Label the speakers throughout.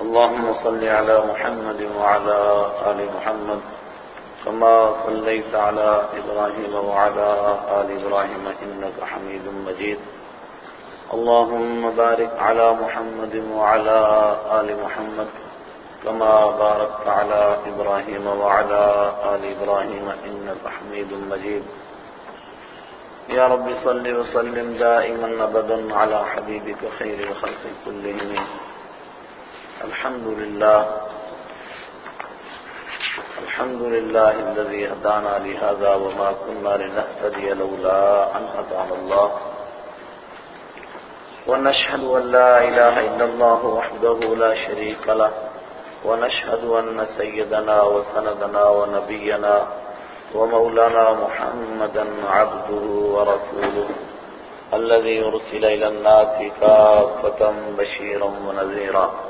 Speaker 1: اللهم صل على محمد وعلى آل محمد كما صليت على إبراهيم وعلى آل إبراهيم إنك حميد مجيد. اللهم بارك على محمد وعلى آل محمد كما باركت على إبراهيم وعلى آل إبراهيم إنك حميد مجيد. يا رب صل وسلم دائما أبدا على حبيبك خير الخلق كلهم. الحمد لله. الحمد لله الذي هدانا لهذا وما كنا لنهتدي لولا أن هدانا الله. ونشهد أن لا إله إلا الله وحده لا شريك له. ونشهد أن سيدنا وسندنا ونبينا ومولانا محمدا عبده ورسوله الذي يرسل إلى الناس كافة بشيرا ونذيرا.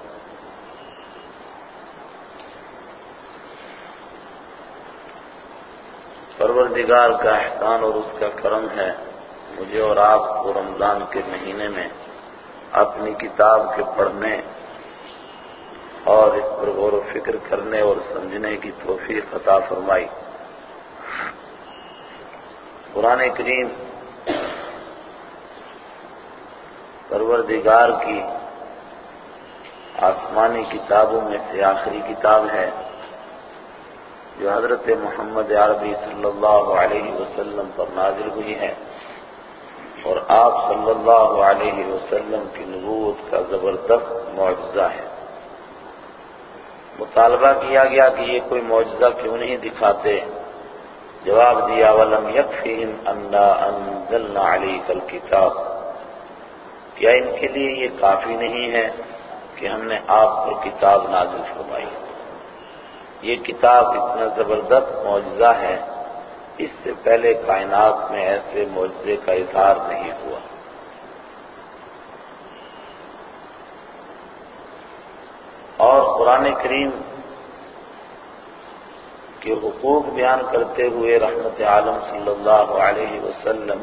Speaker 1: پروردگار کا احسان اور اس کا کرم ہے مجھے اور آپ کو رمضان کے مہینے میں اپنی کتاب کے پڑھنے اور اس پر غور و فکر کرنے اور سمجھنے کی توفیق عطا فرمائی۔ قرآن کریم پروردگار کی آسمانی کتابوں میں سے آخری کتاب ہے۔ جو حضرت محمد عربی صلی اللہ علیہ وسلم پر نازل ہوئی ہے اور آپ صلی اللہ علیہ وسلم کی نبوت کا زبردست معجزہ ہے۔ مطالبہ کیا گیا کہ یہ کوئی معجزہ کیوں نہیں دکھاتے؟ جواب دیا، ولم یکفیہم انا انزلنا علیک الکتاب کیا ان کے لیے یہ کافی نہیں ہے کہ ہم نے آپ پر کتاب نازل فرمائی؟ یہ کتاب اتنا زبردست معجزہ ہے، اس سے پہلے کائنات میں ایسے معجزے کا اظہار نہیں ہوا۔ اور قرآن کریم کے حقوق بیان کرتے ہوئے رحمت عالم صلی اللہ علیہ وسلم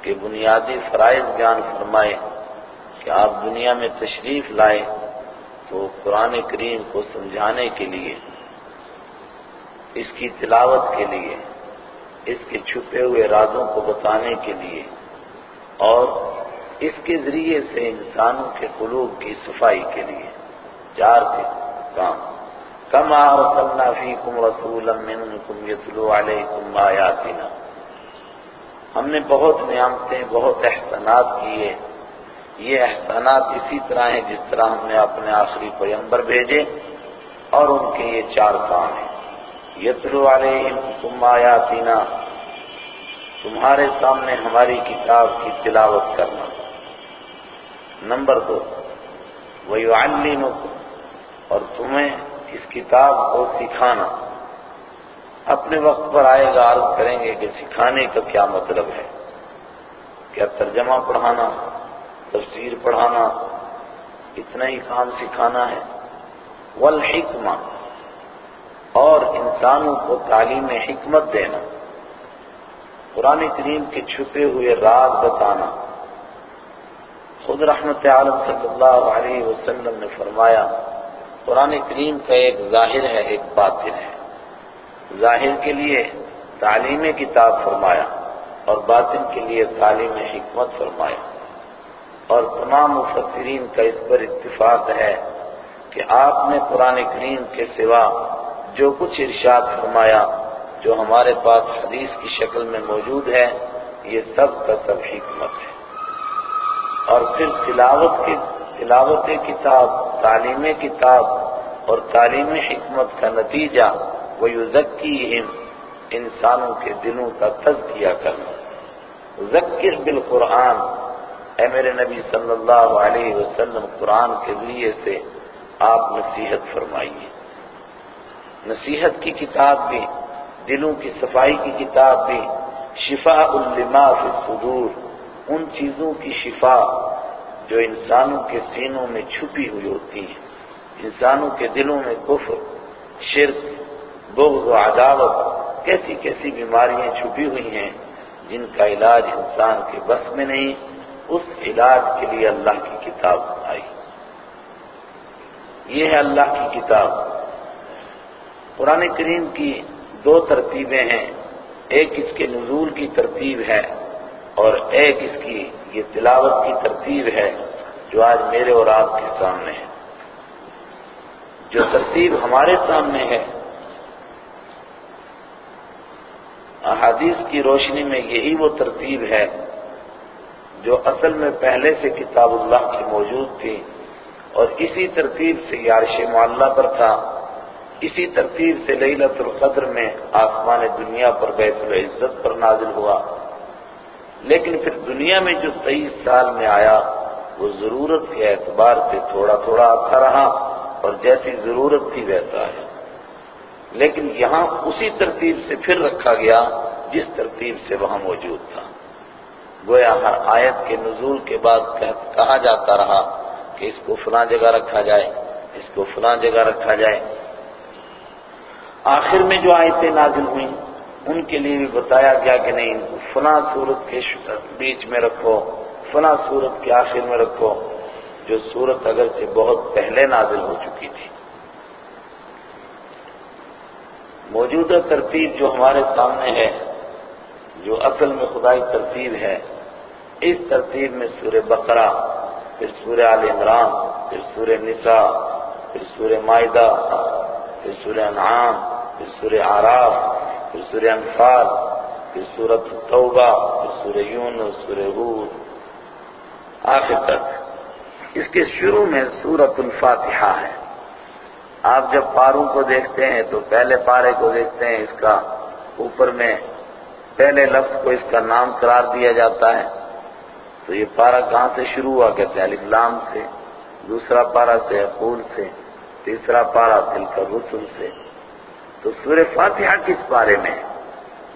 Speaker 1: کے بنیادی فرائض بیان فرمائے کہ آپ دنیا میں تشریف لائے تو قرآن کریم کو سمجھانے کے لیے اس کی تلاوت کے لیے، اس کے چھپے ہوئے رازوں کو بتانے کے لیے، اور اس کے ذریعے سے انسانوں کے قلوب کی صفائی کے لیے۔ چار تھے کام۔ کم ارسلنا فیکم رسولا منکم یتلو علیکم آیاتنا۔ ہم نے بہت نعمتیں، بہت احسانات کیے۔ یہ احسانات اسی طرح ہیں جس طرح ہم نے اپنے آخری پیمبر بھیجے، اور ان کے یہ چار کام ہیں۔ یتلو علیکم آیاتنا تمہارے سامنے ہماری کتاب کی تلاوت کرنا۔ نمبر دو، وَيُعَلِّمُكُمْ، اور تمہیں اس کتاب کو سکھانا۔ اپنے وقت پر آئے گا، عرض کریں گے کہ سکھانے کا کیا مطلب ہے۔ کیا ترجمہ پڑھانا، تفسیر پڑھانا، اتنا ہی کام سکھانا ہے۔ والحکمہ اور انسانوں کو تعلیم حکمت دینا، قرآن کریم کے چھپے ہوئے راز بتانا۔ خود رحمت عالم صلی اللہ علیہ وسلم نے فرمایا، قرآن کریم کا ایک ظاہر ہے، ایک باطن ہے۔ ظاہر کے لیے تعلیم کتاب فرمایا اور باطن کے لیے تعلیم حکمت فرمایا۔ اور تمام مفسرین کا اس پر اتفاق ہے کہ آپ نے قرآن کریم کے سوا جو کچھ ارشاد فرمایا، جو ہمارے پاس حدیث کی شکل میں موجود ہے، یہ سب کا سب حکمت ہے۔ اور پھر تلاوت کی، تلاوت کتاب، تعلیم کتاب اور تعلیم حکمت کا نتیجہ وہ یزکیہم انسانوں کے دلوں کا تزکیہ کرنا۔ ذکر بالقرآن، اے میرے نبی صلی اللہ علیہ وسلم، قرآن کے ذریعے سے آپ نصیحت فرمائیے۔ نصیحت کی کتاب بھی، دلوں کی صفائی کی کتاب بھی، شفاء لما فی الصدور، ان چیزوں کی شفا جو انسانوں کے سینوں میں چھپی ہوئی ہوتی ہیں۔ انسانوں کے دلوں میں کفر، شرک، بغض و عداوت، کیسی کیسی بیماریاں چھپی ہوئی ہیں، جن کا علاج انسان کے بس میں نہیں، اس علاج کے لیے اللہ کی کتاب آئی۔ یہ ہے اللہ کی کتاب۔ قرآن کریم کی دو ترتیبیں ہیں۔ ایک اس کے نزول کی ترتیب ہے اور ایک اس کی یہ تلاوت کی ترتیب ہے جو آج میرے اور آپ کے سامنے ہے۔ جو ترتیب ہمارے سامنے ہے۔ احادیث کی روشنی میں یہی وہ ترتیب ہے جو اصل میں پہلے سے کتاب اللہ کی موجود تھی اور اسی ترتیب سے یارش معلّہ پر تھا۔ اسی ترتیب سے لیلت القدر میں آسمان دنیا پر بیت العزت پر نازل ہوا۔ لیکن پھر دنیا میں جو تیئیس سال میں آیا، وہ ضرورت کے اعتبار سے تھوڑا تھوڑا آتا رہا اور جیسی ضرورت تھی ویسا ہے۔ لیکن یہاں اسی ترتیب سے پھر رکھا گیا جس ترتیب سے وہاں موجود تھا۔ گویا ہر آیت کے نزول کے بعد کہا جاتا رہا کہ اس کو فلاں جگہ رکھا جائے، اس کو فلاں جگہ رکھا جائے۔ آخر میں جو آیتیں نازل ہوئیں، ان کے لیے بھی بتایا گیا کہ نہیں، فلاں صورت کے بیچ میں رکھو، فلاں صورت کے آخر میں رکھو، جو صورت اگرچہ بہت پہلے نازل ہو چکی تھی۔ موجودہ ترتیب جو ہمارے سامنے ہے، جو اصل میں خدائی ترتیب ہے، اس ترتیب میں سورہ بقرہ، پھر سورہ عال عمران، پھر سورہ نساء، پھر سورہ معدہ پھر سورہ انعام، پھر سورہ آراف پھر سورہ انفال، پھر سورت توبہ پھر سورہ یونس، سورہ حود آخر تک، اس کے شروع میں سورت الفاتحہ ہے۔ آپ جب پاروں کو دیکھتے ہیں تو پہلے پارے کو دیکھتے ہیں، اس کا اوپر میں پہلے لفظ کو اس کا نام قرار دیا جاتا ہے۔ تو یہ پارا کہاں سے شروع ہوا؟ کہتے ہیں لام سے، دوسرا پارا سے اقول سے۔ تیسرا پارا دل کا رسل سے۔ تو سور فاتحہ کس پارے میں؟ ہے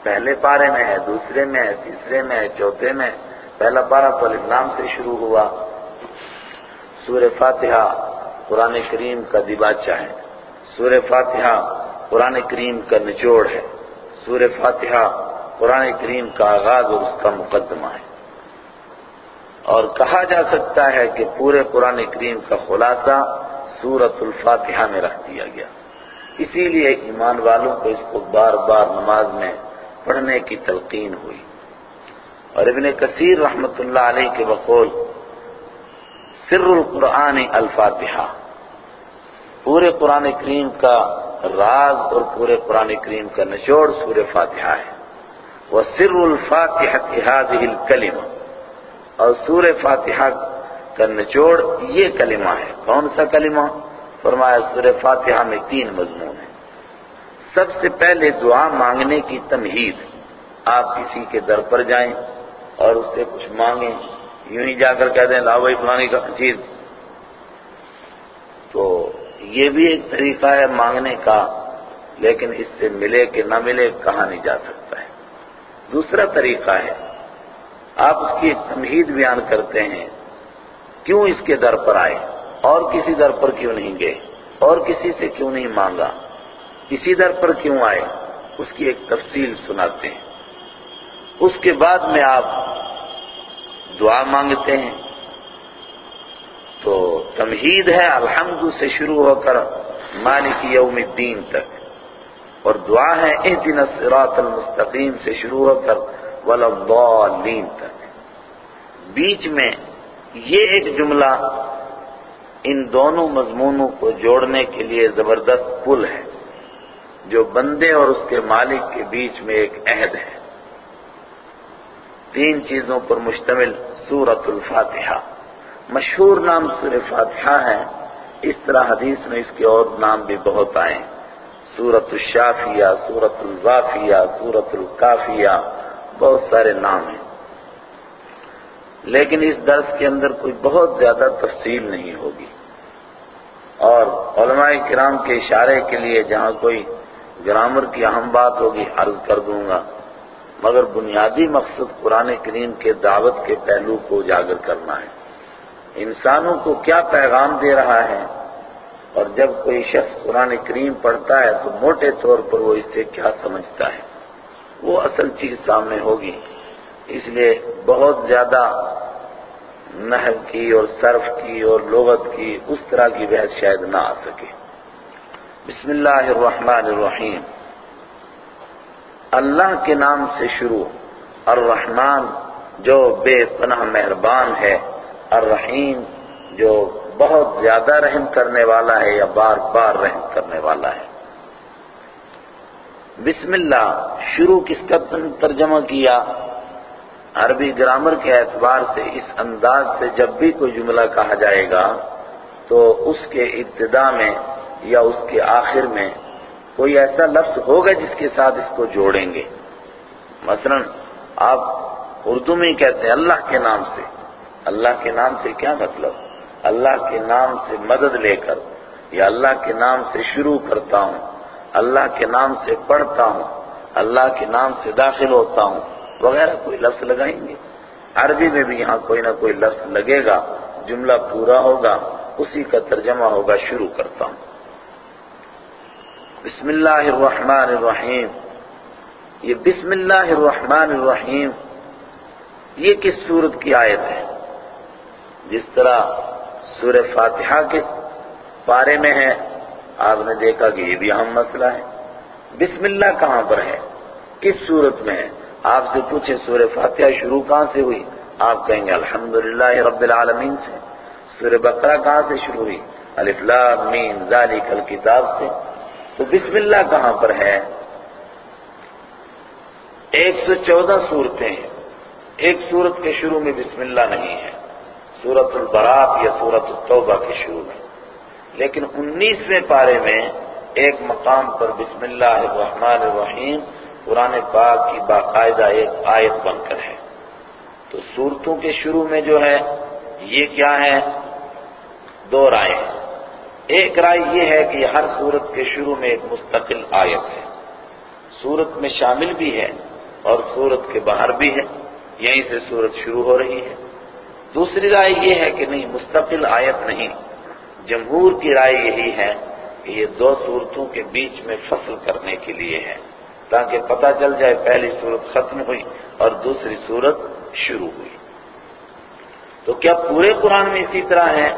Speaker 1: پہلے پارے میں ہے، دوسرے میں ہے، تیسرے میں ہے، چوتھے میں پہلا پارا تو الاسلام سے شروع ہوا۔ سور فاتحہ قرآن کریم کا دیباچہ ہے۔ سور فاتحہ قرآن کریم کا نچوڑ ہے۔ سور فاتحہ قرآن کریم کا آغاز اور اس کا مقدمہ ہے۔ اور کہا جا سکتا ہے کہ پورے قرآن کریم کا خلاصہ سورت الفاتحہ میں رکھ دیا گیا۔ اسی لیے ایمان والوں کو اس کو بار بار نماز میں پڑھنے کی تلقین ہوئی۔ اور ابن کثیر رحمت اللہ علیہ کے بقول، سر القرآن الفاتحہ۔ پورے قرآن کریم کا راز اور پورے قرآن کریم کا نچوڑ سور فاتحہ ہے۔ وہ سر الفاتحہ هذه الکلمہ اور سور فاتحہ کا نچوڑ، یہ کلمہ ہے۔ کون سا کلمہ؟ فرمایا، سورہ فاتحہ میں تین مضمون ہیں۔ سب سے پہلے دعا مانگنے کی تمہید۔ آپ کسی کے در پر جائیں اور اس سے کچھ مانگیں۔ یوں ہی جا کر کہہ دیں لاؤ فلانی کا چیز۔ تو یہ بھی ایک طریقہ ہے مانگنے کا، لیکن اس سے ملے کہ نہ ملے کہا نہیں جا سکتا ہے۔ دوسرا طریقہ ہے، آپ اس کی تمہید بیان کرتے ہیں۔ کیوں اس کے در پر آئے؟ اور کسی در پر کیوں نہیں گئے؟ اور کسی سے کیوں نہیں مانگا؟ اسی در پر کیوں آئے؟ اس کی ایک تفصیل سناتے ہیں۔ اس کے بعد میں آپ دعا مانگتے ہیں۔ تو تمہید ہے الحمد سے شروع ہو کر مالک یوم الدین تک۔ اور دعا ہے اہدن الصراط المستقیم سے شروع ہو کر والضالین تک۔ بیچ میں یہ ایک جملہ ان دونوں مضمونوں کو جوڑنے کے لیے زبردست پل ہے، جو بندے اور اس کے مالک کے بیچ میں ایک عہد ہے۔ تین چیزوں پر مشتمل سورت الفاتحہ۔ مشہور نام سور فاتحہ ہے، اس طرح حدیث میں اس کے اور نام بھی بہت آئے۔ سورت الشافیہ سورت الوافیہ سورت الکافیہ، بہت سارے نام ہیں۔ لیکن اس درس کے اندر کوئی بہت زیادہ تفصیل نہیں ہوگی۔ اور علماء کرام کے اشارے کے لیے جہاں کوئی گرامر کی اہم بات ہوگی، عرض کر دوں گا۔ مگر بنیادی مقصد قرآن کریم کے دعوت کے پہلو کو اجاگر کرنا ہے۔ انسانوں کو کیا پیغام دے رہا ہے؟ اور جب کوئی شخص قرآن کریم پڑھتا ہے تو موٹے طور پر وہ اس سے کیا سمجھتا ہے؟ وہ اصل چیز سامنے ہوگی۔ اس لیے بہت زیادہ نحو کی اور صرف کی اور لغت کی اس طرح کی بحث شاید نہ آ سکے۔ بسم اللہ الرحمن الرحیم۔ اللہ کے نام سے شروع۔ الرحمن جو بے پناہ مہربان ہے۔ الرحیم جو بہت زیادہ رحم کرنے والا ہے یا بار بار رحم کرنے والا ہے۔ بسم اللہ، شروع کس کا ترجمہ کیا؟ عربی گرامر کے اعتبار سے اس انداز سے جب بھی کوئی جملہ کہا جائے گا تو اس کے ابتدا میں یا اس کے آخر میں کوئی ایسا لفظ ہوگا جس کے ساتھ اس کو جوڑیں گے۔ مثلا آپ اردو میں ہی کہتے ہیں اللہ کے نام سے۔ اللہ کے نام سے کیا مطلب؟ اللہ کے نام سے مدد لے کر یا اللہ کے نام سے شروع کرتا ہوں۔ اللہ کے نام سے پڑھتا ہوں۔ اللہ کے نام سے داخل ہوتا ہوں۔ وغیرہ کوئی لفظ لگائیں گے۔ عربی میں بھی یہاں کوئی نہ کوئی لفظ لگے گا، جملہ پورا ہوگا، اسی کا ترجمہ ہوگا، شروع کرتا ہوں۔ بسم اللہ الرحمن الرحیم۔ یہ بسم اللہ الرحمن الرحیم، یہ کس صورت کی آیت ہے؟ جس طرح سورہ فاتحہ کس پارے میں ہے، آپ نے دیکھا کہ یہ بھی اہم مسئلہ ہے۔ بسم اللہ کہاں پر ہے؟ کس صورت میں ہے؟ آپ سے پوچھے سورہ فاتحہ شروع کہاں سے ہوئی؟ آپ کہیں گے الحمدللہ رب العالمین سے۔ سورہ بقرہ کہاں سے شروع ہوئی؟ الف لام مین ذالک الکتاب سے۔ تو بسم اللہ کہاں پر ہے؟ ایک سو چودہ صورتیں ہیں۔ ایک صورت کے شروع میں بسم اللہ نہیں ہے۔ سورت البرات یا سورت التوبہ کے شروع میں۔ لیکن انیسویں پارے میں ایک مقام پر بسم اللہ الرحمن الرحیم قرآن پاک کی باقاعدہ ایک آیت بن کر ہے۔ تو صورتوں کے شروع میں جو ہے، یہ کیا ہے؟ دو رائے ہیں۔ ایک رائے یہ ہے کہ ہر صورت کے شروع میں ایک مستقل آیت ہے۔ صورت میں شامل بھی ہے اور صورت کے باہر بھی ہے۔ یہیں سے صورت شروع ہو رہی ہے۔ دوسری رائے یہ ہے کہ نہیں، مستقل آیت نہیں۔ جمہور کی رائے یہی ہے کہ یہ دو صورتوں کے بیچ میں فصل کرنے کے لیے ہے۔ تاکہ پتہ چل جائے پہلی صورت ختم ہوئی اور دوسری صورت شروع ہوئی۔ تو کیا پورے قرآن میں اسی طرح ہے؟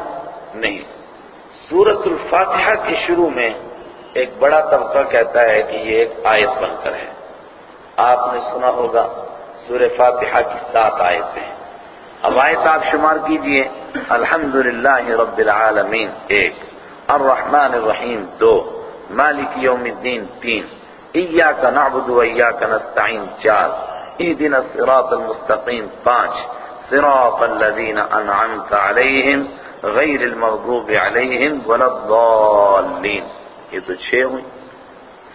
Speaker 1: نہیں۔ سورت الفاتحہ کے شروع میں ایک بڑا طبقہ کہتا ہے کہ یہ ایک آیت بن کر ہے۔ آپ نے سنا ہوگا سورہ فاتحہ کی سات آیتیں۔ اب آیت آپ شمار کیجیے۔ الحمد رب العالمین، ایک۔ الرحمن الرحیم، دو۔ مالک یوم الدین، تین۔ ایاک نعبد و ایاک نستعین چار. اہدنا الصراط المستقیم پانچ. صراط الذین انعمت علیہم غیر المغضوب علیہم ولا الضالین یہ تو چھ ہوئی.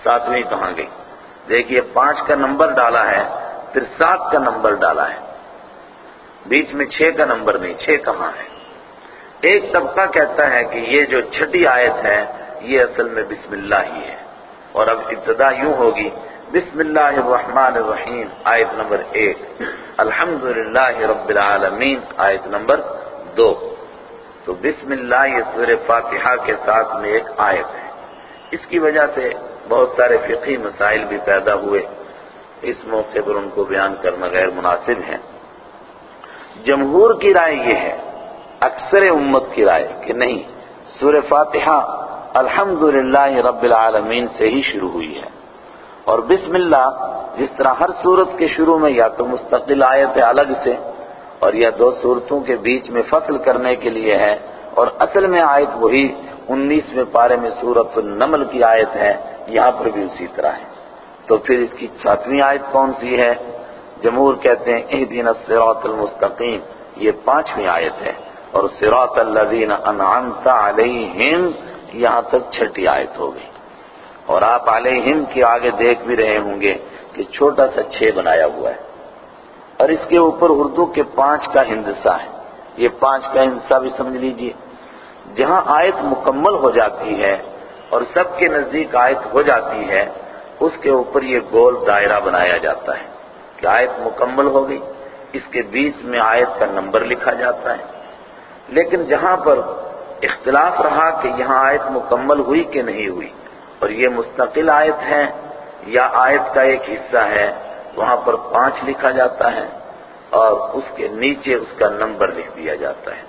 Speaker 1: ساتویں کہاں گئی؟ دیکھیے، پانچ کا نمبر ڈالا ہے، پھر سات کا نمبر ڈالا ہے. بیچ میں چھ کا نمبر نہیں، چھ کہاں ہے؟ ایک طبقہ کہتا ہے کہ یہ جو چھٹی آیت ہے، یہ اصل میں بسم اللہ ہی ہے۔ اور اب ابتدا یوں ہوگی۔ بسم اللہ الرحمن الرحیم، آیت نمبر ایک۔ الحمد رب العالمین، آیت نمبر دو۔ تو بسم اللہ، یہ سور فاتحہ کے ساتھ میں ایک آیت ہے۔ اس کی وجہ سے بہت سارے فقہی مسائل بھی پیدا ہوئے۔ اس موقع پر ان کو بیان کرنا غیر مناسب ہے۔ جمہور کی رائے یہ ہے، اکثر امت کی رائے کہ نہیں سور فاتحہ الحمد رب العالمین سے ہی شروع ہوئی ہے۔ اور بسم اللہ، جس طرح ہر صورت کے شروع میں یا تو مستقل آیت الگ سے اور یا دو صورتوں کے بیچ میں فصل کرنے کے لیے ہے، اور اصل میں آیت وہی انیسویں پارے میں سورت النمل کی آیت ہے، یہاں پر بھی اسی طرح ہے۔ تو پھر اس کی ساتویں آیت کون سی ہے؟ جمہور کہتے ہیں اہدین الصراط المستقیم، یہ پانچویں آیت ہے۔ اور صراط الذین انعمت علیہم یہاں تک چھٹی آیت ہو گئی۔ اور آپ علیہم کے آگے دیکھ بھی رہے ہوں گے کہ چھوٹا سا چھ بنایا ہوا ہے۔ اور اس کے اوپر اردو کے پانچ کا ہندسہ ہے۔ یہ پانچ کا ہندسہ بھی سمجھ لیجیے۔ جہاں آیت مکمل ہو جاتی ہے اور سب کے نزدیک آیت ہو جاتی ہے، اس کے اوپر یہ گول دائرہ بنایا جاتا ہے کہ آیت مکمل ہو گئی۔ اس کے بیچ میں آیت کا نمبر لکھا جاتا ہے۔ لیکن جہاں پر اختلاف رہا کہ یہاں آیت مکمل ہوئی کہ نہیں ہوئی اور یہ مستقل آیت ہے یا آیت کا ایک حصہ ہے، وہاں پر پانچ لکھا جاتا ہے اور اس کے نیچے اس کا نمبر لکھ دیا جاتا ہے۔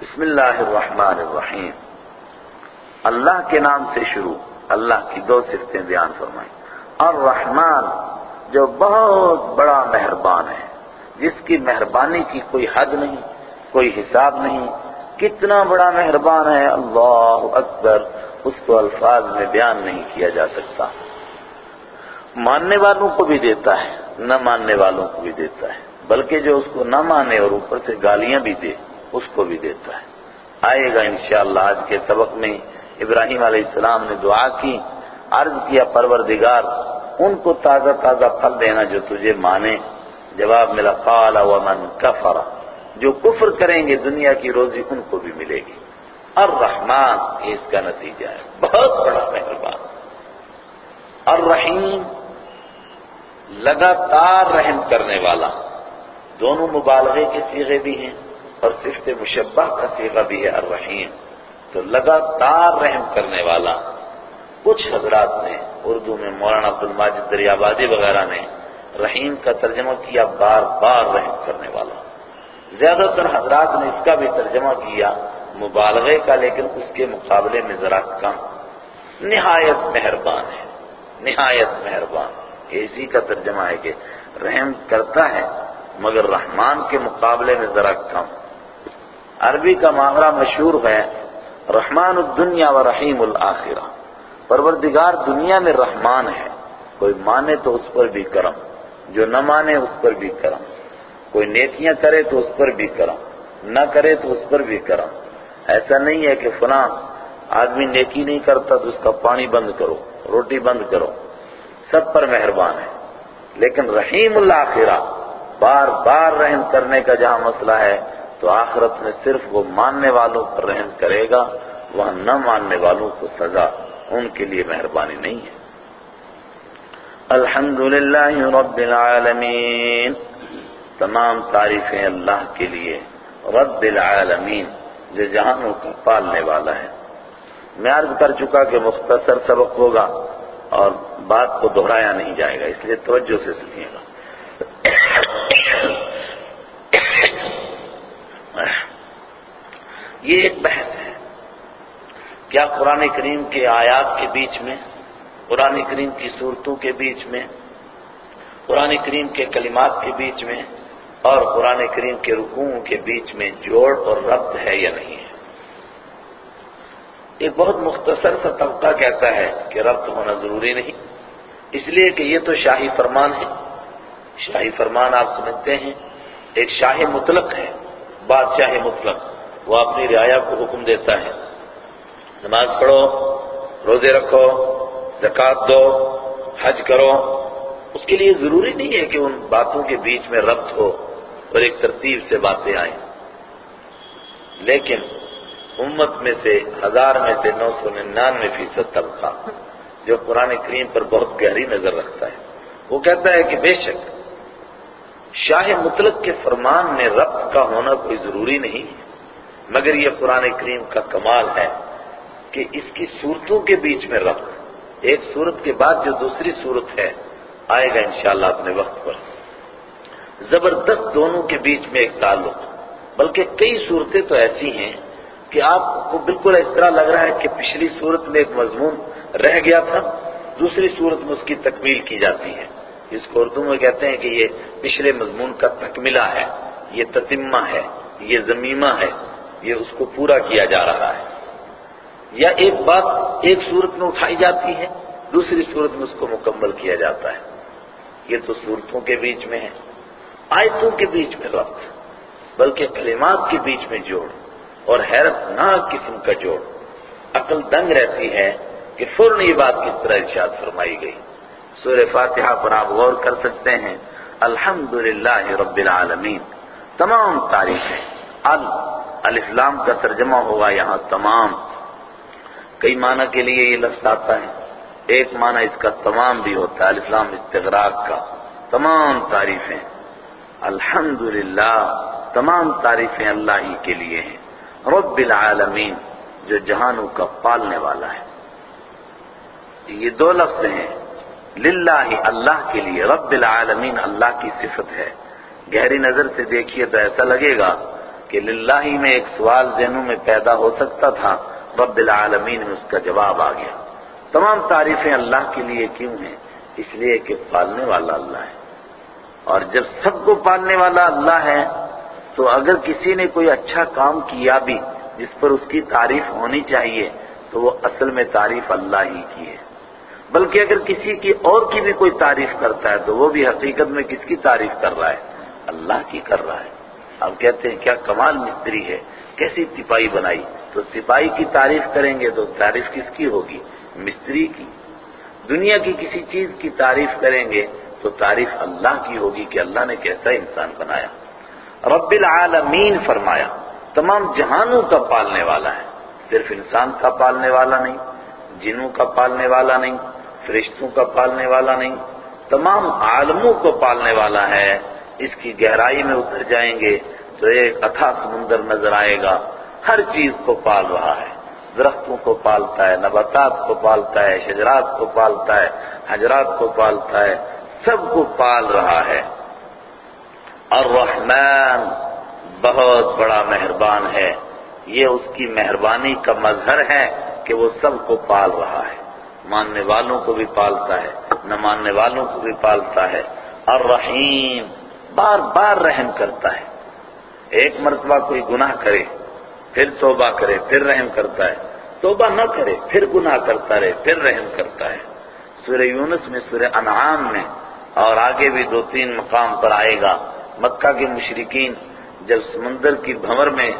Speaker 1: بسم اللہ الرحمن الرحیم۔ اللہ کے نام سے شروع، اللہ کی دو صفتیں بیان فرمائیں۔ الرحمن جو بہت بڑا مہربان ہے، جس کی مہربانی کی کوئی حد نہیں، کوئی حساب نہیں کتنا بڑا مہربان ہے، اللہ اکبر، اس کو الفاظ میں بیان نہیں کیا جا سکتا۔ ماننے والوں کو بھی دیتا ہے، نہ ماننے والوں کو بھی دیتا ہے۔ بلکہ جو اس کو نہ مانے اور اوپر سے گالیاں بھی دے، اس کو بھی دیتا ہے۔ آئے گا انشاءاللہ آج کے سبق میں ابراہیم علیہ السلام نے دعا کی، عرض کیا پروردگار، ان کو تازہ تازہ پھل دینا جو تجھے مانے۔ جواب ملا، قال ومن کفر۔ جو کفر کریں گے دنیا کی روزی ان کو بھی ملے گی۔ الرحمن، یہ اس کا نتیجہ ہے۔ بہت بڑا مہربان۔ الرحیم، لگاتار رحم کرنے والا۔ دونوں مبالغے کے سیغے بھی ہیں اور صفت مشبہ کا سیغہ بھی ہے الرحیم۔ تو لگاتار رحم کرنے والا۔ کچھ حضرات نے اردو میں مولانا عبد الماجد دریابادی وغیرہ نے رحیم کا ترجمہ کیا، بار بار رحم کرنے والا۔ زیادہ تر حضرات نے اس کا بھی ترجمہ کیا مبالغے کا، لیکن اس کے مقابلے میں ذرا کم۔ نہایت مہربان ہے، نہایت مہربان۔ اسی کا ترجمہ ہے کہ رحم کرتا ہے، مگر رحمان کے مقابلے میں ذرا کم۔ عربی کا محاورہ مشہور ہے، رحمان الدنیا و رحیم الآخرہ پروردگار دنیا میں رحمان ہے، کوئی مانے تو اس پر بھی کرم، جو نہ مانے اس پر بھی کرم۔ کوئی نیکیاں کرے تو اس پر بھی کرم، نہ کرے تو اس پر بھی کرم۔ ایسا نہیں ہے کہ فلاں آدمی نیکی نہیں کرتا تو اس کا پانی بند کرو، روٹی بند کرو۔ سب پر مہربان ہے۔ لیکن رحیم اللہ بار بار رحم کرنے کا جہاں مسئلہ ہے، تو آخرت میں صرف وہ ماننے والوں پر رحم کرے گا، وہاں نہ ماننے والوں کو سزا ان کے لیے مہربانی نہیں ہے۔ الحمد رب العالمین۔ تمام تعریفیں اللہ کے لیے رب العالمین جو جہانوں کا پالنے والا ہے۔ میں عرض کر چکا کہ مختصر سبق ہوگا اور بات کو دہرایا نہیں جائے گا، اس لیے توجہ سے سنیے گا۔ یہ ایک بحث ہے۔ کیا قرآن کریم کے آیات کے بیچ میں، قرآن کریم کی صورتوں کے بیچ میں، قرآن کریم کے کلمات کے بیچ میں اور قرآن کریم کے رکوعوں کے بیچ میں جوڑ اور ربط ہے یا نہیں ہے؟ ایک بہت مختصر سا طبقہ کہتا ہے کہ ربط ہونا ضروری نہیں، اس لیے کہ یہ تو شاہی فرمان ہے۔ شاہی فرمان آپ سمجھتے ہیں، ایک شاہی مطلق ہے، بادشاہ مطلق، وہ اپنی رعایا کو حکم دیتا ہے۔ نماز پڑھو، روزے رکھو، زکات دو، حج کرو اس کے لیے ضروری نہیں ہے کہ ان باتوں کے بیچ میں ربط ہو اور ایک ترتیب سے باتیں آئیں۔ لیکن امت میں سے ہزار میں سے نو سو ننانوے فیصد طبقہ جو قرآن کریم پر بہت گہری نظر رکھتا ہے، وہ کہتا ہے کہ بے شک شاہ مطلق کے فرمان میں ربط کا ہونا کوئی ضروری نہیں مگر یہ قرآن کریم کا کمال ہے کہ اس کی صورتوں کے بیچ میں ربط، ایک صورت کے بعد جو دوسری صورت ہے۔ آئے گا انشاءاللہ اپنے وقت پر۔ زبردست دونوں کے بیچ میں ایک تعلق، بلکہ کئی صورتیں تو ایسی ہیں کہ آپ کو بالکل اس طرح لگ رہا ہے کہ پچھلی صورت میں ایک مضمون رہ گیا تھا، دوسری صورت میں اس کی تکمیل کی جاتی ہے۔ اس کو اردو میں کہتے ہیں کہ یہ پچھلے مضمون کا تکملہ ہے، یہ تتمہ ہے، یہ زمیمہ ہے، یہ اس کو پورا کیا جا رہا ہے۔ یا ایک بات ایک صورت میں اٹھائی جاتی ہے، دوسری صورت میں اس کو مکمل کیا جاتا ہے۔ یہ تو صورتوں کے بیچ میں ہے، آیتوں کے بیچ میں ربط بلکہ کلمات کے بیچ میں جوڑ اور حیرت ناک قسم کا جوڑ۔ عقل دنگ رہتی ہے کہ فوراً یہ بات کس طرح ارشاد فرمائی گئی۔ سورہ فاتحہ پر آپ غور کر سکتے ہیں الحمد رب العالمین، تمام تعریفیں ال الاسلام کا ترجمہ ہوگا یہاں تمام۔ کئی معنی کے لیے یہ لفظ آتا ہے۔ ایک معنی اس کا تمام بھی ہوتا ہے الاسلام استغراق کا۔ تمام تعریفیں۔ الحمد تمام تعریفیں اللہ ہی کے لیے ہیں۔ رب العالمین، جو جہانوں کا پالنے والا ہے۔ یہ دو لفظ ہیں۔ للہ اللہ کے لیے، رب العالمین اللہ کی صفت ہے۔ گہری نظر سے دیکھیے تو ایسا لگے گا کہ للہ ہی میں ایک سوال ذہنوں میں پیدا ہو سکتا تھا، رب العالمین میں اس کا جواب آ گیا۔ تمام تعریفیں اللہ کے لیے کیوں ہیں؟ اس لیے کہ پالنے والا اللہ ہے۔ اور جب سب کو پالنے والا اللہ ہے، تو اگر کسی نے کوئی اچھا کام کیا بھی، جس پر اس کی تعریف ہونی چاہیے، تو وہ اصل میں تعریف اللہ ہی کی ہے۔ بلکہ اگر کسی کی اور کی بھی کوئی تعریف کرتا ہے، تو وہ بھی حقیقت میں کس کی تعریف کر رہا ہے؟ اللہ کی کر رہا ہے۔ اب کہتے ہیں، کیا کمال مستری ہے، کیسی تپائی بنائی؟ تو سپاہی کی تعریف کریں گے تو تعریف کس کی ہوگی؟ مستری کی۔ دنیا کی کسی چیز کی تعریف کریں گے تو تعریف اللہ کی ہوگی کہ اللہ نے کیسا انسان بنایا۔ رب العالمین فرمایا، تمام جہانوں کا پالنے والا ہے۔ صرف انسان کا پالنے والا نہیں، جنوں کا پالنے والا نہیں، فرشتوں کا پالنے والا نہیں، تمام عالموں کو پالنے والا ہے۔ اس کی گہرائی میں اتر جائیں گے تو ایک اتھا سمندر نظر آئے گا۔ ہر چیز کو پال رہا ہے۔ درختوں کو پالتا ہے، نباتات کو پالتا ہے، شجرات کو پالتا ہے، حجرات کو پالتا ہے، سب کو پال رہا ہے۔ الرحمن بہت بڑا مہربان ہے۔ یہ اس کی مہربانی کا مظہر ہے کہ وہ سب کو پال رہا ہے۔ ماننے والوں کو بھی پالتا ہے، نہ ماننے والوں کو بھی پالتا ہے۔ الرحیم بار بار رحم کرتا ہے۔ ایک مرتبہ کوئی گناہ کرے پھر توبہ کرے، پھر رحم کرتا ہے۔ توبہ نہ کرے، پھر گناہ کرتا رہے، پھر رحم کرتا ہے۔ سورہ یونس میں، سورہ انعام میں اور آگے بھی دو تین مقام پر آئے گا۔ مکہ کے مشرقین جب سمندر کی بھمر میں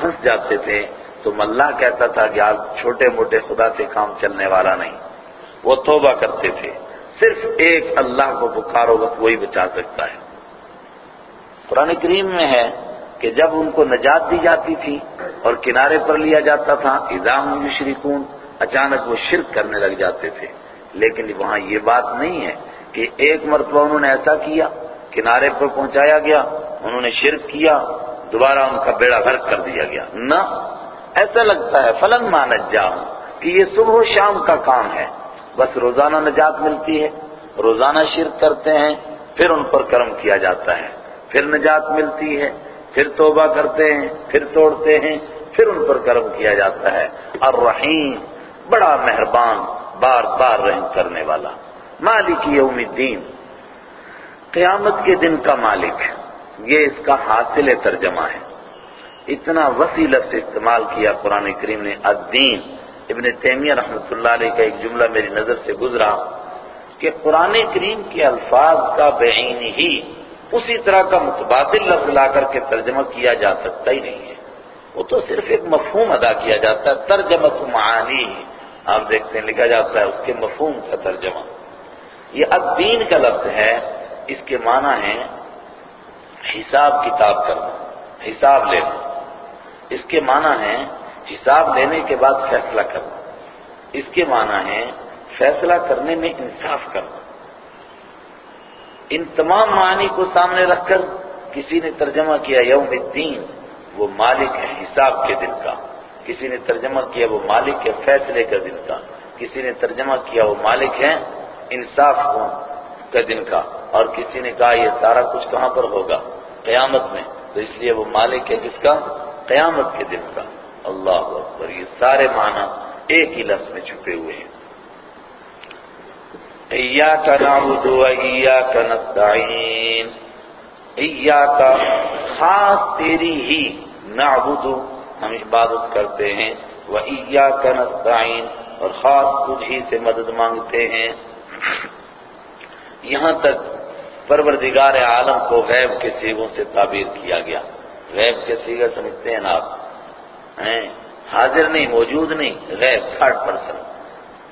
Speaker 1: پھنس جاتے تھے تو ملا کہتا تھا کہ آج چھوٹے موٹے خدا سے کام چلنے والا نہیں۔ وہ توبہ کرتے تھے۔ صرف ایک اللہ کو پکارو، بس وہی بچا سکتا ہے۔ قرآن کریم میں ہے کہ جب ان کو نجات دی جاتی تھی اور کنارے پر لیا جاتا تھا اظام یشرکون، اچانک وہ شرک کرنے لگ جاتے تھے۔ لیکن وہاں یہ بات نہیں ہے کہ ایک مرتبہ انہوں نے ایسا کیا، کنارے پر پہنچایا گیا، انہوں نے شرک کیا، دوبارہ ان کا بیڑا غرق کر دیا گیا۔ نہ، ایسا لگتا ہے، فلن مانت جاؤں کہ یہ صبح و شام کا کام ہے۔ بس روزانہ نجات ملتی ہے، روزانہ شرک کرتے ہیں، پھر ان پر کرم کیا جاتا ہے۔ پھر نجات ملتی ہے پھر توبہ کرتے ہیں، پھر توڑتے ہیں، پھر ان پر کرم کیا جاتا ہے۔ الرحیم، بڑا مہربان، بار بار رحم کرنے والا۔ مالک یوم الدین، قیامت کے دن کا مالک۔ یہ اس کا حاصل ترجمہ ہے۔ اتنا وسیع لفظ استعمال کیا قرآن کریم نے۔ الدین، ابن تیمیہ رحمۃ اللہ علیہ کا ایک جملہ میری نظر سے گزرا کہ قرآن کریم کے الفاظ کا بعین ہی اسی طرح کا متبادل لفظ لا کر کے ترجمہ کیا جا سکتا ہی نہیں ہے۔ وہ تو صرف ایک مفہوم ادا کیا جاتا ہے ترجمہ معانی۔ آپ دیکھتے ہیں، لکھا جاتا ہے اس کے مفہوم کا ترجمہ۔ یہ الدین کا لفظ ہے، اس کے معنی ہے حساب کتاب کرنا، حساب لینا۔ اس کے معنی ہے حساب لینے کے بعد فیصلہ کرنا۔ اس کے معنی ہے فیصلہ کرنے میں انصاف کرنا۔ ان تمام معنی کو سامنے رکھ کر کسی نے ترجمہ کیا یوم الدین، وہ مالک ہے حساب کے دن کا۔ کسی نے ترجمہ کیا وہ مالک ہے فیصلے کا دن کا۔ کسی نے ترجمہ کیا وہ مالک ہے انصاف کا دن کا۔ اور کسی نے کہا یہ سارا کچھ کہاں پر ہوگا؟ قیامت میں۔ تو اس لیے وہ مالک ہے کس کا؟ قیامت کے دن کا۔ اللہ اکبر، یہ سارے معنی ایک ہی لفظ میں چھپے ہوئے ہیں۔ ایاک نعبد و ایاک نستعین ایاک خاص تیری ہی نعبد ہم عبادت کرتے ہیں و ایاک نستعین اور خاص تجھ ہی سے مدد مانگتے ہیں۔ یہاں تک پروردگار عالم کو غیب کے سیگوں سے تعبیر کیا گیا۔ غیب کے سیگا سمجھتے ہیں نا آپ؟ حاضر نہیں، موجود نہیں، غیب تھرڈ پرسن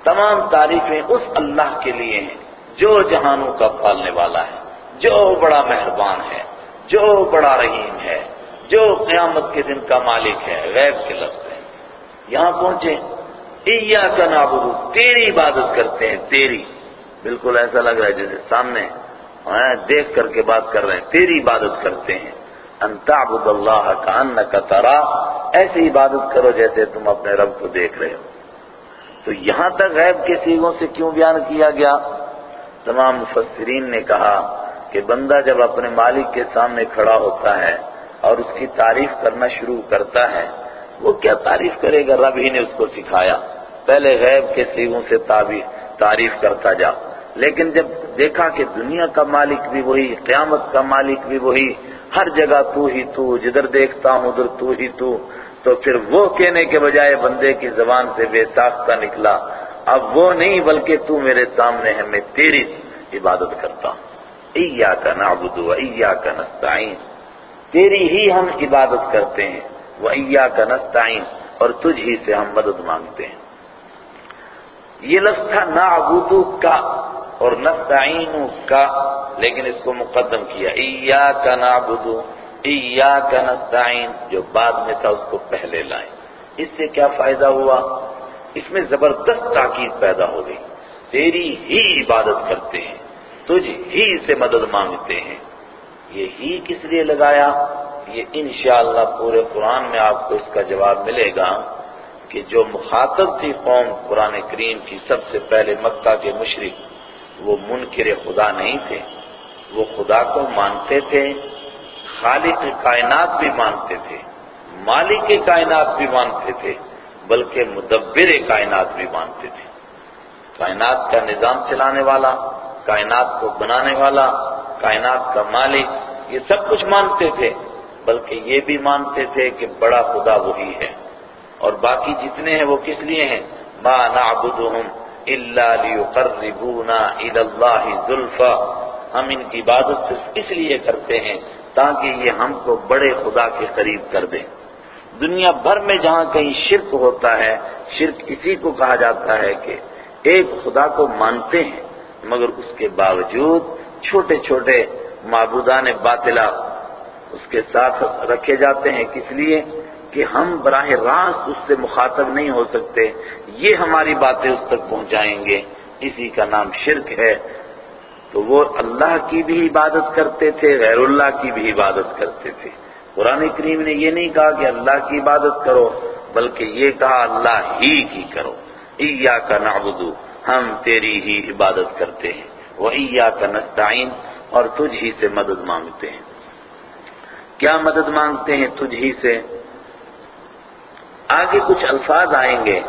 Speaker 1: تمام تعریفیں اس اللہ کے لیے ہیں، جو جہانوں کا پالنے والا ہے، جو بڑا مہربان ہے، جو بڑا رحیم ہے، جو قیامت کے دن کا مالک ہے، غیب کے لفظ ہے یہاں پہنچے ایا کا نابود تیری عبادت کرتے ہیں، تیری۔ بالکل ایسا لگ رہا ہے جیسے سامنے دیکھ کر کے بات کر رہے ہیں، تیری عبادت کرتے ہیں۔ تعبد اللہ کا ان کا ترا، ایسی عبادت کرو جیسے تم اپنے رب کو دیکھ رہے ہو۔ تو یہاں تک غیب کے سیگوں سے کیوں بیان کیا گیا؟ تمام مفسرین نے کہا کہ بندہ جب اپنے مالک کے سامنے کھڑا ہوتا ہے اور اس کی تعریف کرنا شروع کرتا ہے، وہ کیا تعریف کرے گا؟ رب ہی نے اس کو سکھایا۔ پہلے غیب کے سیگوں سے تعریف کرتا جا۔ لیکن جب دیکھا کہ دنیا کا مالک بھی وہی، قیامت کا مالک بھی وہی، ہر جگہ تو ہی تو، جدھر دیکھتا ہوں ادھر تو ہی تو تو پھر وہ کہنے کے بجائے بندے کی زبان سے بے ساختہ نکلا۔ اب وہ نہیں بلکہ تو میرے سامنے ہے، میں تیری عبادت کرتا ہوں۔ ایاکا نعبد و ایاکا نستعین۔ تیری ہی ہم عبادت کرتے ہیں۔ وہ ایاکا نستعین۔ اور تجھ ہی سے ہم مدد مانگتے ہیں۔ یہ لفظ تھا نعبد کا اور نستعین کا، لیکن اس کو مقدم کیا۔ ایاکا نعبد۔ نستعین جو بعد میں تھا اس کو پہلے لائیں۔ اس سے کیا فائدہ ہوا؟ اس میں زبردست تاکید پیدا ہو گئی۔ تیری ہی عبادت کرتے ہیں، تجھ ہی سے مدد مانگتے ہیں۔ یہ ہی کس لیے لگایا؟ یہ انشاءاللہ پورے قرآن میں آپ کو اس کا جواب ملے گا کہ جو مخاطب تھی قوم قرآن کریم کی سب سے پہلے مکہ کے مشرق، وہ منکر خدا نہیں تھے، وہ خدا کو مانتے تھے۔ خالق کائنات بھی مانتے تھے، مالک کائنات بھی مانتے تھے، بلکہ مدبر کائنات بھی مانتے تھے۔ کائنات کا نظام چلانے والا، کائنات کو بنانے والا، کائنات کا مالک، یہ سب کچھ مانتے تھے، بلکہ یہ بھی مانتے تھے کہ بڑا خدا وہی ہے۔ اور باقی جتنے ہیں وہ کس لیے ہیں؟ ما نعبدهم الا ليقربونا الى الله زلفا ہم ان کی عبادت صرف اس لیے کرتے ہیں تاکہ یہ ہم کو بڑے خدا کے قریب کر دیں دنیا بھر میں جہاں کہیں شرک ہوتا ہے، شرک اسی کو کہا جاتا ہے کہ ایک خدا کو مانتے ہیں، مگر اس کے باوجود چھوٹے چھوٹے معبودان باطلا اس کے ساتھ رکھے جاتے ہیں۔ کس لیے؟ کہ ہم براہ راست اس سے مخاطب نہیں ہو سکتے۔ یہ ہماری باتیں اس تک پہنچائیں گے۔ اسی کا نام شرک ہے۔ تو وہ اللہ کی بھی عبادت کرتے تھے، غیر اللہ کی بھی عبادت کرتے تھے۔ قرآن کریم نے یہ نہیں کہا کہ اللہ کی عبادت کرو، بلکہ یہ کہا اللہ ہی کی کرو۔ ایا کا نعبدو، ہم تیری ہی عبادت کرتے ہیں۔ وہ ایا کا نستعین، اور تجھ ہی سے مدد مانگتے ہیں۔ کیا مدد مانگتے ہیں تجھ ہی سے؟ آگے کچھ الفاظ آئیں گے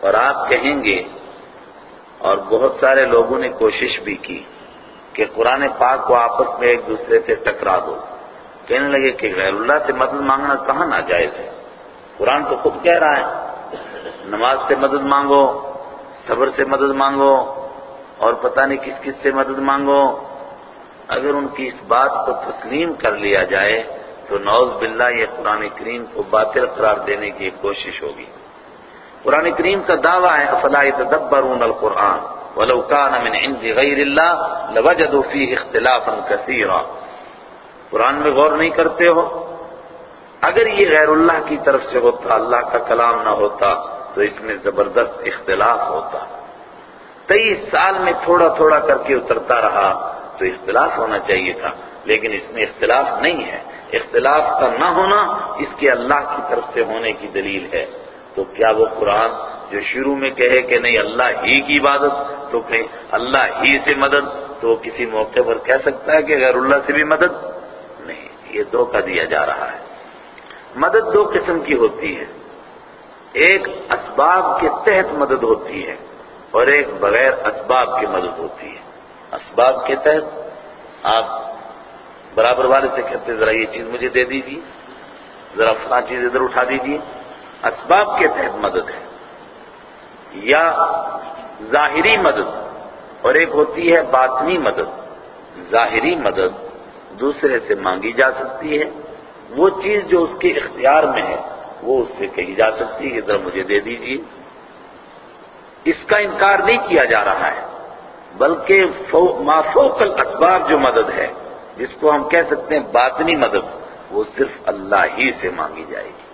Speaker 1: اور آپ کہیں گے، اور بہت سارے لوگوں نے کوشش بھی کی۔ کہ قرآن پاک کو آپس میں ایک دوسرے سے ٹکرا دو۔ کہنے لگے کہ غیر اللہ سے مدد مانگنا کہاں ناجائز ہے؟ قرآن تو خود کہہ رہا ہے، نماز سے مدد مانگو، صبر سے مدد مانگو، اور پتہ نہیں کس کس سے مدد مانگو۔ اگر ان کی اس بات کو تسلیم کر لیا جائے، تو نوز باللہ یہ قرآن کریم کو باطل قرار دینے کی کوشش ہوگی۔ قرآن کریم کا دعویٰ ہے، افلا يتدبرون القرآن؟ ولو كان من عند غیر اللہ لوجدوا فيه اختلافا كثيرا۔ قرآن میں غور نہیں کرتے ہو۔ اگر یہ غیر اللہ کی طرف سے ہوتا، اللہ کا کلام نہ ہوتا، تو اس میں زبردست اختلاف ہوتا۔ تیئیس سال میں تھوڑا تھوڑا کر کے اترتا رہا، تو اختلاف ہونا چاہیے تھا۔ لیکن اس میں اختلاف نہیں ہے۔ اختلاف کا نہ ہونا اس کے اللہ کی طرف سے ہونے کی دلیل ہے۔ تو کیا وہ قرآن جو شروع میں کہے کہ نہیں، اللہ ہی کی عبادت، تو کہیں اللہ ہی سے مدد، تو کسی موقع پر کہہ سکتا ہے کہ غیر اللہ سے بھی مدد؟ نہیں، یہ دو کا دیا جا رہا ہے۔ مدد دو قسم کی ہوتی ہے۔ ایک اسباب کے تحت مدد ہوتی ہے اور ایک بغیر اسباب کی مدد ہوتی ہے۔ اسباب کے تحت، آپ برابر والے سے کہتے ذرا یہ چیز مجھے دے دیجیے ذرا فلاں چیز ادھر اٹھا دیجیے اسباب کے تحت مدد ہے۔ یا ظاہری مدد اور ایک ہوتی ہے باطنی مدد۔ ظاہری مدد دوسرے سے مانگی جا سکتی ہے۔ وہ چیز جو اس کے اختیار میں ہے، وہ اس سے کہی جا سکتی ہے ذرا مجھے دے دیجیے اس کا انکار نہیں کیا جا رہا ہے، بلکہ مافوق الاسباب جو مدد ہے، جس کو ہم کہہ سکتے ہیں باطنی مدد، وہ صرف اللہ ہی سے مانگی جائے گی۔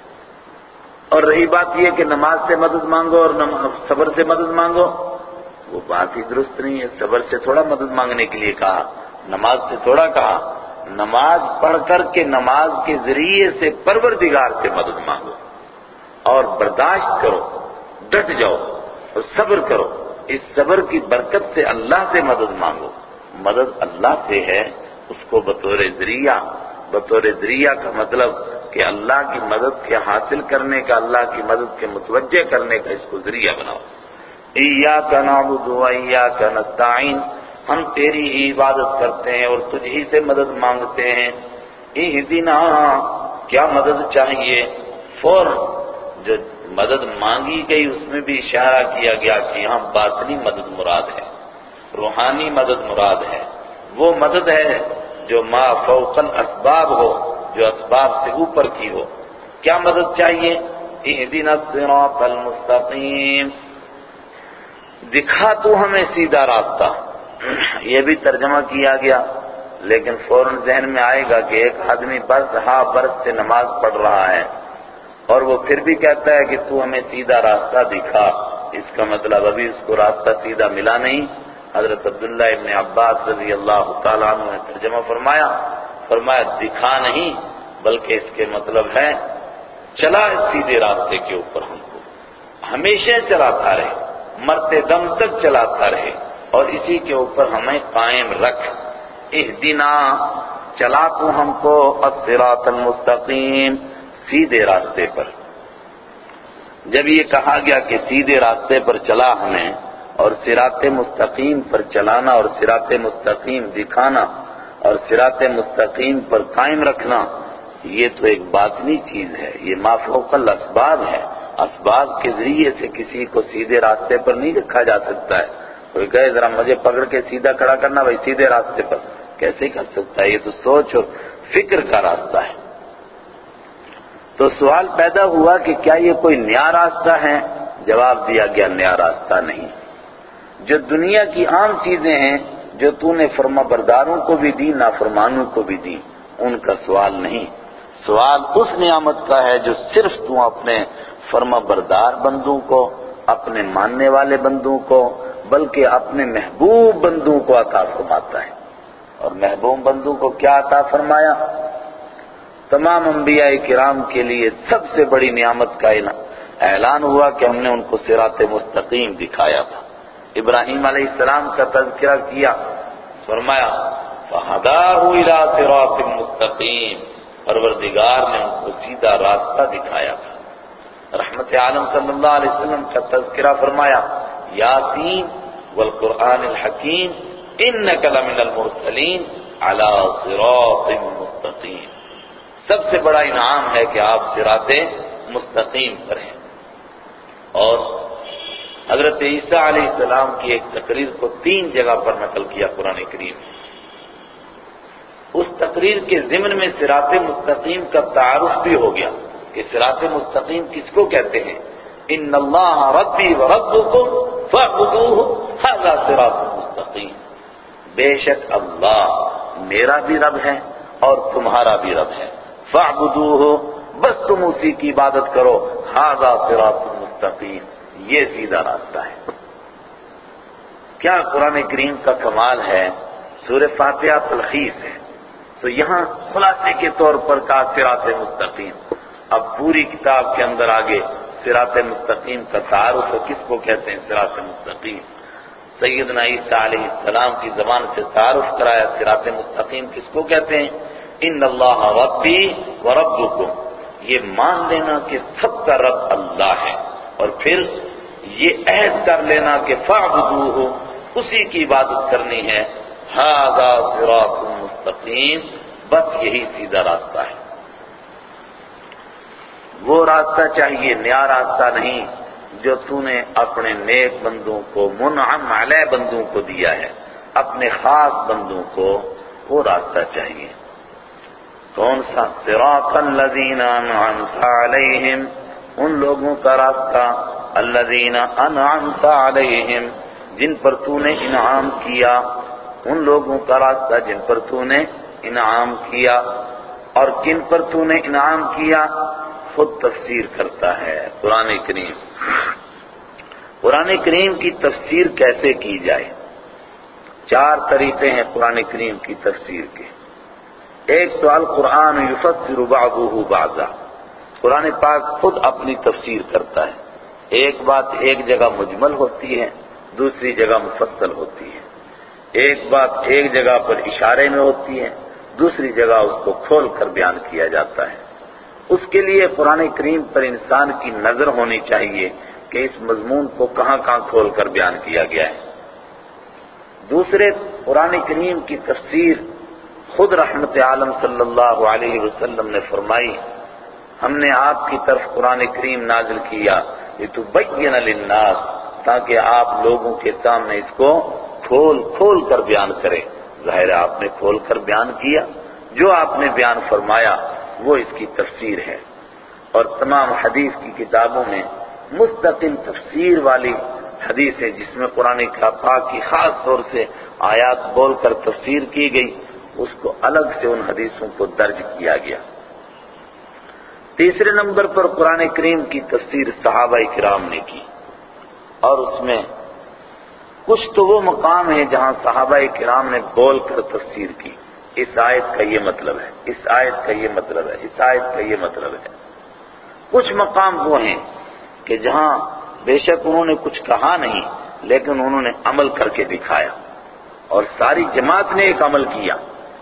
Speaker 1: اور رہی بات یہ کہ نماز سے مدد مانگو اور صبر سے مدد مانگو۔ وہ بات ہی درست نہیں ہے۔ صبر سے تھوڑا مدد مانگنے کے لیے کہا، نماز سے تھوڑا کہا، نماز پڑھ کر کے نماز کے ذریعے سے پروردگار سے مدد مانگو۔ اور برداشت کرو، ڈٹ جاؤ اور صبر کرو۔ اس صبر کی برکت سے اللہ سے مدد مانگو۔ مدد اللہ سے ہے، اس کو بطور ذریعہ۔ بطور ذریعہ کا مطلب کہ اللہ کی مدد کے حاصل کرنے کا، اللہ کی مدد کے متوجہ کرنے کا اس کو ذریعہ بناؤ۔ ایاک نعبد و ایاک نستعین، ہم تیری ہی عبادت کرتے ہیں اور تجھ ہی سے مدد مانگتے ہیں۔ اہدنا کیا مدد چاہیے؟ فور جو مدد مانگی گئی، اس میں بھی اشارہ کیا گیا کہ یہاں باطنی مدد مراد ہے، روحانی مدد مراد ہے۔ وہ مدد ہے جو ما فوق الاسباب ہو جو اسباب سے اوپر کی ہو۔ کیا مدد چاہیے؟ اہدنا الصراط المستقیم۔ دکھا تو ہمیں سیدھا راستہ۔ یہ بھی ترجمہ کیا گیا، لیکن فوراً ذہن میں آئے گا کہ ایک آدمی برس ہا برس سے نماز پڑھ رہا ہے، اور وہ پھر بھی کہتا ہے کہ تو ہمیں سیدھا راستہ دکھا۔ اس کا مطلب ابھی اس کو راستہ سیدھا ملا نہیں۔ حضرت عبداللہ ابن عباس رضی اللہ تعالیٰ عنہ نے ترجمہ فرمایا۔ فرمایا دکھا نہیں، بلکہ اس کے مطلب ہے، چلا اس سیدھے راستے کے اوپر ہم کو۔ ہمیشہ چلاتا رہے مرتے دم تک چلاتا رہے، اور اسی کے اوپر ہمیں قائم رکھ۔ اہدنا، چلا تو ہم کو الصراط المستقیم، سیدھے راستے پر۔ جب یہ کہا گیا کہ سیدھے راستے پر چلا ہمیں، اور سرات مستقیم پر چلانا اور سرات مستقیم دکھانا اور سرات مستقیم پر قائم رکھنا، یہ تو ایک باطنی چیز ہے، یہ مافوق الاسباب ہے۔ اسباب کے ذریعے سے کسی کو سیدھے راستے پر نہیں رکھا جا سکتا ہے۔ کوئی کہے، ذرا مجھے پکڑ کے سیدھا کھڑا کرنا، بھائی سیدھے راستے پر۔ کیسے کر سکتا ہے؟ یہ تو سوچ اور فکر کا راستہ ہے۔ تو سوال پیدا ہوا کہ کیا یہ کوئی نیا راستہ ہے؟ جواب دیا گیا، نیا راستہ نہیں۔ جو دنیا کی عام چیزیں ہیں جو تو نے فرما برداروں کو بھی دی، نافرمانوں کو بھی دی۔ ان کا سوال نہیں۔ سوال اس نعمت کا ہے جو صرف تو اپنے فرما بردار بندوں کو، اپنے ماننے والے بندوں کو، بلکہ اپنے محبوب بندوں کو عطا فرماتا ہے۔ اور محبوب بندوں کو کیا عطا فرمایا؟ تمام انبیاء کرام کے لیے سب سے بڑی نعمت کا اعلان ہوا کہ ہم نے ان کو سرات مستقیم دکھایا تھا۔ ابراہیم علیہ السلام کا تذکرہ کیا، فرمایا فَهَدَاهُ إِلَىٰ صِرَاطٍ مستقیم پروردگار نے ان کو سیدھا راستہ دکھایا تھا۔ رحمت عالم صلی اللہ علیہ وسلم کا تذکرہ فرمایا، یاسین والقرآن الحکیم انک لمن المرسلین علی صراط مستقیم سب سے بڑا انعام ہے کہ آپ صراط مستقیم پر حضرت عیسیٰ علیہ السلام کی ایک تقریر کو تین جگہ پر نقل کیا قرآن کریم اس تقریر کے ضمن میں سراط مستقیم کا تعارف بھی ہو گیا کہ سراط مستقیم کس کو کہتے ہیں؟ ان اللہ ربی و ربکم فاعبدوه هذا صراط مستقیم۔ بے شک اللہ میرا بھی رب ہے اور تمہارا بھی رب ہے۔ فاعبدوه، بس تم اسی کی عبادت کرو۔ هذا صراط مستقیم۔ یہ سیدھا راستہ ہے۔ کیا قرآن کریم کا کمال ہے؟ سور فاتحہ تلخیص ہے۔ تو یہاں خلاصے کے طور پر کہا سرات مستقیم۔ اب پوری کتاب کے اندر آگے سرات مستقیم کا تعارف ہے۔ کس کو کہتے ہیں سرات مستقیم؟ سیدنا عیسیٰ علیہ السلام کی زبان سے تعارف کرایا۔ سرات مستقیم کس کو کہتے ہیں؟ ان اللہ ربی و ربکم۔ یہ مان لینا کہ سب کا رب اللہ ہے۔ اور پھر یہ عہد کر لینا کہ فعبدوہ اسی کی عبادت کرنی ہے۔ ہاضا صراط مستقیم، بس یہی سیدھا راستہ ہے۔ وہ راستہ چاہیے، نیا راستہ نہیں، جو تو نے اپنے نیک بندوں کو، منعم علیہ بندوں کو دیا ہے۔ اپنے خاص بندوں کو وہ راستہ چاہیے۔ کون سا؟ صراط الذین انعمت علیہم، ان لوگوں کا راستہ۔ الذین انعمت علیہم، جن پر تو نے انعام کیا، ان لوگوں کا راستہ جن پر تو نے انعام کیا، اور کن پر تو نے انعام کیا، خود تفسیر کرتا ہے قرآن کریم۔ قرآن کریم کی تفسیر کیسے کی جائے؟ چار طریقے ہیں قرآن کریم کی تفسیر کے۔ ایک تو القرآن یفسر بعضه بعضا۔ قرآن پاک خود اپنی تفسیر کرتا ہے۔ ایک بات ایک جگہ مجمل ہوتی ہے، دوسری جگہ مفصل ہوتی ہے۔ ایک بات ایک جگہ پر اشارے میں ہوتی ہے، دوسری جگہ اس کو کھول کر بیان کیا جاتا ہے۔ اس کے لیے قرآن کریم پر انسان کی نظر ہونی چاہیے کہ اس مضمون کو کہاں کہاں کھول کر بیان کیا گیا ہے۔ دوسرے، قرآن کریم کی تفسیر خود رحمت عالم صلی اللہ علیہ وسلم نے فرمائی، ہم نے آپ کی طرف قرآن کریم نازل کیا۔ یہ تو للناس، تاکہ آپ لوگوں کے سامنے اس کو کھول کھول کر بیان کرے ظاہر آپ نے کھول کر بیان کیا۔ جو آپ نے بیان فرمایا، وہ اس کی تفسیر ہے۔ اور تمام حدیث کی کتابوں میں مستقل تفسیر والی حدیث ہے، جس میں قرآن پاک کی خاص طور سے آیات بول کر تفسیر کی گئی۔ اس کو الگ سے ان حدیثوں کو درج کیا گیا۔ تیسرے نمبر پر قرآن کریم کی تفسیر صحابہ کرام نے کی اور اس میں کچھ تو وہ مقام ہے جہاں صحابہ کرام نے بول کر تفسیر کی۔ اس آیت کا یہ مطلب ہے، اس آیت کا یہ مطلب ہے، اس آیت کا یہ مطلب ہے۔ کچھ مقام وہ ہیں کہ جہاں بے شک انہوں نے کچھ کہا نہیں، لیکن انہوں نے عمل کر کے دکھایا۔ اور ساری جماعت نے ایک عمل کیا۔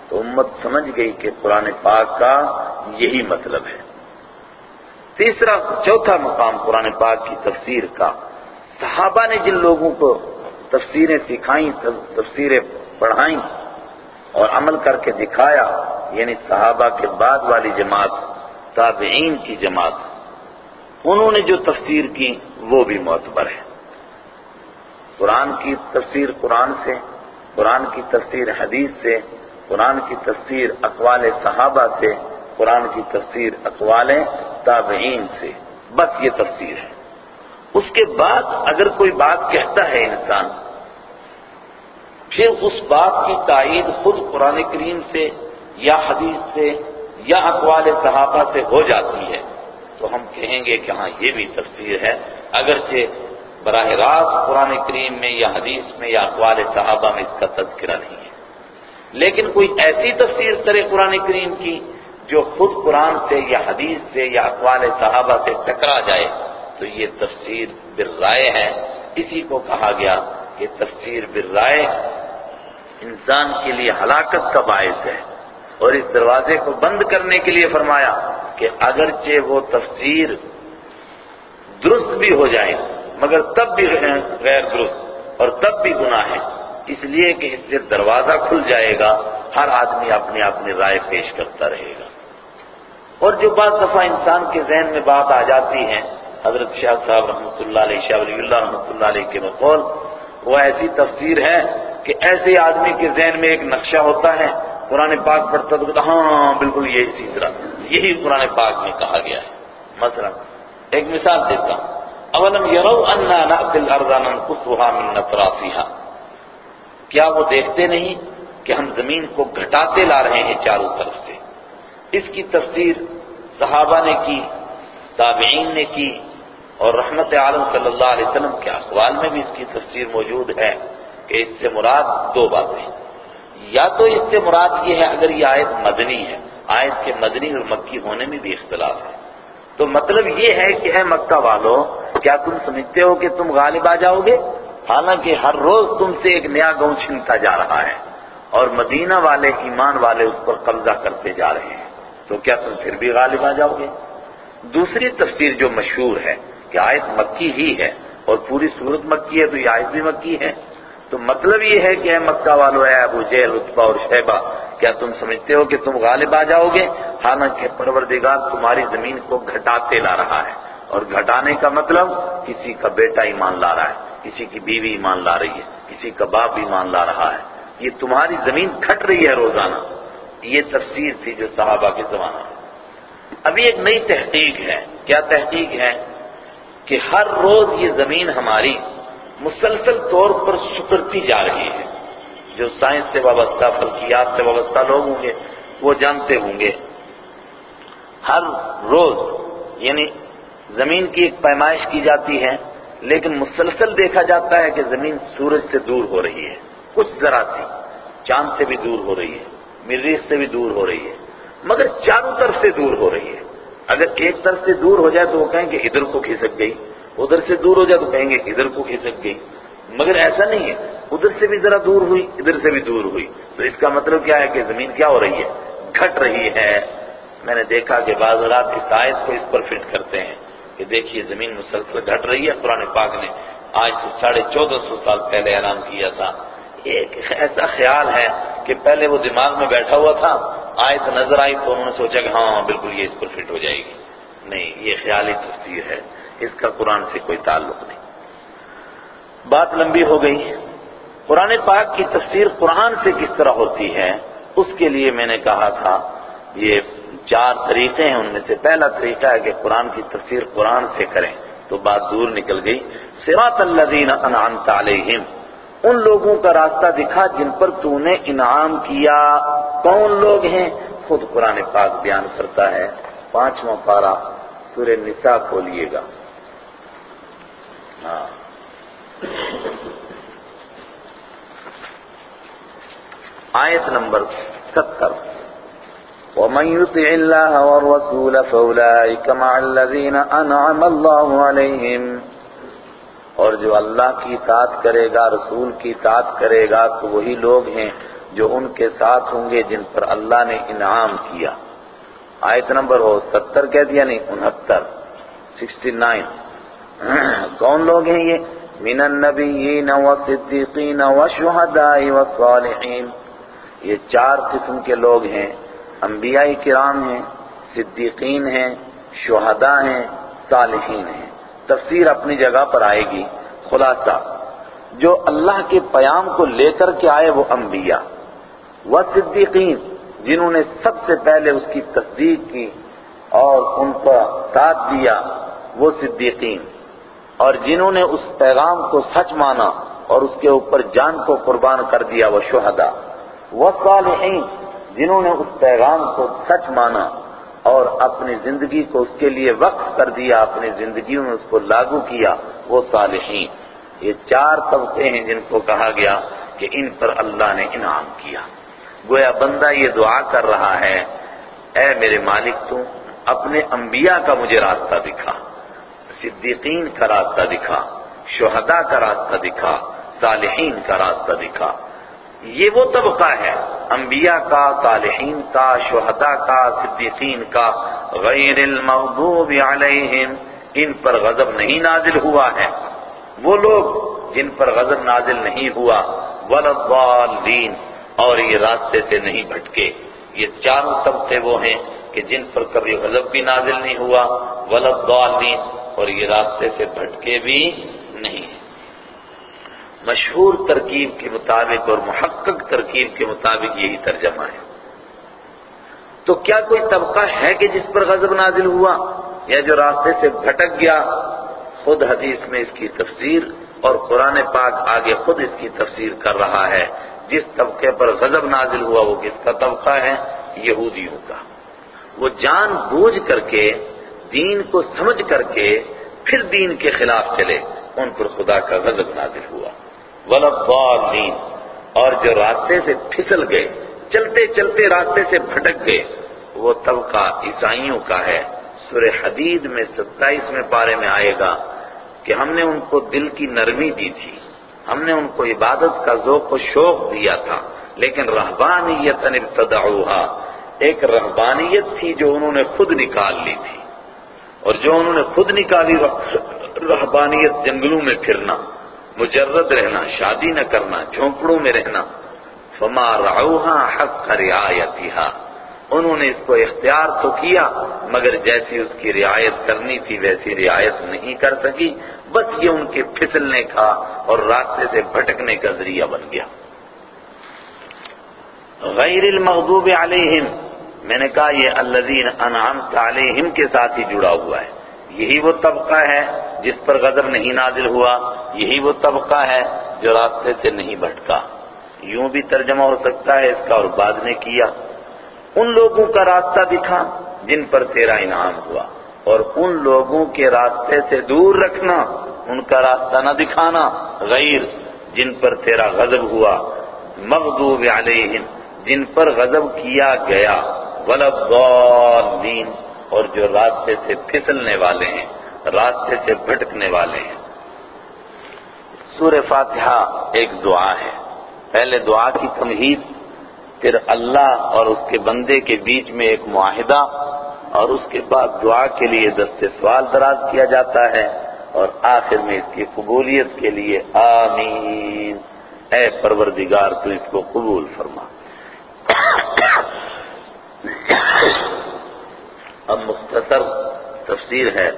Speaker 1: تو امت سمجھ گئی کہ قرآن پاک کا یہی مطلب ہے۔ تیسرا، چوتھا مقام قرآن پاک کی تفسیر کا۔ صحابہ نے جن لوگوں کو تفسیریں سکھائیں، تفسیریں پڑھائیں اور عمل کر کے دکھایا یعنی صحابہ کے بعد والی جماعت، تابعین کی جماعت، انہوں نے جو تفسیر کی، وہ بھی معتبر ہے۔ قرآن کی تفسیر قرآن سے، قرآن کی تفسیر حدیث سے، قرآن کی تفسیر اقوال صحابہ سے، قرآن کی تفسیر اقوال تابعین سے۔ بس یہ تفسیر ہے۔ اس کے بعد اگر کوئی بات کہتا ہے انسان، پھر اس بات کی تائید خود قرآن کریم سے یا حدیث سے یا اقوال صحابہ سے ہو جاتی ہے۔ تو ہم کہیں گے کہ ہاں یہ بھی تفسیر ہے۔ اگرچہ براہ راست قرآن کریم میں یا حدیث میں یا اقوال صحابہ میں اس کا تذکرہ نہیں ہے۔ لیکن کوئی ایسی تفسیر کرے قرآن کریم کی جو خود قرآن سے یا حدیث سے یا اقوال صحابہ سے ٹکرا جائے، تو یہ تفسیر بالرائے ہے۔ اسی کو کہا گیا کہ تفسیر بالرائے انسان کے لیے ہلاکت کا باعث ہے۔ اور اس دروازے کو بند کرنے کے لیے فرمایا کہ اگرچہ وہ تفسیر درست بھی ہو جائے، مگر تب بھی غیر درست اور تب بھی گناہ ہے۔ اس لیے کہ اس سے دروازہ کھل جائے گا، ہر آدمی اپنی اپنی رائے پیش کرتا رہے گا۔ اور جو بات دفعہ انسان کے ذہن میں بات آ جاتی ہے، حضرت شاہ صاحب رحمۃ اللہ علیہ، شاہ ولی اللہ رحمۃ اللہ علیہ کے مقول، وہ ایسی تفسیر ہے کہ ایسے آدمی کے ذہن میں ایک نقشہ ہوتا ہے، قرآن پاک پڑھتا تو کہتا ہاں،, ہاں بالکل یہ اسی طرح، یہی قرآن پاک میں کہا گیا ہے۔ مثلا، ایک مثال دیتا ہوں۔ اولم یرو انا نأتی الارض ننقصها من کیا وہ دیکھتے نہیں کہ ہم زمین کو گھٹاتے لا رہے ہیں چاروں طرف سے؟ اس کی تفسیر صحابہ نے کی، تابعین نے کی اور رحمت عالم صلی اللہ علیہ وسلم کے اقوال میں بھی اس کی تفسیر موجود ہے کہ اس سے مراد دو باتیں یا تو اس سے مراد یہ ہے، اگر یہ آیت مدنی ہے، آیت کے مدنی اور مکی ہونے میں بھی اختلاف ہے۔ تو مطلب یہ ہے کہ اے مکہ والو، کیا تم سمجھتے ہو کہ تم غالب آ جاؤ گے؟ حالانکہ ہر روز تم سے ایک نیا گاؤں چھنتا جا رہا ہے اور مدینہ والے، ایمان والے اس پر قبضہ کرتے جا رہے ہیں۔ تو کیا تم پھر بھی غالب آ جاؤ گے؟ دوسری تفسیر جو مشہور ہے کہ آیت مکی ہی ہے اور پوری صورت مکی ہے تو یہ آیت بھی مکی ہے۔ تو مطلب یہ ہے کہ اے مکہ والو، اے ابو جہل رتبہ اور شہبہ کیا تم سمجھتے ہو کہ تم غالب آ جاؤ گے؟ حالانکہ پروردگار تمہاری زمین کو گھٹاتے لا رہا ہے۔ اور گھٹانے کا مطلب کسی کا بیٹا ایمان لا رہا ہے، کسی کی بیوی ایمان لا رہی ہے، کسی کا باپ ایمان لا رہا ہے۔ یہ تمہاری زمین گھٹ رہی ہے روزانہ۔ یہ تفسیر تھی جو صحابہ کے زمانہ میں۔ ابھی ایک نئی تحقیق ہے۔ کیا تحقیق ہے؟ کہ ہر روز یہ زمین ہماری مسلسل طور پر سکڑتی جا رہی ہے۔ جو سائنس سے وابستہ، فلکیات سے وابستہ لوگ ہوں گے، وہ جانتے ہوں گے۔ ہر روز یعنی زمین کی ایک پیمائش کی جاتی ہے، لیکن مسلسل دیکھا جاتا ہے کہ زمین سورج سے دور ہو رہی ہے۔ کچھ ذرا سی، چاند سے بھی دور ہو رہی ہے۔ مریخ سے بھی دور ہو رہی ہے۔ مگر چاروں طرف سے دور ہو رہی ہے۔ اگر ایک طرف سے دور ہو جائے تو وہ کہیں گے ادھر کو کھسک گئی۔ ادھر سے دور ہو جائے تو کہیں گے ادھر کو کھسک گئی۔ مگر ایسا نہیں ہے۔ ادھر سے بھی ذرا دور ہوئی، ادھر سے بھی دور ہوئی۔ تو اس کا مطلب کیا ہے کہ زمین کیا ہو رہی ہے؟ گھٹ رہی ہے۔ میں نے دیکھا کہ بعض رات اس آیت کو اس پر فٹ کرتے ہیں کہ دیکھیے زمین مسلسل گھٹ رہی ہے۔ قرآن پاک نے آج سے ساڑھے چودہ سو سال پہلے اعلان کیا تھا۔ ایک ایسا خیال ہے کہ پہلے وہ دماغ میں بیٹھا ہوا تھا، آیت نظر آئی تو انہوں نے سوچا کہ ہاں بالکل یہ اس پر فٹ ہو جائے گی۔ نہیں، یہ خیالی تفسیر ہے، اس کا قرآن سے کوئی تعلق نہیں۔ بات لمبی ہو گئی۔ قرآن پاک کی تفسیر قرآن سے کس طرح ہوتی ہے، اس کے لیے میں نے کہا تھا، یہ چار طریقے ہیں۔ ان میں سے پہلا طریقہ ہے کہ قرآن کی تفسیر قرآن سے کریں۔ تو بات دور نکل گئی۔ صراط الذین انعمت علیہم۔ ان لوگوں کا راستہ دکھا جن پر تو نے انعام کیا۔ کون لوگ ہیں؟ خود قرآن پاک بیان کرتا ہے۔ پانچواں پارا سورہ نساء کھولیے گا۔ ہاں۔ آیت نمبر ستر۔ ومن يطع الله والرسول فأولئك مع الذين أنعم الله عليهم اور جو اللہ کی اطاعت کرے گا، رسول کی اطاعت کرے گا، تو وہی لوگ ہیں جو ان کے ساتھ ہوں گے جن پر اللہ نے انعام کیا۔ آیت نمبر ہو، ستر کہہ دیا نہیں، انہتر، سکسٹی نائن۔ کون لوگ ہیں یہ؟ من النبیین والصدیقین والشہداء والصالحین یہ چار قسم کے لوگ ہیں۔ انبیاء کرام ہیں، صدیقین ہیں، شہداء ہیں، صالحین ہیں۔ تفسیر اپنی جگہ پر آئے گی. خلاصہ، جو اللہ کے پیام کو لے کر کے آئے وہ انبیاء. وہ صدیقین جنہوں نے سب سے پہلے اس کی تصدیق کی اور ان کا ساتھ دیا، وہ صدیقین. اور جنہوں نے اس پیغام کو سچ مانا اور اس کے اوپر جان کو قربان کر دیا، وہ شہداء. وہ صالحین جنہوں نے اس پیغام کو سچ مانا اور اپنی زندگی کو اس کے لیے وقف کر دیا، اپنی زندگیوں میں اس کو لاگو کیا، وہ صالحین۔ یہ چار طبقے ہیں جن کو کہا گیا کہ ان پر اللہ نے انعام کیا۔ گویا بندہ یہ دعا کر رہا ہے، اے میرے مالک تو، اپنے انبیاء کا مجھے راستہ دکھا، صدیقین کا راستہ دکھا، شہداء کا راستہ دکھا، صالحین کا راستہ دکھا۔ یہ وہ طبقہ ہے، انبیاء کا، صالحین کا، شہداء کا، صدیقین کا، غیر المغضوب علیہم، ان پر غضب نہیں نازل ہوا ہے۔ وہ لوگ جن پر غضب نازل نہیں ہوا ولضالین اور یہ راستے سے نہیں بھٹکے۔ یہ چاروں طبقے وہ ہیں کہ جن پر کبھی غضب بھی نازل نہیں ہوا ولضالین اور یہ راستے سے بھٹکے بھی نہیں ہیں۔ مشہور ترکیب کے مطابق اور محقق ترکیب کے مطابق یہی ترجمہ ہے۔ تو کیا کوئی طبقہ ہے کہ جس پر غضب نازل ہوا؟ یا جو راستے سے بھٹک گیا؟ خود حدیث میں اس کی تفسیر اور قرآن پاک آگے خود اس کی تفسیر کر رہا ہے۔ جس طبقے پر غضب نازل ہوا، وہ کس کا طبقہ ہے؟ یہودیوں کا۔ وہ جان بوجھ کر کے، دین کو سمجھ کر کے، پھر دین کے خلاف چلے، ان پر خدا کا غضب نازل ہوا۔ ولضالین اور جو راستے سے پھسل گئے، چلتے چلتے راستے سے بھٹک گئے، وہ طبقہ عیسائیوں کا ہے۔ سورہ حدید میں ستائیس میں پارے میں آئے گا کہ ہم نے ان کو دل کی نرمی دی تھی۔ ہم نے ان کو عبادت کا ذوق و شوق دیا تھا، لیکن رہبانیت ابتدعوها۔ ایک رہبانیت تھی جو انہوں نے خود نکال لی تھی۔ اور جو انہوں نے خود نکالی، رہبانیت جنگلوں میں پھرنا۔ مجرد رہنا، شادی نہ کرنا، جھونپڑوں میں رہنا۔ فما رعوها حق رعایتها۔ انہوں نے اس کو اختیار تو کیا، مگر جیسی اس کی رعایت کرنی تھی، ویسی رعایت نہیں کر سکی۔ بس یہ ان کے پھسلنے کا اور راستے سے بھٹکنے کا ذریعہ بن گیا۔ غیر المغضوب علیہم۔ میں نے کہا، یہ الذین انعمت علیہم کے ساتھ ہی جڑا ہوا ہے۔ یہی وہ طبقہ ہے جس پر غضب نہیں نازل ہوا، یہی وہ طبقہ ہے جو راستے سے نہیں بھٹکا۔ یوں بھی ترجمہ ہو سکتا ہے اس کا اور بعد نے کیا۔ ان لوگوں کا راستہ دکھا جن پر تیرا انعام ہوا، اور ان لوگوں کے راستے سے دور رکھنا، ان کا راستہ نہ دکھانا غیر جن پر تیرا غضب ہوا۔ مغضوب علیہم، جن پر غضب کیا گیا۔ ضالین اور جو راستے سے پھسلنے والے ہیں۔ راستے سے بھٹکنے والے ہیں۔ سورہ فاتحہ ایک دعا ہے۔ پہلے دعا کی تمہید، پھر اللہ اور اس کے بندے کے بیچ میں ایک معاہدہ، اور اس کے بعد دعا کے لیے دست سوال دراز کیا جاتا ہے، اور آخر میں اس کی قبولیت کے لیے آمین۔ اے پروردگار، تو اس کو قبول فرما۔ اب مختصر تفسیر ہے۔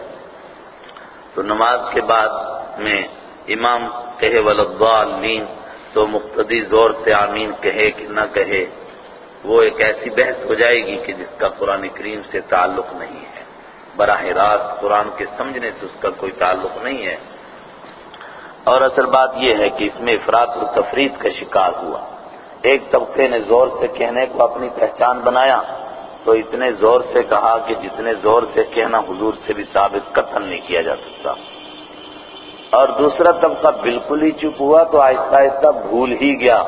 Speaker 1: تو نماز کے بعد میں امام کہے ولدالمین تو مقتدی زور سے آمین کہے کہ نہ کہے، وہ ایک ایسی بحث ہو جائے گی کہ جس کا قرآن کریم سے تعلق نہیں ہے۔ براہ راست قرآن کے سمجھنے سے اس کا کوئی تعلق نہیں ہے۔ اور اصل بات یہ ہے کہ اس میں افراد و تفرید کا شکار ہوا۔ ایک طبقے نے زور سے کہنے کو اپنی پہچان بنایا۔ تو اتنے زور سے کہا کہ جتنے زور سے کہنا حضور سے بھی ثابت قتل نہیں کیا جا سکتا۔ اور دوسرا طبقہ بالکل ہی چپ ہوا تو آہستہ آہستہ بھول ہی گیا۔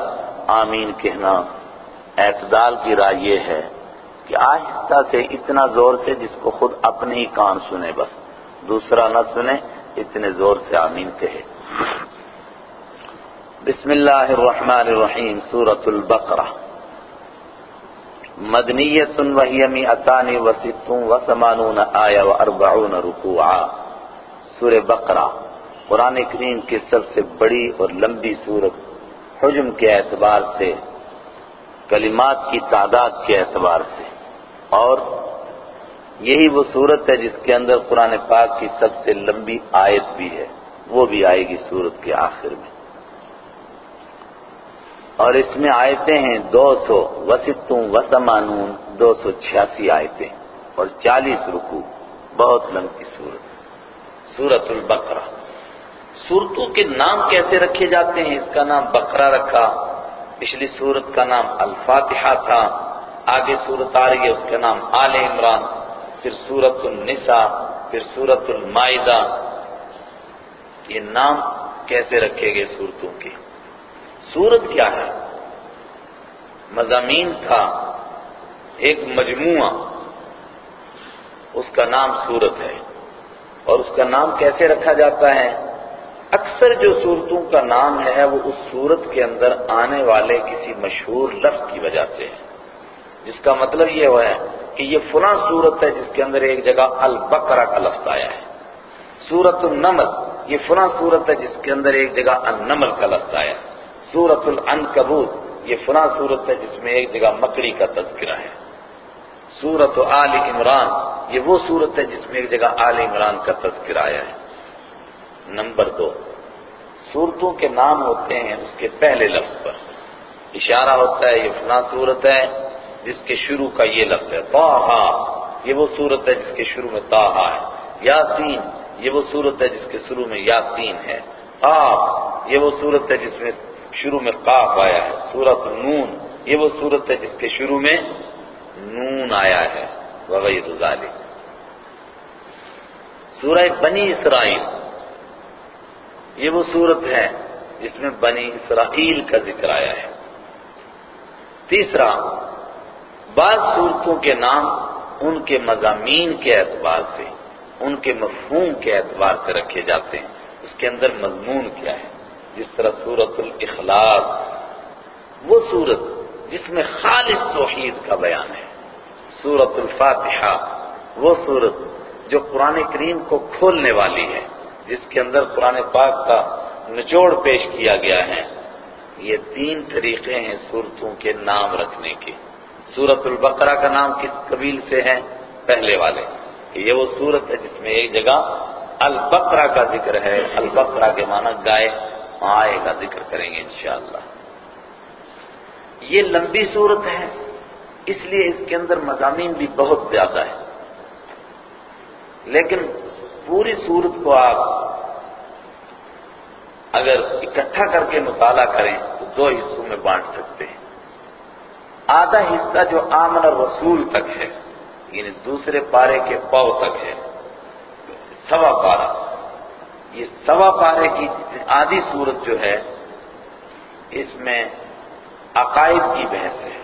Speaker 1: آمین کہنا اعتدال کی رائے یہ ہے کہ آہستہ سے اتنا زور سے جس کو خود اپنے ہی کان سنے بس، دوسرا نہ سنے، اتنے زور سے آمین کہے۔ بسم اللہ الرحمن الرحیم، سورة البقرہ۔ مدنیت وحیمی اتانی وستون وسمانون آیا واربعون رکوعا۔ سور بقرہ، قرآن کریم کی سب سے بڑی اور لمبی صورت حجم کے اعتبار سے، کلمات کی تعداد کے اعتبار سے۔ اور یہی وہ صورت ہے جس کے اندر قرآن پاک کی سب سے لمبی آیت بھی ہے۔ وہ بھی آئے گی صورت کے آخر میں۔ اور اس میں آیتیں ہیں دو سو وسطوں وسمانون دو سو چھیاسی آیتیں اور چالیس رکو بہت لمبی صورت۔ سورت البقرہ۔ صورتوں کے نام کیسے رکھے جاتے ہیں؟ اس کا نام بقرہ رکھا، پچھلی صورت کا نام الفاتحہ تھا، آگے صورت آ رہی ہے، اس کا نام آل عمران، پھر سورت النساء، پھر سورت المائدہ۔ یہ نام کیسے رکھے گئے صورتوں کے؟ سورت کیا ہے؟ مضامین تھا، ایک مجموعہ، اس کا نام سورت ہے۔ اور اس کا نام کیسے رکھا جاتا ہے؟ اکثر جو صورتوں کا نام ہے، وہ اس صورت کے اندر آنے والے کسی مشہور لفظ کی وجہ سے ہے جس کا مطلب یہ ہوا ہے کہ یہ فلاں صورت ہے، جس کے اندر ایک جگہ البقرہ کا لفظ آیا ہے۔ سورت النمل، یہ فلاں صورت ہے، جس کے اندر ایک جگہ النمل کا لفظ آیا ہے۔ سورت العنکبوت، یہ فلاں صورت ہے جس میں ایک جگہ مکڑی کا تذکرہ ہے۔ سورت آل عمران، یہ وہ صورت ہے جس میں ایک جگہ آل عمران کا تذکرہ آیا ہے۔ نمبر دو صورتوں کے نام ہوتے ہیں اس کے پہلے لفظ پر۔ اشارہ ہوتا ہے یہ فلاں صورت ہے، جس کے شروع کا یہ لفظ ہے توحا یہ وہ صورت ہے جس کے شروع میں تاہا ہے۔ یاسین، یہ وہ صورت ہے جس کے شروع میں یاسین ہے۔ آپ یہ وہ صورت ہے جس میں شروع میں قاف آیا ہے سورت نون یہ وہ صورت ہے جس کے شروع میں نون آیا ہے وغیرہ ذالک سورہ بنی اسرائیل، یہ وہ صورت ہے جس میں بنی اسرائیل کا ذکر آیا ہے۔ تیسرا، بعض صورتوں کے نام ان کے مضامین کے اعتبار سے، ان کے مفہوم کے اعتبار سے رکھے جاتے ہیں، اس کے اندر مضمون کیا ہے۔ جس طرح سورت الاخلاص، وہ صورت جس میں خالص توحید کا بیان ہے۔ سورت الفاتحہ، وہ صورت جو قرآن کریم کو کھولنے والی ہے، جس کے اندر قرآن پاک کا نچوڑ پیش کیا گیا ہے۔ یہ تین طریقے ہیں صورتوں کے نام رکھنے کے۔ سورت البقرہ کا نام کس قبیل سے ہے؟ پہلے والے۔ یہ وہ صورت ہے جس میں ایک جگہ البقرہ کا ذکر ہے۔ البقرہ کے معنی گائے۔ آئے کا ذکر کریں گے انشاءاللہ۔ یہ لمبی صورت ہے، اس لیے اس کے اندر مضامین بھی بہت زیادہ ہے لیکن پوری صورت کو آپ اگر اکٹھا کر کے مطالعہ کریں، تو دو حصوں میں بانٹ سکتے ہیں۔ آدھا حصہ جو آمن رسول تک ہے یعنی دوسرے پارے کے پاؤ تک ہے، سوا پارا یہ سوا پارے کی آدھی صورت جو ہے، اس میں عقائد کی بحث ہے۔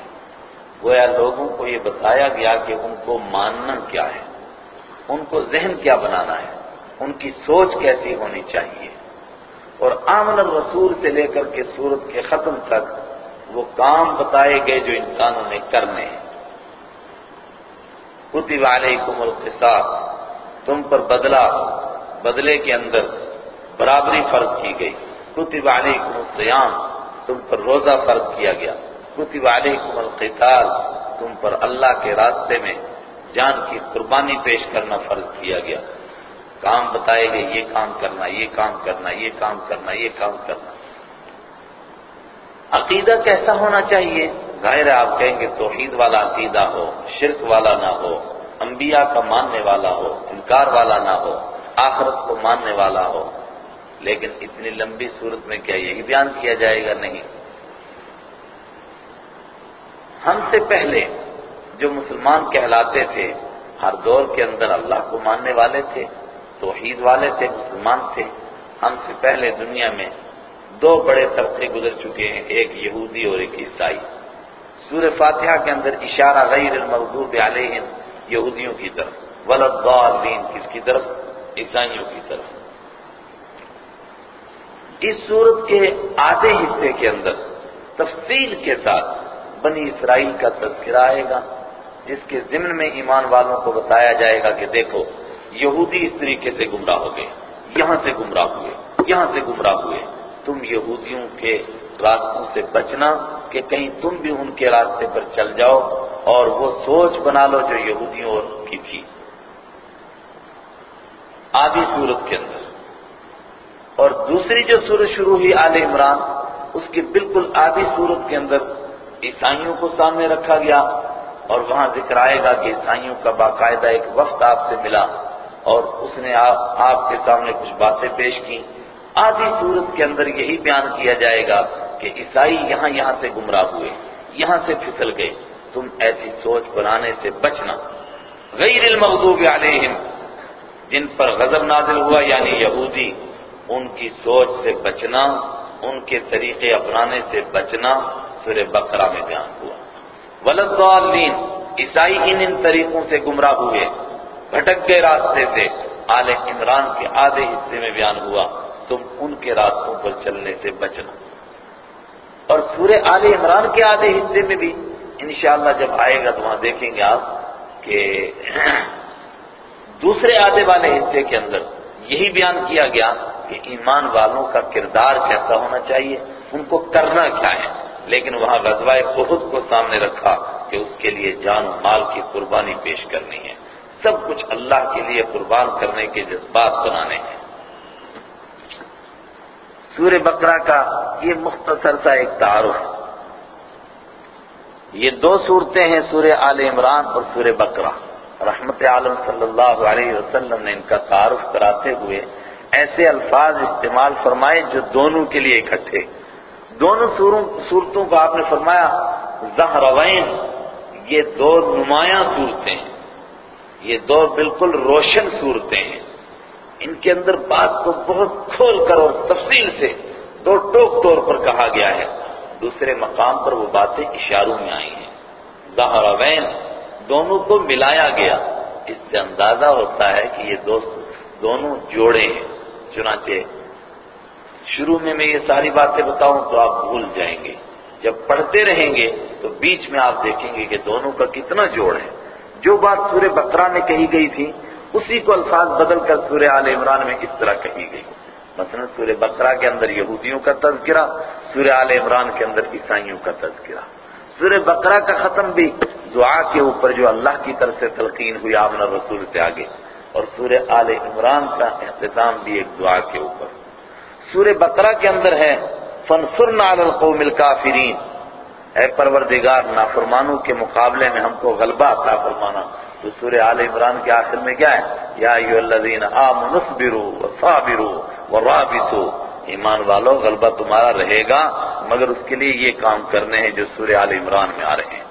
Speaker 1: گویا لوگوں کو یہ بتایا گیا کہ ان کو ماننا کیا ہے، ان کو ذہن کیا بنانا ہے، ان کی سوچ کیسی ہونی چاہیے۔ اور آمن الرسول سے لے کر کے سورت کے ختم تک وہ کام بتائے گئے جو انسانوں نے کرنے ہیں۔ کتب علیکم القصاص، تم پر بدلہ بدلے کے اندر برابری فرض کی گئی۔ کتب علیکم الصیام، تم پر روزہ فرض کیا گیا۔ کتب علیکم القتال، تم پر اللہ کے راستے میں جان کی قربانی پیش کرنا فرض کیا گیا۔ کام بتائے گئے، یہ کام کرنا، یہ کام کرنا، یہ کام کرنا، یہ کام کرنا۔ عقیدہ کیسا ہونا چاہیے؟ ظاہر ہے آپ کہیں گے توحید والا عقیدہ ہو، شرک والا نہ ہو، انبیاء کا ماننے والا ہو، انکار والا نہ ہو۔ آخرت کو ماننے والا ہو۔ لیکن اتنی لمبی صورت میں کیا یہی بیان کیا جائے گا؟ نہیں۔ ہم سے پہلے جو مسلمان کہلاتے تھے، ہر دور کے اندر اللہ کو ماننے والے تھے، توحید والے تھے، مسلمان تھے۔ ہم سے پہلے دنیا میں دو بڑے طبقے گزر چکے ہیں، ایک یہودی اور ایک عیسائی۔ سورہ فاتحہ کے اندر اشارہ غیر المغضوب علیہم یہودیوں کی طرف ولدین کس کی طرف؟ عیسائیوں کی طرف۔ اس صورت کے آدھے حصے کے اندر تفصیل کے ساتھ بنی اسرائیل کا تذکرہ آئے گا، جس کے ضمن میں ایمان والوں کو بتایا جائے گا کہ دیکھو، یہودی اس طریقے سے گمراہ ہو گئے، یہاں سے گمراہ ہوئے، یہاں سے گمراہ ہوئے۔ تم یہودیوں کے راستوں سے بچنا کہ کہیں تم بھی ان کے راستے پر چل جاؤ اور وہ سوچ بنا لو جو یہودیوں کی تھی۔ آدھی صورت کے اندر۔ اور دوسری جو صورت شروع ہوئی آل عمران، اس کی بالکل آدھی صورت کے اندر عیسائیوں کو سامنے رکھا گیا اور وہاں ذکر آئے گا کہ عیسائیوں کا باقاعدہ ایک وقت آپ سے ملا اور اس نے آپ کے سامنے کچھ باتیں پیش کی آدھی صورت کے اندر یہی بیان کیا جائے گا کہ عیسائی یہاں یہاں سے گمراہ ہوئے، یہاں سے پھسل گئے۔ تم ایسی سوچ بنانے سے بچنا غیر المغضوب علیہم جن پر غضب نازل ہوا یعنی یہودی، ان کی سوچ سے بچنا، ان کے طریقے اپنانے سے بچنا سورہ بقرہ میں بیان ہوا۔ ولدین عیسائی ان ان طریقوں سے گمراہ ہوئے۔ بھٹک گئے راستے سے۔ آل عمران کے آدھے حصے میں بیان ہوا۔ تم ان کے راستوں پر چلنے سے بچنا۔ اور سورہ آل عمران کے آدھے حصے میں بھی انشاءاللہ جب آئے گا تو وہاں دیکھیں گے آپ کہ دوسرے آدھے والے حصے کے اندر یہی بیان کیا گیا کہ ایمان والوں کا کردار کیسا ہونا چاہیے، ان کو کرنا کیا ہے۔ لیکن وہاں غزوہ خود کو سامنے رکھا کہ اس کے لیے جان و مال کی قربانی پیش کرنی ہے۔ سب کچھ اللہ کے لیے قربان کرنے کے جذبات بنانے ہیں۔ سورہ بقرہ کا یہ مختصر سا ایک تعارف۔ یہ دو صورتیں ہیں سورہ آل عمران اور سورہ بقرہ۔ رحمت عالم صلی اللہ علیہ وسلم نے ان کا تعارف کراتے ہوئے ایسے الفاظ استعمال فرمائے جو دونوں کے لیے اکٹھے۔ دونوں صورتوں کو آپ نے فرمایا، زہروین، یہ دو نمایاں صورتیں ہیں۔ یہ دو بالکل روشن صورتیں ہیں۔ ان کے اندر بات کو بہت کھول کر اور تفصیل سے دو ٹوک طور پر کہا گیا ہے۔ دوسرے مقام پر وہ باتیں اشاروں میں آئی ہیں۔ زہروین دونوں کو ملایا گیا۔ اس سے اندازہ ہوتا ہے کہ یہ دو دونوں جوڑے ہیں۔ چنانچہ شروع میں میں یہ ساری باتیں بتاؤں تو آپ بھول جائیں گے۔ جب پڑھتے رہیں گے تو بیچ میں آپ دیکھیں گے کہ دونوں کا کتنا جوڑ ہے۔ جو بات سورہ بقرہ میں کہی گئی تھی، اسی کو الفاظ بدل کر سورہ آل عمران میں اس طرح کہی گئی۔ مثلا سورہ بقرہ کے اندر یہودیوں کا تذکرہ، سورہ آل عمران کے اندر عیسائیوں کا تذکرہ۔ سورہ بقرہ کا ختم بھی دعا کے اوپر جو اللہ کی طرف سے تلقین ہوئی، آمن رسول سے آگے۔ اور سورہ آل عمران کا اختتام بھی ایک دعا کے اوپر۔ سورہ بقرہ کے اندر ہے فنسرنا علی القوم الکافرین۔ اے پروردگار، نافرمانوں کے مقابلے میں ہم کو غلبہ عطا فرمانا۔ تو سورہ آل عمران کے آخر میں کیا ہے؟ یا ایو الذین آمنوا اصبروا وصابروا ورابطوا ایمان والو، غلبہ تمہارا رہے گا، مگر اس کے لیے یہ کام کرنے ہیں جو سورہ آل عمران میں آ رہے ہیں۔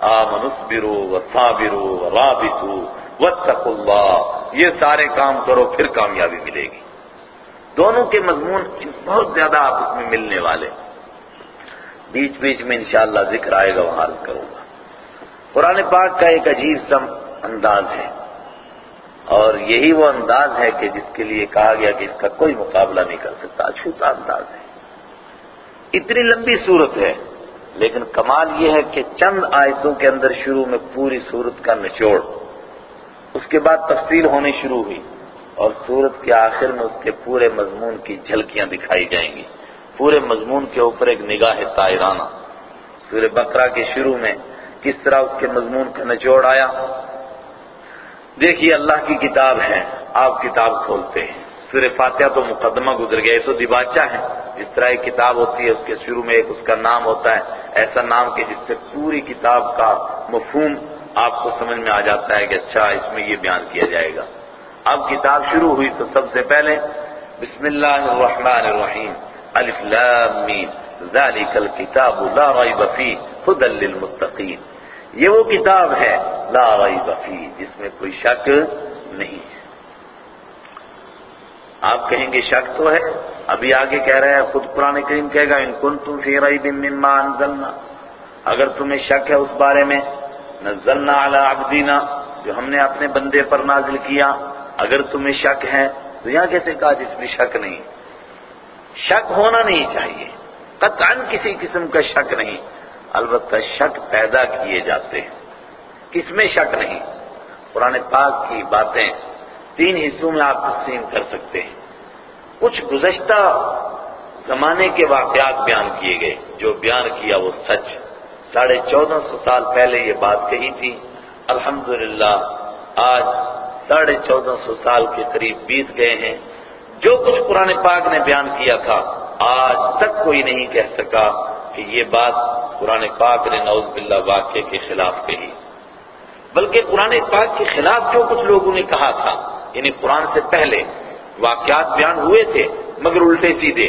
Speaker 1: آمنوا اصبروا وصابروا ورابطوا واتقوا اللہ، یہ سارے کام کرو، پھر کامیابی ملے گی۔ دونوں کے مضمون بہت زیادہ آپس میں ملنے والے۔ بیچ بیچ میں انشاءاللہ ذکر آئے گا، وہاں عرض کروں گا۔ قرآن پاک کا ایک عجیب سا انداز ہے۔ اور یہی وہ انداز ہے کہ جس کے لیے کہا گیا کہ اس کا کوئی مقابلہ نہیں کر سکتا۔ اچھوتا انداز ہے۔ اتنی لمبی صورت ہے، لیکن کمال یہ ہے کہ چند آیتوں کے اندر شروع میں پوری صورت کا نچوڑ، اس کے بعد تفصیل ہونی شروع ہوئی اور صورت کے آخر میں اس کے پورے مضمون کی جھلکیاں دکھائی جائیں گی۔ پورے مضمون کے اوپر ایک نگاہ طائرانہ۔ سورہ بقرہ کے شروع میں کس طرح اس کے مضمون کا نچوڑ آیا؟ دیکھیے اللہ کی کتاب ہے، آپ کتاب کھولتے ہیں۔ سورہ فاتحہ تو مقدمہ گزر گئے تو دباچہ ہے۔ جس طرح ایک کتاب ہوتی ہے، اس کے شروع میں ایک اس کا نام ہوتا ہے۔ ایسا نام کہ جس سے پوری کتاب کا مفہوم آپ کو سمجھ میں آ جاتا ہے کہ اچھا اس میں یہ بیان کیا جائے گا۔ اب کتاب شروع ہوئی تو سب سے پہلے بسم اللہ الرحمن الرحیم، الف لام میم، ذالک الکتاب لا ریب فیہ هدى للمتقین۔ یہ وہ کتاب ہے لا ریب فیہ جس میں کوئی شک نہیں ہے۔ آپ کہیں گے شک تو ہے، ابھی آگے کہہ رہے ہیں خود قرآن کریم کہے گا، ان کنتم فی ریب مما انزلنا۔ اگر تمہیں شک ہے اس بارے میں، نزلنا علی عبدینا جو ہم نے اپنے بندے پر نازل کیا۔ اگر تمہیں شک ہے، تو یہاں کیسے کہا جس میں شک نہیں؟ شک ہونا نہیں چاہیے۔ قطعا کسی قسم کا شک نہیں۔ البتہ شک پیدا کیے جاتے ہیں۔ کس میں شک نہیں؟ قرآن پاک کی باتیں تین حصوں میں آپ تقسیم کر سکتے ہیں۔ کچھ گزشتہ زمانے کے واقعات بیان کیے گئے، جو بیان کیا وہ سچ۔ ساڑھے چودہ سو سال پہلے یہ بات کہی تھی، الحمدللہ آج ساڑھے چودہ سو سال کے قریب بیت گئے ہیں۔ جو کچھ قرآن پاک نے بیان کیا تھا، آج تک کوئی نہیں کہہ سکا کہ یہ بات قرآن پاک نے نعوذ باللہ واقعے کے خلاف کہی۔ بلکہ قرآن پاک کے خلاف جو کچھ لوگوں نے کہا تھا یعنی قرآن سے پہلے واقعات بیان ہوئے تھے مگر الٹے سیدھے۔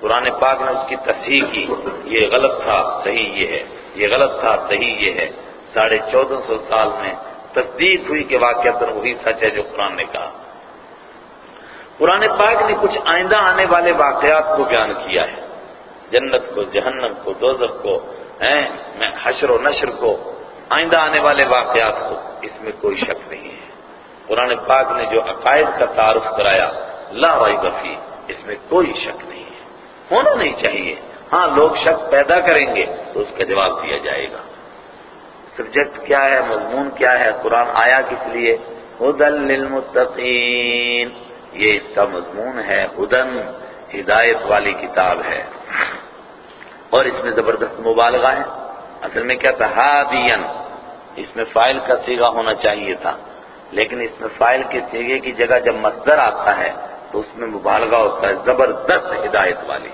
Speaker 1: قرآن پاک نے اس کی تصحیح کی، یہ غلط تھا، صحیح یہ ہے۔ یہ غلط تھا، صحیح یہ ہے۔ ساڑھے چودہ سو سال میں تصدیق ہوئی کہ واقعات وہی سچ ہے جو قرآن نے کہا۔ قرآن پاک نے کچھ آئندہ آنے والے واقعات کو بیان کیا ہے۔ جنت کو، جہنم کو، دوزخ کو میں حشر و نشر کو، آئندہ آنے والے واقعات کو، اس میں کوئی شک نہیں ہے۔ قرآن پاک نے جو عقائد کا تعارف کرایا، لا ریب فی، اس میں کوئی شک نہیں ہے۔ ہونا نہیں چاہیے۔ ہاں لوگ شک پیدا کریں گے تو اس کا جواب دیا جائے گا۔ سبجیکٹ کیا ہے؟ مضمون کیا ہے؟ قرآن آیا کس لیے؟ ہدل للمتقین۔ یہ اس کا مضمون ہے۔ ہدن، ہدایت والی کتاب ہے۔ اور اس میں زبردست مبالغہ ہے۔ اصل میں کیا تھا؟ ہادین اس میں فائل کا سیگا ہونا چاہیے تھا۔ لیکن اس میں فائل کے سیگے کی جگہ جب مصدر آتا ہے، تو اس میں مبالغہ ہوتا ہے، زبردست ہدایت والی۔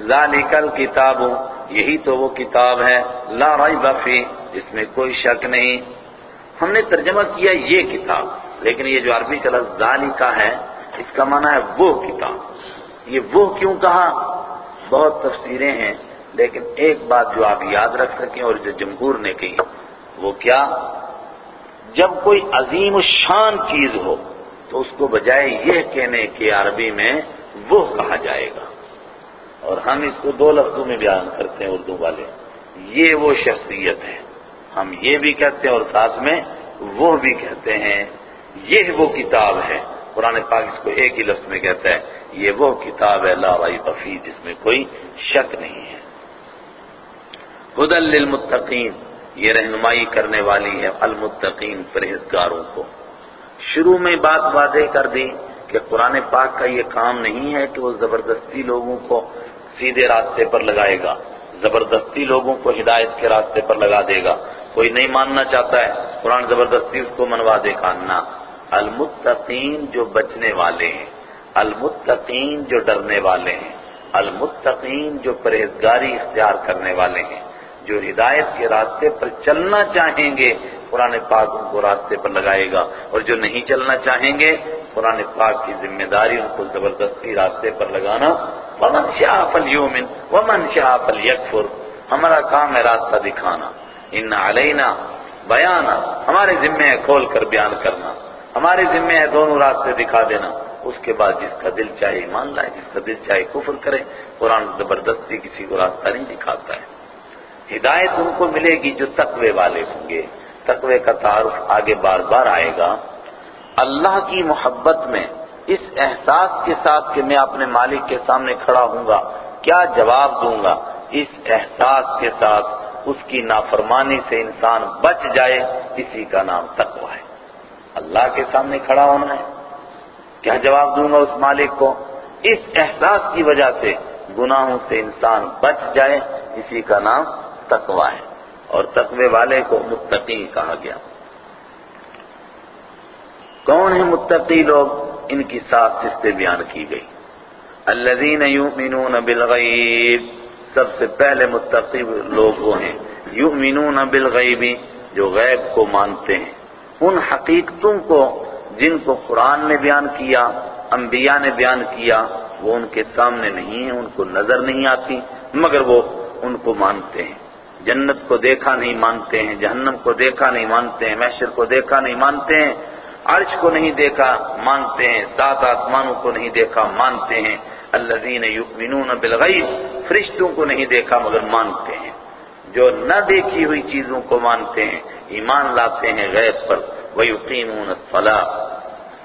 Speaker 1: ذالکل کتاب یہی تو وہ کتاب ہے، لا ریب فی، جس میں کوئی شک نہیں۔ ہم نے ترجمہ کیا یہ کتاب، لیکن یہ جو عربی کا لفظ ذالکہ ہے، اس کا معنی ہے وہ کتاب۔ یہ وہ کیوں کہا؟ بہت تفسیریں ہیں، لیکن ایک بات جو آپ یاد رکھ سکیں اور جو جمہور نے کہی، وہ کیا؟ جب کوئی عظیم شان چیز ہو، تو اس کو بجائے یہ کہنے کے عربی میں وہ کہا جائے گا۔ اور ہم اس کو دو لفظوں میں بیان کرتے ہیں اردو والے۔ یہ وہ شخصیت ہے۔ ہم یہ بھی کہتے ہیں اور ساتھ میں وہ بھی کہتے ہیں، یہ وہ کتاب ہے۔ قرآن پاک اس کو ایک ہی لفظ میں کہتا ہے، یہ وہ کتاب ہے، لا ریب فی، جس میں کوئی شک نہیں ہے۔ ہدل للمتقین، یہ رہنمائی کرنے والی ہے المتقین پرہیزگاروں کو۔ شروع میں بات واضح کر دی کہ قرآن پاک کا یہ کام نہیں ہے کہ وہ زبردستی لوگوں کو سیدھے راستے پر لگائے گا۔ زبردستی لوگوں کو ہدایت کے راستے پر لگا دے گا۔ کوئی نہیں ماننا چاہتا ہے، قرآن زبردستی اس کو منوا دے گا۔ نہ۔ المتقین جو بچنے والے ہیں، المتقین جو ڈرنے والے ہیں، المتقین جو پرہیزگاری اختیار کرنے والے ہیں، جو ہدایت کے راستے پر چلنا چاہیں گے، قرآن پاک ان کو راستے پر لگائے گا، اور جو نہیں چلنا چاہیں گے، قرآن پاک کی ذمہ داری ان کو زبردستی راستے پر لگانا۔ ومن شاء فلیومن ومن شاء فلیکفر ہمارا کام ہے راستہ دکھانا۔ ان علینا بیانا ہمارے ذمے ہے کھول کر بیان کرنا۔ ہمارے ذمے ہے دونوں راستے دکھا دینا۔ اس کے بعد جس کا دل چاہے ایمان لائے، جس کا دل چاہے کفر کرے، قرآن زبردستی کسی کو راستہ نہیں دکھاتا ہے۔ ہدایت ان کو ملے گی جو تقوی والے ہوں گے۔ تقوی کا تعارف آگے بار بار آئے گا۔ اللہ کی محبت میں، اس احساس کے ساتھ کہ میں اپنے مالک کے سامنے کھڑا ہوں گا، کیا جواب دوں گا؟ اس احساس کے ساتھ، اس کی نافرمانی سے انسان بچ جائے، اسی کا نام تقوی ہے۔ اللہ کے سامنے کھڑا ہونا ہے۔ کیا جواب دوں گا اس مالک کو؟ اس احساس کی وجہ سے گناہوں سے انسان بچ جائے، اسی کا نام تقوی ہے اور تقوی والے کو متقی کہا گیا۔ کون ہیں متقی لوگ؟ ان کی سات صفتیں بیان کی گئی۔ الذین یؤمنون بالغیب۔ سب سے پہلے متقی لوگ وہ ہیں۔ یؤمنون بالغیب، جو غیب کو مانتے ہیں۔ ان حقیقتوں کو جن کو قرآن نے بیان کیا، انبیاء نے بیان کیا، وہ ان کے سامنے نہیں ہیں، ان کو نظر نہیں آتی، مگر وہ ان کو مانتے ہیں۔ جنت کو دیکھا نہیں مانتے ہیں، جہنم کو دیکھا نہیں مانتے ہیں، محشر کو دیکھا نہیں مانتے ہیں، عرش کو نہیں دیکھا مانتے ہیں، سات آسمانوں کو نہیں دیکھا مانتے ہیں۔ الذین یؤمنون بالغیب، فرشتوں کو نہیں دیکھا مگر مانتے ہیں۔ جو نہ دیکھی ہوئی چیزوں کو مانتے ہیں، ایمان لاتے ہیں غیب پر۔ وَيُقِيمُونَ الصَّلَاةَ۔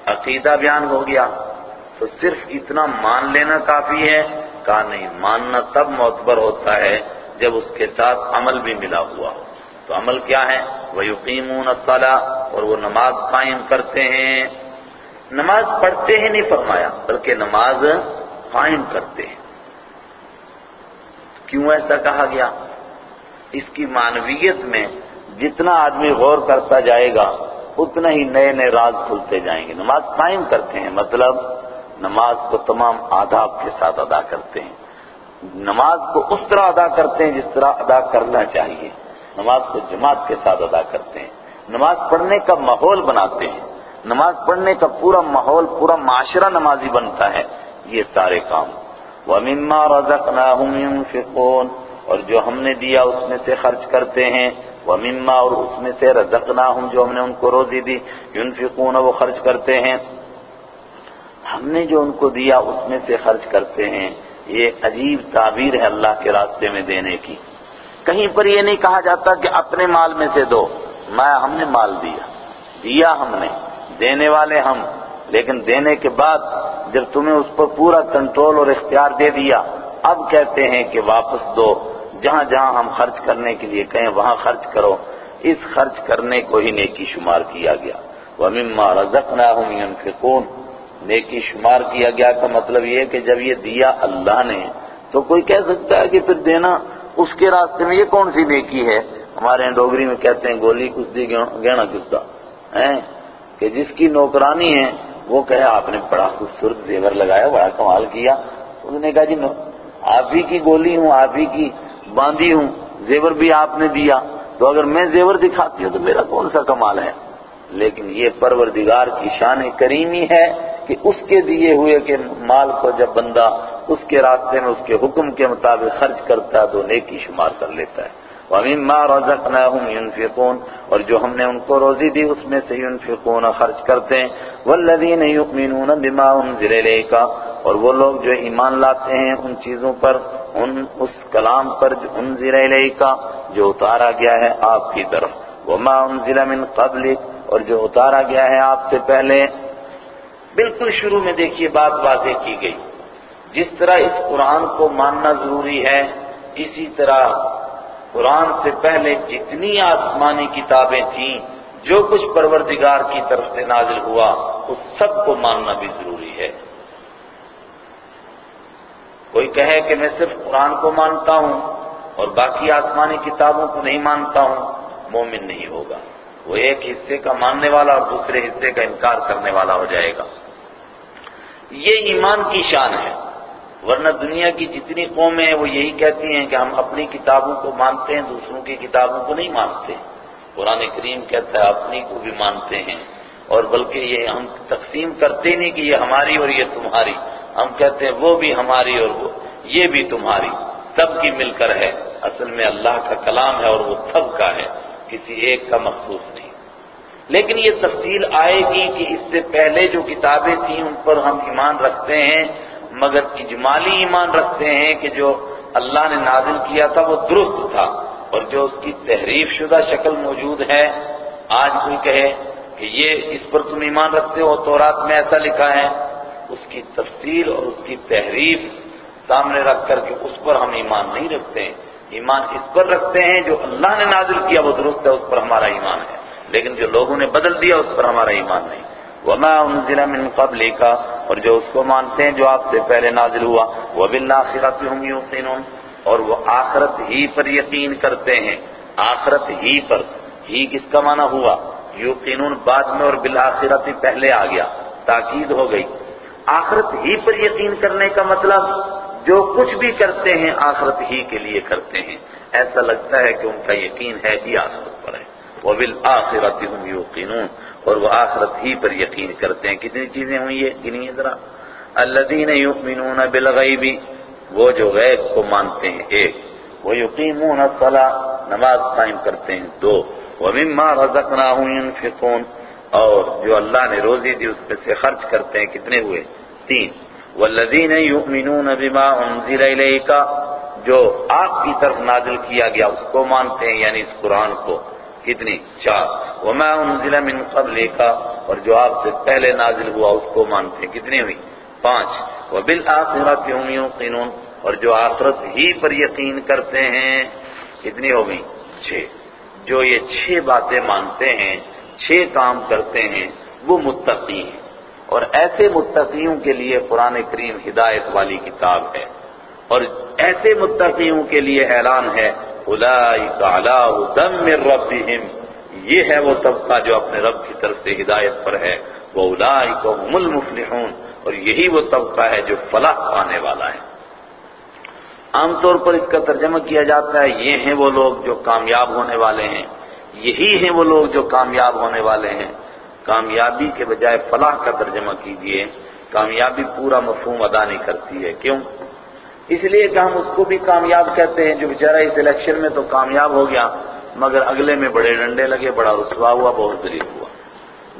Speaker 1: عقیدہ بیان ہو گیا۔ تو صرف اتنا مان لینا کافی ہے۔ کہا نہیں، ماننا تب معتبر ہوتا ہے جب اس کے ساتھ عمل بھی ملا ہوا ہو۔ تو عمل کیا ہے؟ وَيُقِيمُونَ الصَّلَاةَ۔ اور وہ نماز قائم کرتے ہیں۔ نماز پڑھتے ہیں نہیں فرمایا، بلکہ نماز قائم کرتے ہیں۔ کیوں ایسا کہا گیا؟ اس کی معنویت میں جتنا آدمی غور کرتا جائے گا اتنا ہی نئے نئے راز کھلتے جائیں گے۔ نماز قائم کرتے ہیں مطلب نماز کو تمام آداب کے ساتھ ادا کرتے ہیں۔ نماز کو اس طرح ادا کرتے ہیں جس طرح ادا کرنا چاہیے۔ نماز کو جماعت کے ساتھ ادا کرتے ہیں۔ نماز پڑھنے کا ماحول بناتے ہیں۔ نماز پڑھنے کا پورا ماحول، پورا معاشرہ نمازی بنتا ہے۔ یہ سارے کام۔ وَمِمَّا رَزَقْنَاهُمْ يُنْفِقُونَ۔ اور جو ہم نے دیا اس میں سے خرچ کرتے ہیں۔ وَمِمَّا اور اس میں سے رَزَقْنَاهُمْ جو ہم نے ان کو روزی دی، يُنْفِقُونَ، وہ خرچ کرتے ہیں۔ ہم نے جو ان کو دیا، اس میں سے خرچ کرتے ہیں۔ یہ عجیب تعبیر ہے اللہ کے راستے میں دینے کی۔ کہیں پر یہ نہیں کہا جاتا کہ اپنے مال میں سے دو۔ میں ہم نے مال دیا۔ دیا ہم نے۔ دینے والے ہم۔ لیکن دینے کے بعد جب تمہیں اس پر پورا کنٹرول اور اختیار دے دیا، اب کہتے ہیں کہ واپس دو۔ جہاں جہاں ہم خرچ کرنے کے لیے کہیں، وہاں خرچ کرو۔ اس خرچ کرنے کو ہی نیکی شمار کیا گیا۔ وَمِمَّا رَزَقْنَاهُمْ يُنْفِقُونَ۔ نیکی شمار کیا گیا کا مطلب یہ کہ جب یہ دیا اللہ نے، تو کوئی کہہ سکتا ہے کہ پھر دینا اس کے راستے میں یہ کون سی نیکی ہے؟ ہمارے یہاں ڈوگری میں کہتے ہیں، گولی کس دی گہنا کس کا کہ جس کی نوکرانی ہے، وہ کہے، آپ نے بڑا خوبصورت زیور لگایا، بڑا کمال کیا۔ اس نے کہا جی آپ ہی کی گولی ہوں، آپ ہی کی باندھی ہوں، زیور بھی آپ نے دیا، تو اگر میں زیور دکھاتی ہوں تو میرا کون سا کمال ہے؟ لیکن یہ پروردگار کی شان کریمی ہے کہ اس کے دیے ہوئے کے مال کو جب بندہ اس کے راستے میں، اس کے حکم کے مطابق خرچ کرتا ہے تو نیکی شمار کر لیتا ہے۔ وَمِمَّا رَزَقْنَاهُمْ يُنْفِقُونَ اور جو ہم نے ان کو روزی دی اس میں سے ينفقون خرچ کرتے ہیں وَالَّذِينَ يُؤْمِنُونَ بِمَا أُنزِلَ إِلَيْكَ اور وہ لوگ جو ایمان لاتے ہیں ان چیزوں پر ان اس کلام پر جو انزل الیک جو اتارا گیا ہے آپ کی طرف وما انزل من قبلک اور جو اتارا گیا ہے آپ سے پہلے بالکل شروع میں دیکھیے بات واضح کی گئی جس طرح اس قرآن کو ماننا ضروری ہے اسی طرح قرآن سے پہلے جتنی آسمانی کتابیں تھیں، جو کچھ پروردگار کی طرف سے نازل ہوا، اس سب کو ماننا بھی ضروری ہے۔ کوئی کہے کہ میں صرف قرآن کو مانتا ہوں اور باقی آسمانی کتابوں کو نہیں مانتا ہوں، مومن نہیں ہوگا۔ وہ ایک حصے کا ماننے والا اور دوسرے حصے کا انکار کرنے والا ہو جائے گا۔ یہ ایمان کی شان ہے۔ ورنہ دنیا کی جتنی قومیں ہیں وہ یہی کہتی ہیں کہ ہم اپنی کتابوں کو مانتے ہیں، دوسروں کی کتابوں کو نہیں مانتے۔ قرآن کریم کہتا ہے، اپنی کو بھی مانتے ہیں۔ اور بلکہ یہ ہم تقسیم کرتے نہیں کہ یہ ہماری اور یہ تمہاری۔ ہم کہتے ہیں، وہ بھی ہماری اور وہ، یہ بھی تمہاری۔ سب کی مل کر ہے۔ اصل میں اللہ کا کلام ہے اور وہ سب کا ہے۔ کسی ایک کا مخصوص نہیں۔ لیکن یہ تفصیل آئے گی کہ اس سے پہلے جو کتابیں تھیں، ان پر ہم ایمان رکھتے ہیں۔ مگر اجمالی ایمان رکھتے ہیں کہ جو اللہ نے نازل کیا تھا وہ درست تھا اور جو اس کی تحریف شدہ شکل موجود ہے، آج کوئی کہے کہ یہ اس پر تم ایمان رکھتے ہو تو رات میں ایسا لکھا ہے، اس کی تفصیل اور اس کی تحریف سامنے رکھ کر کے اس پر ہم ایمان نہیں رکھتے ہیں۔ ایمان اس پر رکھتے ہیں جو اللہ نے نازل کیا، وہ درست ہے، اس پر ہمارا ایمان ہے۔ لیکن جو لوگوں نے بدل دیا، اس پر ہمارا ایمان نہیں۔ وما انزل من قبل کا اور جو اس کو مانتے ہیں جو آپ سے پہلے نازل ہوا وہ بالآخرت ہم یوقنون اور وہ آخرت ہی پر یقین کرتے ہیں۔ آخرت ہی پر، ہی کس کا معنی ہوا؟ یوقنون بعد میں اور بالآخرت ہی پہلے آ گیا، تاکید ہو گئی۔ آخرت ہی پر یقین کرنے کا مطلب جو کچھ بھی کرتے ہیں، آخرت ہی کے لیے کرتے ہیں۔ ایسا لگتا ہے کہ ان کا یقین ہے ہی آخرت پر ہے۔ وہ بالآخرت ہم اور وہ آخرت ہی پر یقین کرتے ہیں۔ کتنی چیزیں ہوئی یہ؟ گنیے ذرا۔ الذین یؤمنون بالغیب، وہ جو غیب کو مانتے ہیں، ایک۔ وہ یقیمون الصلاة، نماز قائم کرتے ہیں، دو۔ وَمِمَّا رَزَقْنَاهُمْ يُنْفِقُونَ، اور جو اللہ نے روزی دی، اس پہ سے خرچ کرتے ہیں۔ کتنے ہوئے؟ تین۔ وَالَّذِينَ يُؤْمِنُونَ بِمَا أُنزِلَ إِلَيْكَ جو آپ کی طرف نازل کیا گیا، اس کو مانتے ہیں یعنی اس قرآن کو۔ کتنی؟ چار۔ وَمَا أُنزِلَ مِن قَبْلِكَ۔ اور جو آپ سے پہلے نازل ہوا اس کو مانتے ہیں۔ کتنی ہوئی؟ پانچ۔ وَبِالْآخِرَةِ هُمْ يُوقِنُونَ۔ اور جو آخرت ہی پر یقین کرتے ہیں، کتنی ہو گئی؟ چھ۔ جو یہ چھ باتیں مانتے ہیں، چھ کام کرتے ہیں، وہ متقی ہیں۔ اور ایسے متقیوں کے لیے قرآن کریم ہدایت والی کتاب ہے۔ اور ایسے متقیوں کے لیے اعلان ہے اولئک علی من ربہم، یہ ہے وہ طبقہ جو اپنے رب کی طرف سے ہدایت پر ہے وہ اولئک هم المفلحون، اور یہی وہ طبقہ ہے جو فلاح پانے والا ہے۔ عام طور پر اس کا ترجمہ کیا جاتا ہے، یہ ہیں وہ لوگ جو کامیاب ہونے والے ہیں۔ یہی ہیں وہ لوگ جو کامیاب ہونے والے ہیں۔ کامیابی کے بجائے فلاح کا ترجمہ کیجیے۔ کامیابی پورا مفہوم ادا نہیں کرتی ہے۔ کیوں؟ اس لیے کہ ہم اس کو بھی کامیاب کہتے ہیں، جو بیچارہ اس الیکشن میں تو کامیاب ہو گیا، مگر اگلے میں بڑے ڈنڈے لگے، بڑا رسوا ہوا، بہت غریب ہوا۔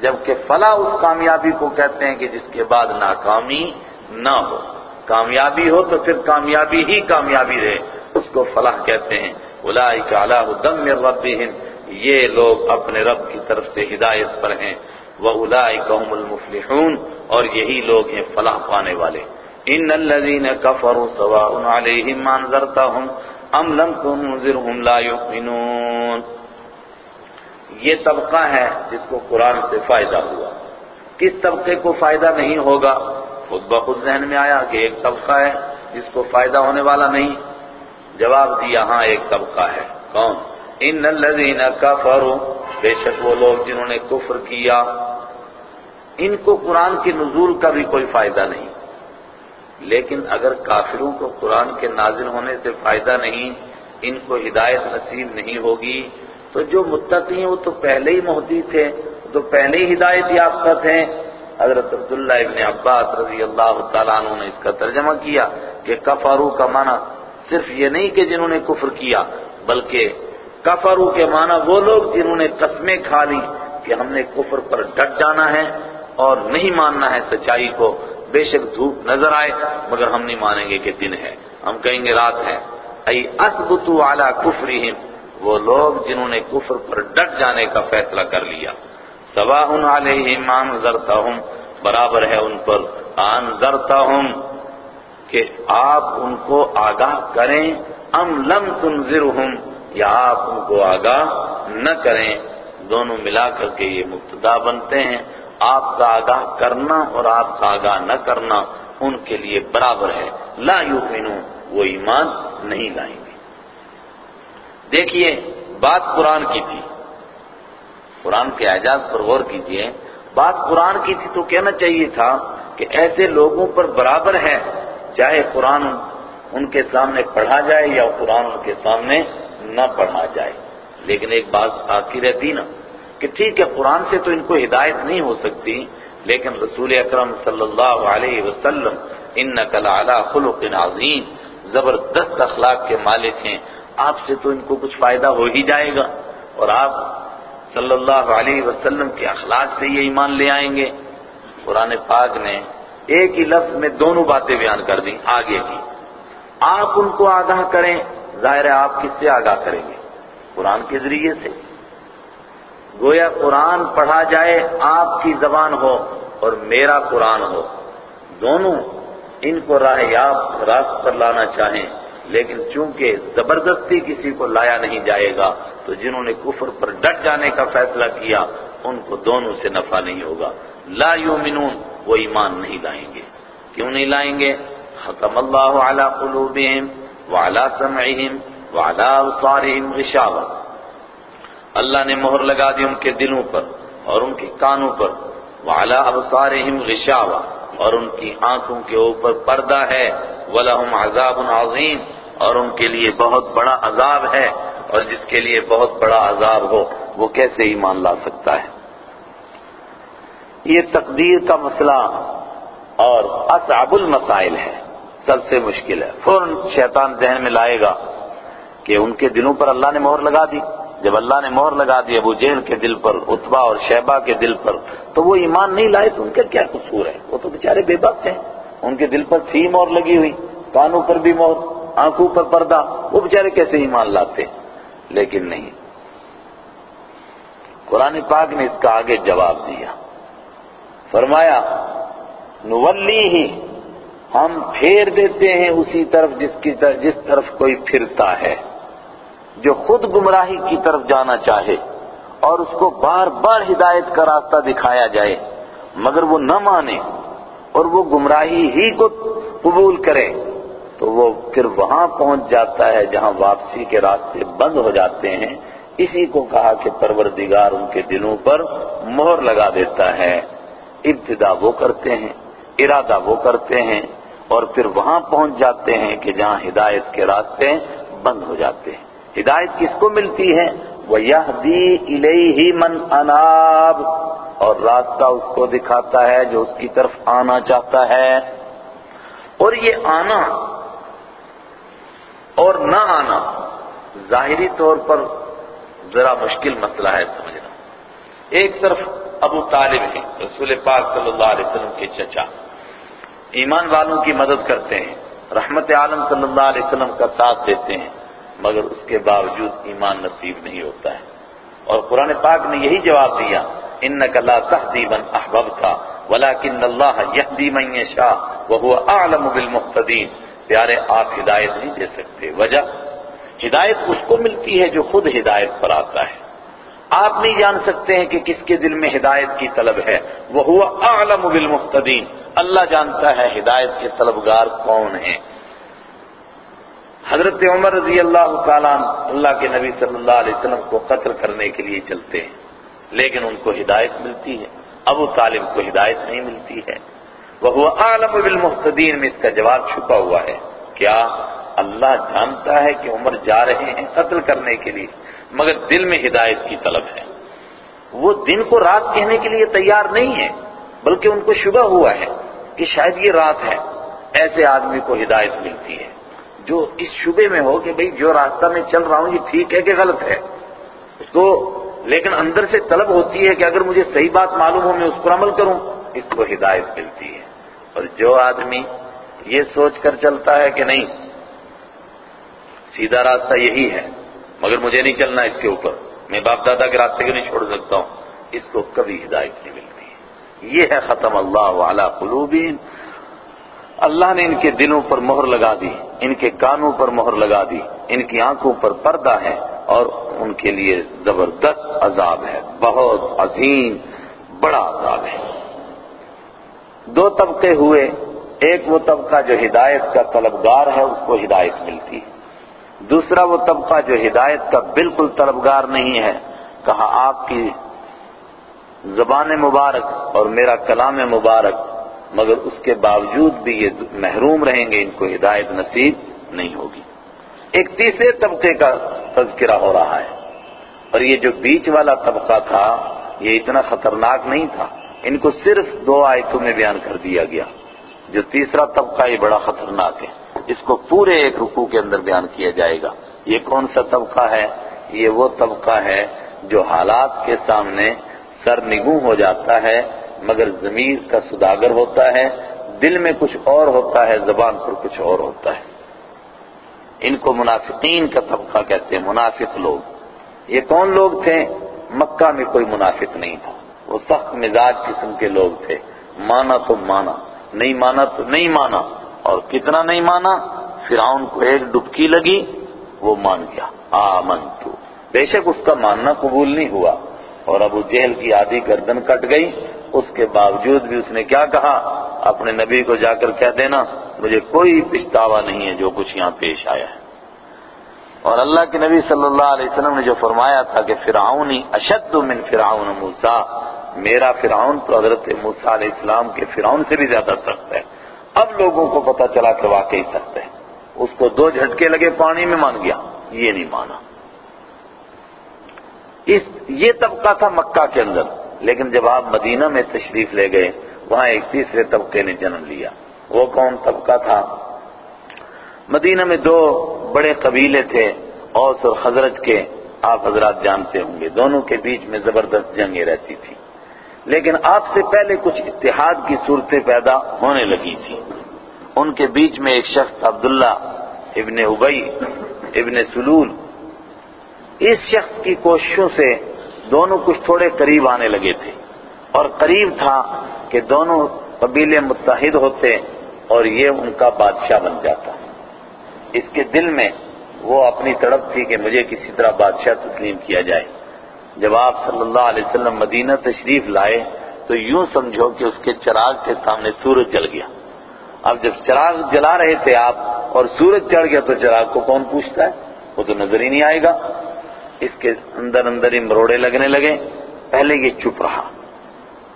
Speaker 1: جبکہ فلاح اس کامیابی کو کہتے ہیں کہ جس کے بعد ناکامی نہ ہو۔ کامیابی ہو تو پھر کامیابی ہی کامیابی رہے۔ اس کو فلاح کہتے ہیں۔ اولئک علی ہدی من ربہم۔ یہ لوگ اپنے رب کی طرف سے ہدایت پر ہیں۔ وَأُولَئِكَ هُمُ الْمُفْلِحُونَ۔ اور یہی لوگ ہیں فلاح پانے والے۔ ان الذين كفروا سواء عليهم انذرتهم ام لم تنذرهم لا يؤمنون۔ یہ طبقہ ہے جس کو قرآن سے فائدہ ہوا۔ کس طبقے کو فائدہ نہیں ہوگا؟ خود بخود ذہن میں آیا کہ ایک طبقہ ہے جس کو فائدہ ہونے والا نہیں۔ جواب دیا ہاں ایک طبقہ ہے۔ کون؟ ان الذين كفروا۔ بے شک وہ لوگ جنہوں نے کفر کیا۔ ان کو قرآن کے نزول کا بھی کوئی فائدہ نہیں۔ لیکن اگر کافروں کو قرآن کے نازل ہونے سے فائدہ نہیں، ان کو ہدایت نصیب نہیں ہوگی۔ تو جو متقی ہیں وہ تو پہلے ہی مہدی تھے تو پہلے ہی ہدایت یافتہ تھے۔ حضرت عبداللہ ابن عباس رضی اللہ تعالیٰ عنہ نے اس کا ترجمہ کیا کہ کفارو کا معنی صرف یہ نہیں کہ جنہوں نے کفر کیا، بلکہ کفرو کے معنی وہ لوگ جنہوں نے قسمیں کھا لی کہ ہم نے کفر پر ڈٹ جانا ہے اور نہیں ماننا ہے سچائی کو۔ بے شک دھوپ نظر آئے، مگر ہم نہیں مانیں گے کہ دن ہے۔ ہم کہیں گے رات ہے۔ ای اثبتو علی کفرہم، وہ لوگ جنہوں نے کفر پر ڈٹ جانے کا فیصلہ کر لیا۔ سواء علیہم انذرتہم، برابر ہے ان پر۔ انذرتہم، کہ آپ ان کو آگاہ کریں، ام لم تنذرہم، یا آپ ان کو آگاہ نہ کریں۔ دونوں ملا کر کے یہ مبتدا بنتے ہیں۔ آپ کا آگاہ کرنا اور آپ کا آگاہ نہ کرنا ان کے لیے برابر ہے۔ لا یؤمنون وہ ایمان نہیں لائیں گے۔ دیکھیے، بات قرآن کی تھی۔ قرآن کے اعجاز پر غور کیجیے۔ بات قرآن کی تھی تو کہنا چاہیے تھا کہ ایسے لوگوں پر برابر ہے، چاہے قرآن ان کے سامنے پڑھا جائے یا قرآن ان کے سامنے نہ پڑھا جائے۔ لیکن ایک بات آتی رہتی نا۔ کہ ٹھیک ہے، قرآن سے تو ان کو ہدایت نہیں ہو سکتی، لیکن رسول اکرم صلی اللہ علیہ وسلم ان نقل اعلیٰ خلق عظیم، زبردست اخلاق کے مالک ہیں۔ آپ سے تو ان کو کچھ فائدہ ہو ہی جائے گا۔ اور آپ صلی اللہ علیہ وسلم کے اخلاق سے یہ ایمان لے آئیں گے۔ قرآن پاک نے ایک ہی لفظ میں دونوں باتیں بیان کر دیں، آگے کی۔ آپ ان کو آگاہ کریں، ظاہر ہے آپ کس سے آگاہ کریں گے؟ قرآن کے ذریعے سے۔ گویا قرآن پڑھا جائے، آپ کی زبان ہو اور میرا قرآن ہو۔ دونوں ان کو راہ یاب، راست پر لانا چاہیں، لیکن چونکہ زبردستی کسی کو لایا نہیں جائے گا، تو جنہوں نے کفر پر ڈٹ جانے کا فیصلہ کیا، ان کو دونوں سے نفع نہیں ہوگا۔ لا یومنون وہ ایمان نہیں لائیں گے۔ کیوں نہیں لائیں گے؟ حکم اللہ علی قلوبہم، وعلی سمعہم، وعلی ابصارہم غشاوہ۔ اللہ نے مہر لگا دی ان کے دلوں پر اور ان کے کانوں پر۔ وعلی ابصارہم غشاوہ اور ان کی آنکھوں کے اوپر پردہ ہے۔ وَلَهُمْ عَذَابٌ عَظِيمٌ اور ان کے لیے بہت بڑا عذاب ہے۔ اور جس کے لیے بہت بڑا عذاب ہو، وہ کیسے ایمان لا سکتا ہے؟ یہ تقدیر کا مسئلہ اور اصعب المسائل ہے۔ سب سے مشکل ہے۔ فوراً شیطان ذہن میں لائے گا کہ ان کے دلوں پر اللہ نے مہر لگا دی۔ جب اللہ نے مہر لگا دی ابو جہل کے دل پر اتبا اور شہبہ کے دل پر، تو وہ ایمان نہیں لائے تو ان کا کیا قصور ہے؟ وہ تو بیچارے بے بس ہیں۔ ان کے دل پر تھی مہر لگی ہوئی، کانوں پر بھی مہر، آنکھوں پر پردہ، وہ بیچارے کیسے ایمان لاتے؟ لیکن نہیں۔ قرآن پاک نے اس کا آگے جواب دیا۔ فرمایا نولی ہی ہم پھیر دیتے ہیں اسی طرف جس کی طرف، جس طرف کوئی پھرتا ہے۔ جو خود گمراہی کی طرف جانا چاہے اور اس کو بار بار ہدایت کا راستہ دکھایا جائے، مگر وہ نہ مانے اور وہ گمراہی ہی کو قبول کرے، تو وہ پھر وہاں پہنچ جاتا ہے جہاں واپسی کے راستے بند ہو جاتے ہیں۔ اسی کو کہا کہ پروردگار ان کے دلوں پر مہر لگا دیتا ہے۔ ابتدا وہ کرتے ہیں، ارادہ وہ کرتے ہیں اور پھر وہاں پہنچ جاتے ہیں کہ جہاں ہدایت کے راستے بند ہو جاتے ہیں۔ ہدایت کس کو ملتی ہے؟ وہ یہ من اناب اور راستہ اس کو دکھاتا ہے جو اس کی طرف آنا چاہتا ہے۔ اور یہ آنا اور نہ آنا ظاہری طور پر ذرا مشکل مسئلہ ہے، سمجھنا۔ ایک طرف ابو طالب ہیں، رسول پاک صلی اللہ علیہ وسلم کے چچا۔ ایمان والوں کی مدد کرتے ہیں، رحمت عالم صلی اللہ علیہ وسلم کا ساتھ دیتے ہیں۔ مگر اس کے باوجود ایمان نصیب نہیں ہوتا ہے۔ اور قرآن پاک نے یہی جواب دیا انك لا تهدي من احببت ولكن الله يهدي من يشاء، وهو اعلم بالمهتدين۔ پیارے، آپ ہدایت نہیں دے سکتے۔ وجہ، ہدایت اس کو ملتی ہے جو خود ہدایت پر آتا ہے۔ آپ نہیں جان سکتے ہیں کہ کس کے دل میں ہدایت کی طلب ہے۔ وہ ہوا اعلم بالمحتدین اللہ جانتا ہے ہدایت کے طلبگار کون ہیں۔ حضرت عمر رضی اللہ تعالیٰ اللہ کے نبی صلی اللہ علیہ وسلم کو قتل کرنے کے لیے چلتے ہیں، لیکن ان کو ہدایت ملتی ہے۔ ابو طالب کو ہدایت نہیں ملتی ہے۔ وہ عالم بالمحتدین میں اس کا جواب چھپا ہوا ہے۔ کیا اللہ جانتا ہے کہ عمر جا رہے ہیں قتل کرنے کے لیے؟ مگر دل میں ہدایت کی طلب ہے۔ وہ دن کو رات کہنے کے لیے تیار نہیں ہے، بلکہ ان کو شبہ ہوا ہے کہ شاید یہ رات ہے۔ ایسے آدمی کو ہدایت ملتی ہے۔ جو اس شبے میں ہو کہ بھئی جو راستہ میں چل رہا ہوں، یہ ٹھیک ہے کہ غلط ہے؟ اس کو لیکن اندر سے طلب ہوتی ہے کہ اگر مجھے صحیح بات معلوم ہو، میں اس پر عمل کروں، اس کو ہدایت ملتی ہے۔ اور جو آدمی یہ سوچ کر چلتا ہے کہ نہیں، سیدھا راستہ یہی ہے، مگر مجھے نہیں چلنا اس کے اوپر، میں باپ دادا کے راستے کو نہیں چھوڑ سکتا ہوں؟ اس کو کبھی ہدایت نہیں ملتی یہ ہے ختم اللہ والا قلوبین اللہ نے ان کے دلوں پر مہر لگا دی۔ ان کے کانوں پر مہر لگا دی۔ ان کی آنکھوں پر پردہ ہے اور ان کے لیے زبردست عذاب ہے۔ بہت عظیم، بڑا عذاب ہے۔ دو طبقے ہوئے۔ ایک وہ طبقہ جو ہدایت کا طلبگار ہے، اس کو ہدایت ملتی ہے۔ دوسرا وہ طبقہ جو ہدایت کا بالکل طلبگار نہیں ہے، کہا آپ کی زبان مبارک اور میرا کلام مبارک مگر اس کے باوجود بھی یہ محروم رہیں گے، ان کو ہدایت نصیب نہیں ہوگی۔ ایک تیسرے طبقے کا تذکرہ ہو رہا ہے۔ اور یہ جو بیچ والا طبقہ تھا، یہ اتنا خطرناک نہیں تھا۔ ان کو صرف دو آیتوں میں بیان کر دیا گیا۔ جو تیسرا طبقہ یہ بڑا خطرناک ہے۔ اس کو پورے ایک رکوع کے اندر بیان کیا جائے گا۔ یہ کون سا طبقہ ہے؟ یہ وہ طبقہ ہے جو حالات کے سامنے سر نگوں ہو جاتا ہے۔ مگر ضمیر کا صداگر ہوتا ہے، دل میں کچھ اور ہوتا ہے، زبان پر کچھ اور ہوتا ہے۔ ان کو منافقین کا طبقہ کہتے ہیں، منافق لوگ۔ یہ کون لوگ تھے؟ مکہ میں کوئی منافق نہیں تھا۔ وہ سخت مزاج قسم کے لوگ تھے۔ مانا تو مانا، نہیں مانا تو نہیں مانا۔ اور کتنا نہیں مانا؟ فرعون کو ایک ڈبکی لگی، وہ مان گیا۔ آمن تو بے شک اس کا ماننا قبول نہیں ہوا۔ اور ابو جہل کی آدھی گردن کٹ گئی۔ اس کے باوجود بھی اس نے کیا کہا؟ اپنے نبی کو جا کر کہہ دینا، مجھے کوئی پچھتاوا نہیں ہے جو کچھ یہاں پیش آیا ہے۔ اور اللہ کے نبی صلی اللہ علیہ وسلم نے جو فرمایا تھا کہ فرعونی اشد من فرعون موسیٰ، میرا فرعون تو حضرت موسیٰ علیہ السلام کے فرعون سے بھی زیادہ سخت ہے۔ اب لوگوں کو پتا چلا کہ واقعی سخت ہے۔ اس کو دو جھٹکے لگے، پانی میں مان گیا، یہ نہیں مانا۔ اس، یہ طبقہ تھا مکہ کے اندر۔ لیکن جب آپ مدینہ میں تشریف لے گئے، وہاں ایک تیسرے طبقے نے جنم لیا۔ وہ کون طبقہ تھا؟ مدینہ میں دو بڑے قبیلے تھے، اوس اور خزرج کے۔ آپ حضرات جانتے ہوں گے، دونوں کے بیچ میں زبردست جنگیں رہتی تھی لیکن آپ سے پہلے کچھ اتحاد کی صورتیں پیدا ہونے لگی تھی ان کے بیچ میں ایک شخص عبداللہ ابن ابئی ابن سلول۔ اس شخص کی کوششوں سے دونوں کچھ تھوڑے قریب آنے لگے تھے۔ اور قریب تھا کہ دونوں قبیلے متحد ہوتے اور یہ ان کا بادشاہ بن جاتا۔ اس کے دل میں وہ اپنی تڑپ تھی کہ مجھے کسی طرح بادشاہ تسلیم کیا جائے۔ جب آپ صلی اللہ علیہ وسلم مدینہ تشریف لائے تو یوں سمجھو کہ اس کے چراغ کے سامنے سورج جل گیا۔ اب جب چراغ جلا رہے تھے آپ اور سورج چڑھ گیا تو چراغ کو کون پوچھتا ہے؟ وہ تو نظر ہی نہیں آئے گا۔ اس کے اندر اندر ہی مروڑے لگنے لگے۔ پہلے یہ چپ رہا۔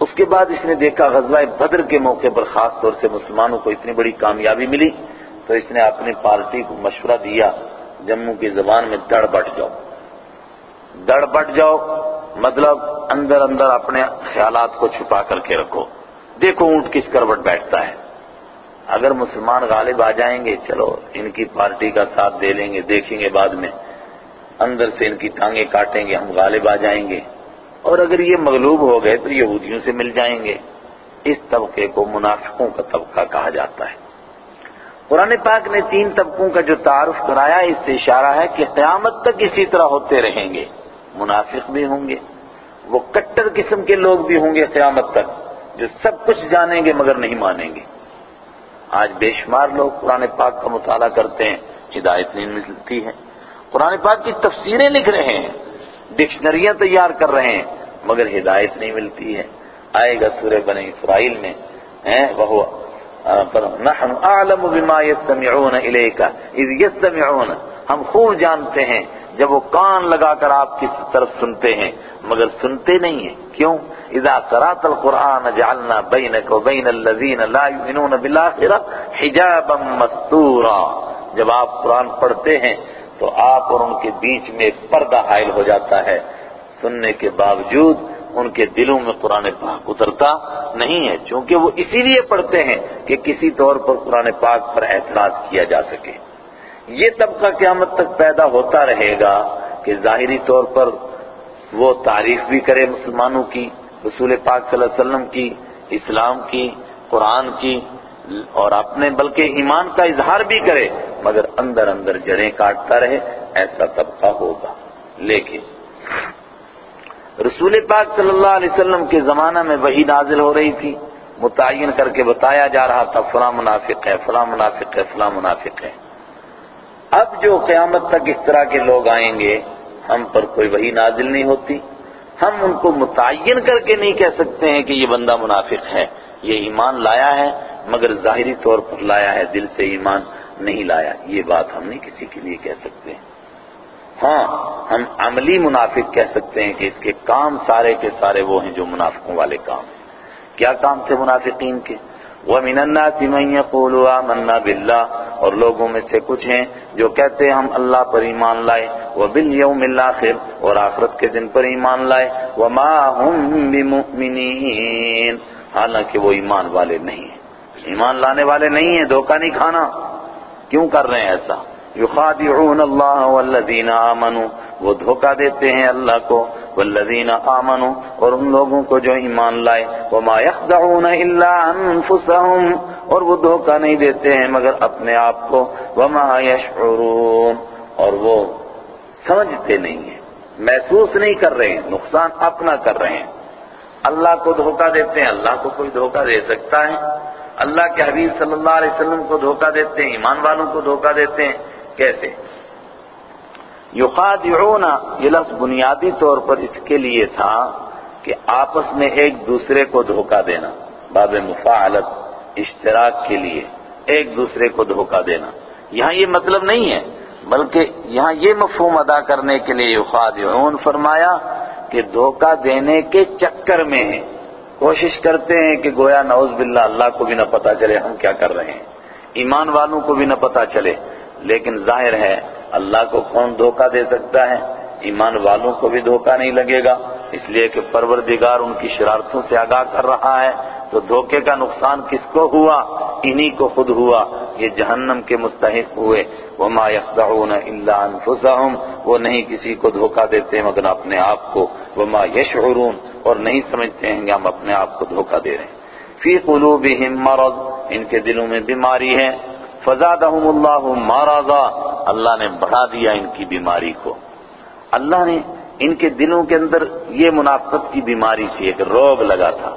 Speaker 1: اس کے بعد اس نے دیکھا غزوہ بدر کے موقع پر خاص طور سے مسلمانوں کو اتنی بڑی کامیابی ملی تو اس نے اپنی پارٹی کو مشورہ دیا، جموں کی زبان میں دڑ بٹ جاؤ۔ دڑ بٹ جاؤ مطلب اندر اندر اپنے خیالات کو چھپا کر کے رکھو۔ دیکھو اونٹ کس کروٹ بیٹھتا ہے۔ اگر مسلمان غالب آ جائیں گے، چلو ان کی پارٹی کا ساتھ دے لیں گے، دیکھیں گے بعد میں۔ اندر سے ان کی ٹانگیں کاٹیں گے، ہم غالب آ جائیں گے۔ اور اگر یہ مغلوب ہو گئے تو یہودیوں سے مل جائیں گے۔ اس طبقے کو منافقوں کا طبقہ کہا جاتا ہے۔ قرآن پاک نے تین طبقوں کا جو تعارف کرایا، اس سے اشارہ ہے کہ قیامت تک اسی طرح ہوتے رہیں گے۔ منافق بھی ہوں گے، وہ کٹر قسم کے لوگ بھی ہوں گے قیامت تک، جو سب کچھ جانیں گے مگر نہیں مانیں گے۔ آج بے شمار لوگ قرآن پاک کا مطالعہ کرتے ہیں، ہدایت نہیں ملتی ہے۔ قرآن پاک کی تفسیریں لکھ رہے ہیں، ڈکشنریاں تیار کر رہے ہیں، مگر ہدایت نہیں ملتی ہے۔ آئے گا سورہ بنی اسرائیل میں وہ نحن اعلم بما يستمعون اليك اذ يستمعون ہم خوب جانتے ہیں، جب وہ کان لگا کر آپ کی طرف سنتے ہیں، مگر سنتے نہیں ہیں۔ کیوں؟ اذا قرات القرآن جعلنا بينك وبين الذين لا يؤمنون بالآخرة حجابا مستورا۔ جب آپ قرآن پڑھتے ہیں تو آپ اور ان کے بیچ میں ایک پردہ حائل ہو جاتا ہے۔ سننے کے باوجود ان کے دلوں میں قرآن پاک اترتا نہیں ہے، چونکہ وہ اسی لیے پڑھتے ہیں کہ کسی طور پر قرآن پاک پر اعتراض کیا جا سکے۔ یہ طبقہ قیامت تک پیدا ہوتا رہے گا کہ ظاہری طور پر وہ تعریف بھی کرے مسلمانوں کی، رسول پاک صلی اللہ علیہ وسلم کی، اسلام کی، قرآن کی اور اپنے بلکہ ایمان کا اظہار بھی کرے، مگر اندر اندر جڑیں کاٹتا رہے، ایسا طبقہ ہوگا۔ لیکن رسول پاک صلی اللہ علیہ وسلم کے زمانہ میں وہی نازل ہو رہی تھی۔ متعین کر کے بتایا جا رہا تھا، فلاں منافق ہے، فلاں منافق ہے، فلاں منافق ہے۔ اب جو قیامت تک اس طرح کے لوگ آئیں گے، ہم پر کوئی وہی نازل نہیں ہوتی۔ ہم ان کو متعین کر کے نہیں کہہ سکتے ہیں کہ یہ بندہ منافق ہے، یہ ایمان لایا ہے۔ مگر ظاہری طور پر لایا ہے، دل سے ایمان نہیں لایا۔ یہ بات ہم نہیں کسی کے لیے کہہ سکتے۔ ہیں ہاں ہم عملی منافق کہہ سکتے ہیں کہ اس کے کام سارے کے سارے وہ ہیں جو منافقوں والے کام ہیں۔ کیا کام تھے منافقین کے؟ وَمِنَ النَّاسِ مَن يَقُولُ آمَنَّا بِاللَّهِ۔ اور لوگوں میں سے کچھ ہیں جو کہتے ہیں ہم اللہ پر ایمان لائے۔ وہ وَبِالْيَوْمِ الْآخِرِ۔ اور آخرت کے دن پر ایمان لائے۔ وَمَا هُم حالانکہ وہ ایمان والے نہیں ہیں۔ ایمان لانے والے نہیں ہیں، دھوکہ نہیں کھانا۔ کیوں کر رہے ہیں ایسا؟ یخادعون اللہ والذین آمنوا۔ وہ دھوکہ دیتے ہیں اللہ کو، والذین آمنوا۔ اور ان لوگوں کو جو ایمان لائے۔ وما يخدعون الا انفسهم اور وہ دھوکہ نہیں دیتے ہیں مگر اپنے آپ کو۔ وما يشعرون اور وہ سمجھتے نہیں ہیں۔ محسوس نہیں کر رہے ہیں، نقصان اپنا کر رہے ہیں۔ اللہ کو دھوکہ دیتے ہیں، اللہ کو کوئی دھوکہ دے سکتا ہے۔ اللہ کے حبیب صلی اللہ علیہ وسلم کو دھوکہ دیتے ہیں، ایمان والوں کو دھوکہ دیتے ہیں۔ کیسے؟ یخادعون یہ لفظ بنیادی طور پر اس کے لیے تھا کہ آپس میں ایک دوسرے کو دھوکہ دینا باب مفاعلت، اشتراک کے لیے ایک دوسرے کو دھوکہ دینا۔ یہاں یہ مطلب نہیں ہے، بلکہ یہاں یہ مفہوم ادا کرنے کے لیے یخادعون فرمایا کہ دھوکہ دینے کے چکر میں ہے کوشش کرتے ہیں کہ گویا نعوذ باللہ اللہ کو بھی نہ پتا چلے ہم کیا کر رہے ہیں۔ ایمان والوں کو بھی نہ پتا چلے۔ لیکن ظاہر ہے اللہ کو کون دھوکہ دے سکتا ہے؟ ایمان والوں کو بھی دھوکہ نہیں لگے گا۔ اس لیے کہ پروردگار ان کی شرارتوں سے آگاہ کر رہا ہے۔ تو دھوکے کا نقصان کس کو ہوا؟ انہی کو خود ہوا۔ یہ جہنم کے مستحق ہوئے۔ وما يخدعون الا انفسهم وہ نہیں کسی کو دھوکہ دیتے مگر اپنے آپ کو۔ وما يشعرون اور نہیں سمجھتے ہیں کہ ہم اپنے آپ کو دھوکہ دے رہے ہیں۔ فی قلوبہم مرض، ان کے دلوں میں بیماری ہے۔ فزادہم اللہ مرضا، اللہ نے بڑھا دیا ان کی بیماری کو۔ اللہ نے ان کے دلوں کے اندر یہ منافقت کی بیماری تھی ایک روگ لگا تھا۔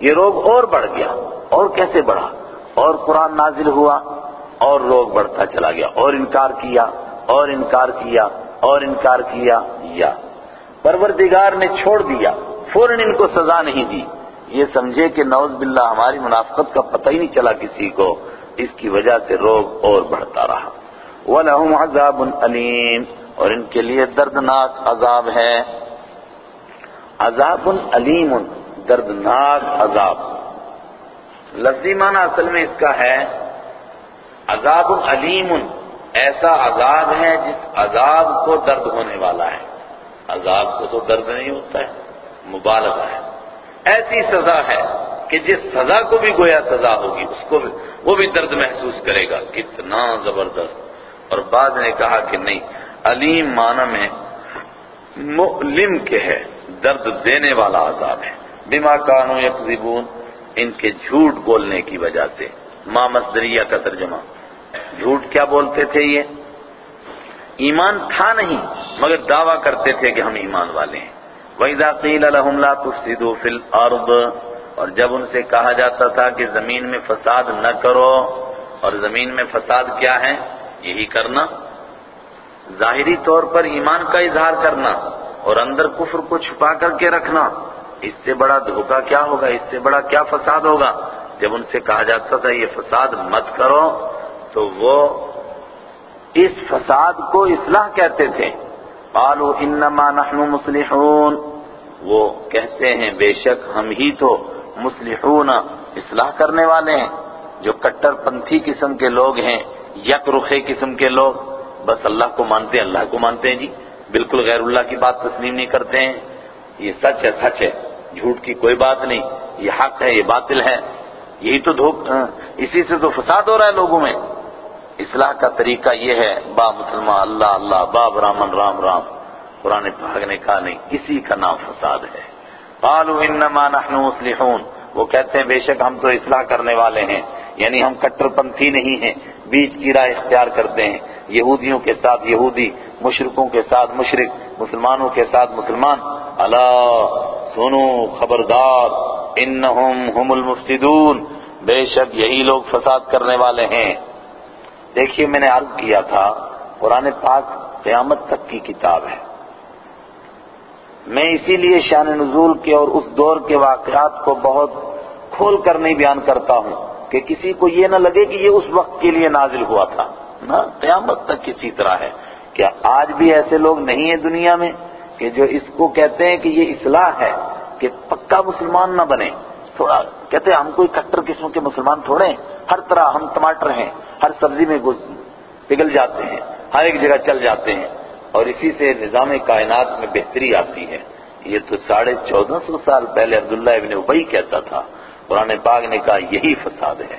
Speaker 1: یہ روگ اور بڑھ گیا، اور کیسے بڑھا؟ اور قرآن نازل ہوا، اور روگ بڑھتا چلا گیا۔ اور انکار کیا، اور انکار کیا، اور انکار کیا، یا۔ پروردگار نے چھوڑ دیا۔ فوراً ان کو سزا نہیں دی۔ یہ سمجھے کہ نوز باللہ ہماری منافقت کا پتہ ہی نہیں چلا کسی کو۔ اس کی وجہ سے روگ اور بڑھتا رہا۔ وَلَهُمْ عَذَابٌ عَلِيمٌ اور ان کے لیے دردناک عذاب ہے۔ عذاب علیم دردناک عذاب۔ لفظی معنی اصل میں اس کا ہے۔ عذاب علیم ایسا عذاب ہے جس عذاب کو درد ہونے والا ہے۔ عذاب کو تو درد نہیں ہوتا ہے۔ مبالغہ ہے۔ ایسی سزا ہے کہ جس سزا کو بھی گویا سزا ہوگی، اس کو بھی وہ بھی درد محسوس کرے گا۔ کتنا زبردست۔ اور بعض نے کہا کہ نہیں، علیم معنی میں مؤلم کے ہے، درد دینے والا عذاب ہے۔ بما کانو یکذبون، ان کے جھوٹ بولنے کی وجہ سے۔ ما مصدریہ کا ترجمہ۔ جھوٹ کیا بولتے تھے یہ؟ ایمان تھا نہیں، مگر دعویٰ کرتے تھے کہ ہم ایمان والے ہیں۔ وَإِذَا قِيلَ لَهُمْ لَا تُفْسِدُوا فِي الْأَرْضِ اور جب ان سے کہا جاتا تھا کہ زمین میں فساد نہ کرو، اور زمین میں فساد کیا ہے؟ یہی کرنا۔ ظاہری طور پر ایمان کا اظہار کرنا اور اندر کفر کو چھپا کر کے رکھنا۔ اس سے بڑا دھوکہ کیا ہوگا؟ اس سے بڑا کیا فساد ہوگا؟ جب ان سے کہا جاتا تھا یہ فساد مت کرو، تو وہ اس فساد کو اصلاح کہتے تھے۔ قالوا انما نحن مصلحون۔ وہ کہتے ہیں، بے شک ہم ہی تو مصلحون اصلاح کرنے والے ہیں۔ جو کٹر پنتھی قسم کے لوگ ہیں، یک رخے قسم کے لوگ۔ بس اللہ کو مانتے ہیں اللہ کو مانتے ہیں جی۔ بالکل غیر اللہ کی بات تسلیم نہیں کرتے ہیں۔ یہ سچ ہے سچ ہے۔ جھوٹ کی کوئی بات نہیں۔ یہ حق ہے، یہ باطل ہے۔ یہی تو دھوک ہاں، اسی سے تو فساد ہو رہا ہے لوگوں میں۔ اصلاح کا طریقہ یہ ہے، با مسلمان، اللہ اللہ، با برامن رام رام، قرآن پاک نے کہا نہیں، اسی کا نام فساد ہے۔ قالوا انما نحن مصلحون، وہ کہتے ہیں بے شک ہم تو اصلاح کرنے والے ہیں یعنی ہم کٹر پنتھی نہیں ہیں، بیچ کی رائے اختیار کرتے ہیں۔ یہودیوں کے ساتھ یہودی، مشرکوں کے ساتھ مشرک، مسلمانوں کے ساتھ مسلمان۔ اللہ سنو، خبردار، انہم ہم المفسدون، بے شک یہی لوگ فساد کرنے والے ہیں۔ دیکھیے میں نے عرض کیا تھا، قرآن پاک قیامت تک کی کتاب ہے۔ میں اسی لیے شان نزول کے اور اس دور کے واقعات کو بہت کھول کر نہیں بیان کرتا ہوں کہ کسی کو یہ نہ لگے کہ یہ اس وقت کے لیے نازل ہوا تھا۔ نہ، قیامت تک کسی طرح ہے۔ کیا آج بھی ایسے لوگ نہیں ہیں دنیا میں کہ جو اس کو کہتے ہیں کہ یہ اصلاح ہے کہ پکا مسلمان نہ بنے؟ تھوڑا کہتے ہیں ہم کوئی کٹر قسم کے مسلمان تھوڑے ہیں، ہر طرح ہم ٹماٹر ہیں، ہر سبزی میں پگھل جاتے ہیں، ہر ایک جگہ چل جاتے ہیں اور اسی سے نظام کائنات میں بہتری آتی ہے۔ یہ تو ساڑھے چودہ سو سال پہلے عبداللہ ابن ابئی کہتا تھا۔ قرآن پاک نے کہا یہی فساد ہے۔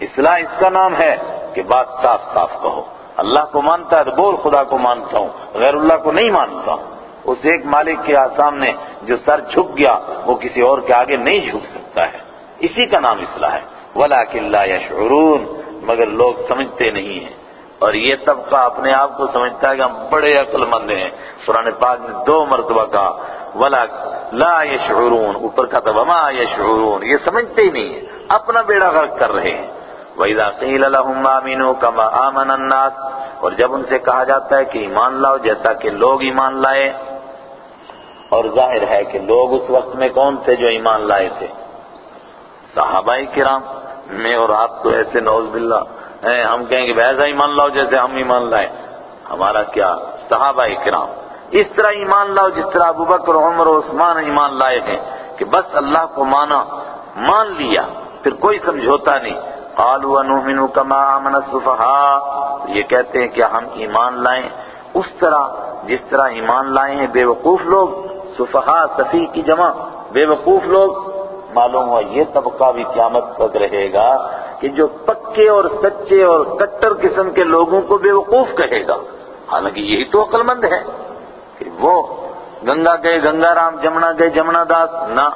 Speaker 1: اصلاح اس کا نام ہے کہ بات صاف صاف کہو۔ اللہ کو مانتا ہے تو بول، خدا کو مانتا ہوں۔ غیر اللہ کو نہیں مانتا ہوں۔ اس ایک مالک کے سامنے جو سر جھک گیا، وہ کسی اور کے آگے نہیں جھک سکتا ہے۔ اسی کا نام اصلاح ہے۔ وَلَكِنْ لَا يَشْعُرُونَ، مگر لوگ سمجھتے نہیں ہیں۔ اور یہ طبقہ اپنے آپ کو سمجھتا ہے کہ ہم بڑے عقل مند ہیں۔ قرآن پاک نے دو مرتبہ کہا، ولا لا يشعرون، اوپر کا تب وما يشعرون، یہ سمجھتے ہی نہیں ہیں۔ اپنا بیڑا غرق کر رہے ہیں۔ وَإِذَا قِيلَ لَهُمْ آمِنُوا كَمَا آمَنَ النَّاسِ، اور جب ان سے کہا جاتا ہے کہ ایمان لاؤ، جیسا کہ لوگ ایمان لائے اور ظاہر ہے کہ لوگ اس وقت میں کون تھے جو ایمان لائے تھے؟ صحابہ کرام، میں اور آپ تو ایسے نوز باللہ، ہیں، ہم کہیں گے ویسا ایمان لاؤ جیسے ہم ایمان لائے۔ ہمارا کیا؟ صحابہ کرام۔ اس طرح ایمان لاؤ جس طرح ابو بکر، عمر و عثمان ایمان لائے ہیں کہ بس اللہ کو مانا، مان لیا، پھر کوئی سمجھوتا نہیں۔ قالوا نؤمن كما آمن السفهاء یہ کہتے ہیں کہ ہم ایمان لائیں۔ اس طرح جس طرح ایمان لائے ہیں، بے وقوف لوگ صفحاء صفی کی جمع، بے وقوف لوگ، معلوم ہوا یہ طبقہ بھی قیامت تک رہے گا کہ جو پکے اور سچے اور کٹر قسم کے لوگوں کو بے وقوف کہے گا۔ حالانکہ یہی تو عقل مند ہے کہ وہ گنگا گئے، گنگا رام، جمنا گئے، جمنا داس نہ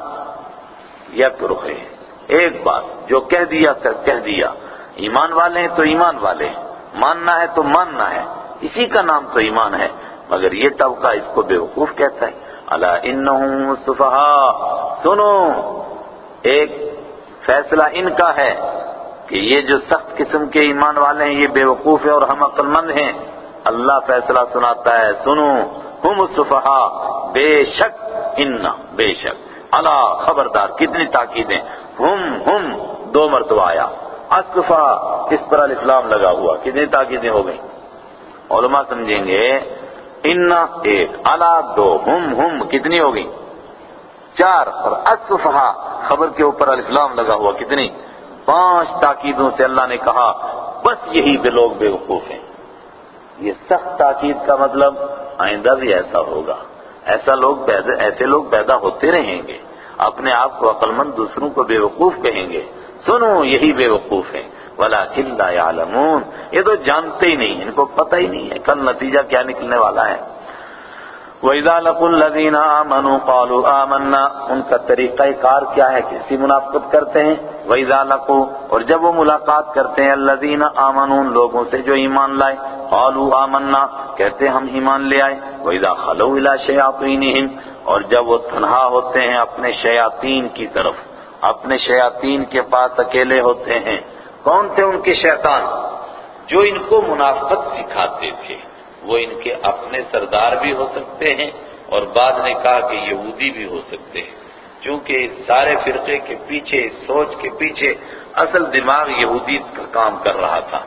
Speaker 1: یک رخے ایک بات جو کہہ دیا سر کہہ دیا۔ ایمان والے ہیں تو ایمان والے ہیں۔ ماننا ہے تو ماننا ہے۔ اسی کا نام تو ایمان ہے، مگر یہ طبقہ اس کو بے وقوف کہتا ہے۔ اللہ انہم صفحا سنو، ایک فیصلہ ان کا ہے کہ یہ جو سخت قسم کے ایمان والے ہیں، یہ بے وقوف اور ہم عقل مند ہیں۔ اللہ فیصلہ سناتا ہے، سنو، ہم صفحا بے شک، ان، بے شک۔ اللہ خبردار، کتنی تاکیدیں ہم ہم، دو مرتبہ آیا۔ اصفا اس پر الفلام لگا ہوا۔ کتنی تاکیدیں ہو گئیں۔ علماء سمجھیں گے ان ایک الا دو، ہم ہم، کتنی ہو گئی چار، اور اصفا خبر کے اوپر الفلام لگا ہوا کتنی؟ پانچ تاکیدوں سے اللہ نے کہا، بس یہی بے لوگ بے وقوف ہیں۔ یہ سخت تاکید کا مطلب آئندہ بھی ایسا ہوگا۔ ایسا لوگ ایسے لوگ پیدا ہوتے رہیں گے۔ اپنے آپ کو عقل مند دوسروں کو بے وقوف کہیں گے۔ سنو، یہی بے وقوف ہیں۔ وَلَكِنْ لَا یہ تو جانتے ہی نہیں ان کو پتہ ہی نہیں ہے کل نتیجہ کیا نکلنے والا ہے۔ وَإِذَا لَقُوا الَّذِينَ آمَنُوا قَالُوا آمَنَّا۔ ان کا طریقہ کار کیا ہے؟ کسی منافقت کرتے ہیں؟ وَإِذَا لَقُوا۔ اور جب وہ ملاقات کرتے ہیں، الَّذِينَ آمَنُوا، ان لوگوں سے جو ایمان لائے۔ قَالُوا آمَنَّا۔ کہتے ہم ایمان لے آئے۔ وَإِذَا خَلَوْا إِلَى شَيَاطِينِهِمْ۔ اور جب وہ تنہا ہوتے ہیں، اپنے شیاطین کی طرف۔ اپنے شیاطین کے پاس اکیلے ہوتے ہیں۔ کون تھے ان کے شیطان؟ جو ان کو منافقت سکھاتے تھے۔ وہ ان کے اپنے سردار بھی ہو سکتے ہیں اور بعد نے کہا کہ یہودی بھی ہو سکتے ہیں۔ چونکہ اس سارے فرقے کے پیچھے اس سوچ کے پیچھے اصل دماغ یہودیت کا کام کر رہا تھا۔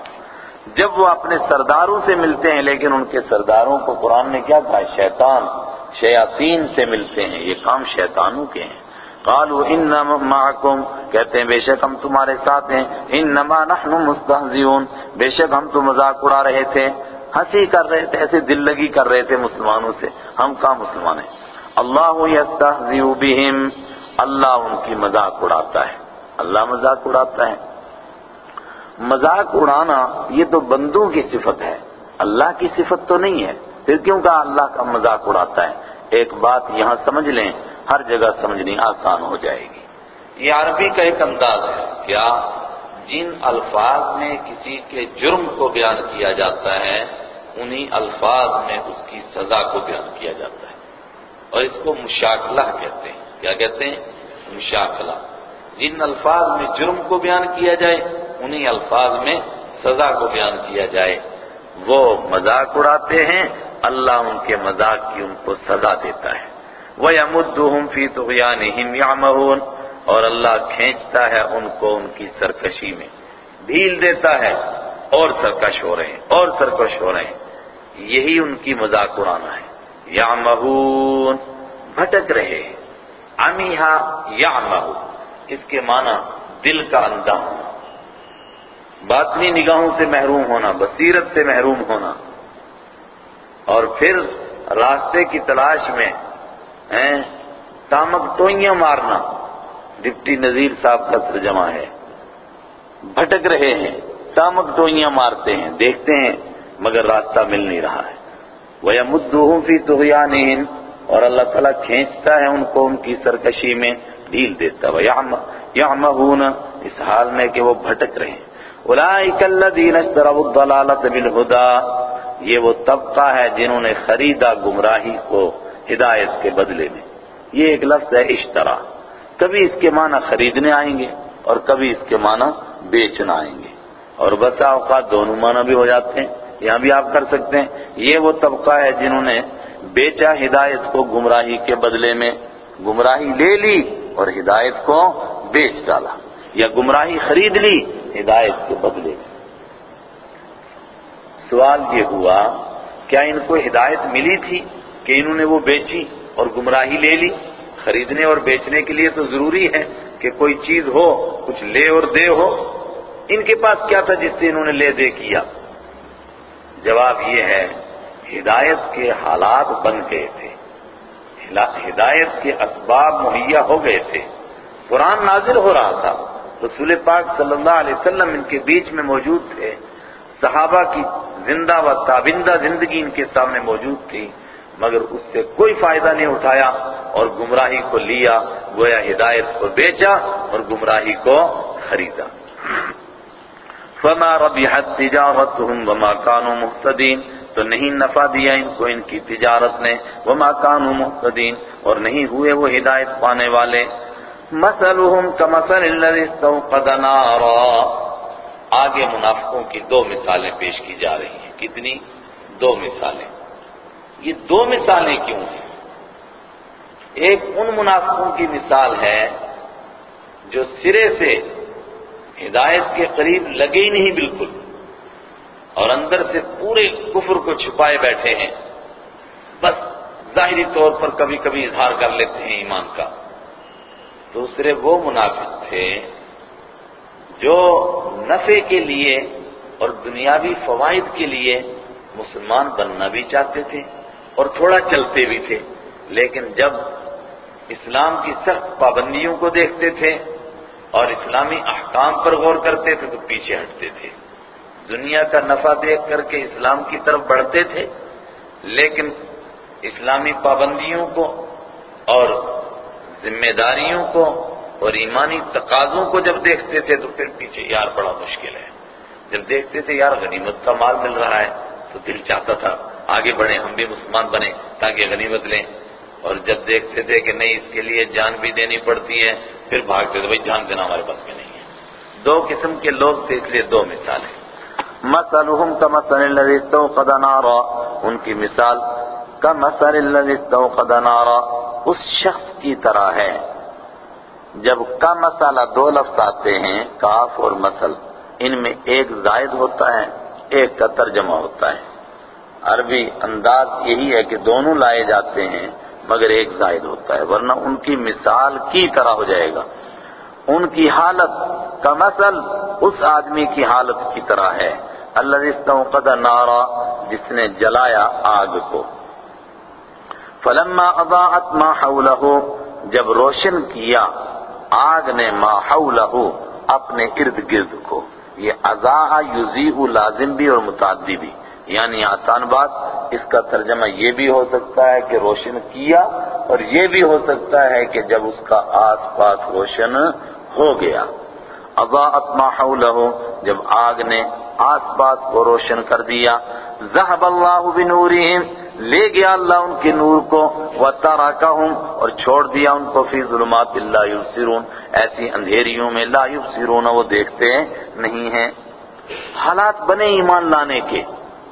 Speaker 1: جب وہ اپنے سرداروں سے ملتے ہیں، لیکن ان کے سرداروں کو قرآن نے کیا کہا؟ شیطان، شیاطین سے ملتے ہیں۔ یہ کام شیطانوں کے ہیں۔ قالوا انما معكم کہتے ہیں، بے شک ہم تمہارے ساتھ ہیں، انما نحن مستهزئون بے شک ہم تو مذاق اڑا رہے تھے، ہنسی کر رہے تھے ایسے دل لگی کر رہے تھے مسلمانوں سے، ہم کہاں مسلمان ہیں؟ اللہ یستهزئ اللہ ان کی مذاق اڑاتا ہے، اللہ مذاق اڑاتا ہے۔ مذاق اڑانا یہ تو بندوں کی صفت ہے، اللہ کی صفت تو نہیں ہے، پھر کیوں کہا اللہ کا مذاق اڑاتا ہے؟ ایک بات یہاں سمجھ لیں، ہر جگہ سمجھنی آسان ہو جائے گی۔ یہ عربی کا ایک انداز ہے کیا جن الفاظ میں کسی کے جرم کو بیان کیا جاتا ہے، انہی الفاظ میں اس کی سزا کو بیان کیا جاتا ہے۔ اور اس کو مشاکلہ کہتے ہیں۔ کیا کہتے ہیں؟ مشاکلہ۔ جن الفاظ میں جرم کو بیان کیا جائے، انہی الفاظ میں سزا کو بیان کیا جائے۔ وہ مذاق اڑاتے ہیں، اللہ ان کے مذاق کی ان کو سزا دیتا ہے۔ وَيَمُدُّهُمْ فِي طُغْيَانِهِمْ يَعْمَهُونَ۔ اور اللہ کھینچتا ہے ان کو ان کی سرکشی میں۔ ڈھیل دیتا ہے، اور سرکش ہو رہے ہیں، اور سرکش ہو رہے ہیں۔ یہی ان کی مذاق اڑانا ہے۔ یعمہون، بھٹک رہے ہیں۔ امیہا یعمہو، اس کے معنی دل کا اندھا ہونا۔ باطنی نگاہوں سے محروم ہونا، بصیرت سے محروم ہونا۔ اور پھر راستے کی تلاش میں تامک ٹوئیاں مارنا۔ ڈپٹی نذیر صاحب کا ترجمہ ہے۔ بھٹک رہے ہیں تامک ٹوئیاں مارتے ہیں، دیکھتے ہیں، مگر راستہ مل نہیں رہا ہے۔ وہ وَيَمُدُّهُمْ فِي طُغْيَانِهِمْ، اور اللہ تعالیٰ کھینچتا ہے ان کو، ان کی سرکشی میں ڈھیل دیتا ہے۔ وَيَعْمَهُونَ اس حال میں کہ وہ بھٹک رہے ہیں۔ اولئک الذین اشتروا الضلالۃ بالهدى۔ یہ وہ طبقہ ہے جنہوں نے خریدا گمراہی کو ہدایت کے بدلے میں۔ یہ ایک لفظ ہے، اشترا۔ کبھی اس کے معنی خریدنے آئیں گے اور کبھی اس کے معنی بیچنا آئیں گے۔ اور بسا اوقات دونوں معنی بھی ہو جاتے ہیں، یہاں بھی آپ کر سکتے ہیں۔ یہ وہ طبقہ ہے جنہوں نے بیچا ہدایت کو گمراہی کے بدلے میں، گمراہی لے لی اور ہدایت کو بیچ ڈالا، یا گمراہی خرید لی ہدایت کے بدلے میں۔ سوال یہ ہوا، کیا ان کو ہدایت ملی تھی کہ انہوں نے وہ بیچی اور گمراہی لے لی؟ خریدنے اور بیچنے کے لیے تو ضروری ہے کہ کوئی چیز ہو، کچھ لے اور دے ہو۔ ان کے پاس کیا تھا جس سے انہوں نے لے دے کیا؟ جواب یہ ہے، ہدایت کے حالات بن گئے تھے۔ ہدایت کے اسباب مہیا ہو گئے تھے۔ قرآن نازل ہو رہا تھا۔ رسول پاک صلی اللہ علیہ وسلم ان کے بیچ میں موجود تھے۔ صحابہ کی زندہ و تابندہ زندگی ان کے سامنے موجود تھی۔ مگر اس سے کوئی فائدہ نہیں اٹھایا اور گمراہی کو لیا، گویا ہدایت کو بیچا اور گمراہی کو خریدا۔ فما ربحت تجارتهم وما كانوا مهتدين۔ تو نہیں نفع دیا ان کو ان کی تجارت نے۔ وما كانوا مهتدين۔ اور نہیں ہوئے وہ ہدایت پانے والے۔ مثلهم كمثل الذي استوقد نارا۔ آگے منافقوں کی دو مثالیں پیش کی جا رہی ہیں۔ کتنی؟ دو مثالیں۔ یہ دو مثالیں کیوں ہیں؟ ایک ان منافقوں کی مثال ہے جو سرے سے ہدایت کے قریب لگے ہی نہیں بالکل، اور اندر سے پورے کفر کو چھپائے بیٹھے ہیں۔ بس ظاہری طور پر کبھی کبھی اظہار کر لیتے ہیں ایمان کا۔ دوسرے وہ منافق تھے جو نفع کے لیے اور دنیاوی فوائد کے لیے مسلمان بننا بھی چاہتے تھے۔ اور تھوڑا چلتے بھی تھے۔ لیکن جب اسلام کی سخت پابندیوں کو دیکھتے تھے اور اسلامی احکام پر غور کرتے تھے تو پیچھے ہٹتے تھے۔ دنیا کا نفع دیکھ کر کے اسلام کی طرف بڑھتے تھے، لیکن اسلامی پابندیوں کو اور ذمہ داریوں کو اور ایمانی تقاضوں کو جب دیکھتے تھے تو پھر پیچھے یار بڑا مشکل ہے۔ جب دیکھتے تھے یار غنیمت کا مال مل رہا ہے تو دل چاہتا تھا آگے بڑھیں، ہم بھی مسلمان بنے تاکہ غنیمت لیں۔ اور جب دیکھتے تھے کہ نہیں، اس کے لیے جان بھی دینی پڑتی ہے، پھر بھاگتے تھے، بھائی جان دینا ہمارے پاس میں نہیں ہے۔ دو قسم کے لوگ تھے، اس لیے دو مثالیں مثلهم كمثل الذي استوقد نارا۔ ان کی مثال، كمثل الذي استوقد نارا۔ اس شخص کی طرح ہے۔ جب کا مسالہ دو لفظ آتے ہیں کاف اور مثل، ان میں ایک زائد ہوتا ہے، ایک کا ترجمہ ہوتا ہے۔ عربی انداز یہی ہے کہ دونوں لائے جاتے ہیں مگر ایک زائد ہوتا ہے، ورنہ ان کی مثال کی طرح ہو جائے گا۔ ان کی حالت کا مثل اس آدمی کی حالت کی طرح ہے۔ اللہ استوقد نارا، جس نے جلایا آگ کو۔ فلما اضاءت ما حوله، جب روشن کیا، آگ نے ما حوله اپنے ارد گرد کو۔ یہ اضاء یزیع لازم بھی اور متعدی بھی۔ یعنی آسان بات، اس کا ترجمہ یہ بھی ہو سکتا ہے کہ روشن کیا اور یہ بھی ہو سکتا ہے کہ جب اس کا آس پاس روشن ہو گیا۔ اضاءت ما حوله، جب آگ نے آس پاس کو روشن کر دیا۔ ذهب اللہ بنورہم، لے گیا اللہ ان کے نور کو۔ وَتَرَكَهُمْ، اور چھوڑ دیا ان کو۔ فی ظلمات اللہ یبصرون ایسی اندھیریوں میں لا یبصرون وہ دیکھتے نہیں ہیں۔ حالات بنے ایمان لانے کے۔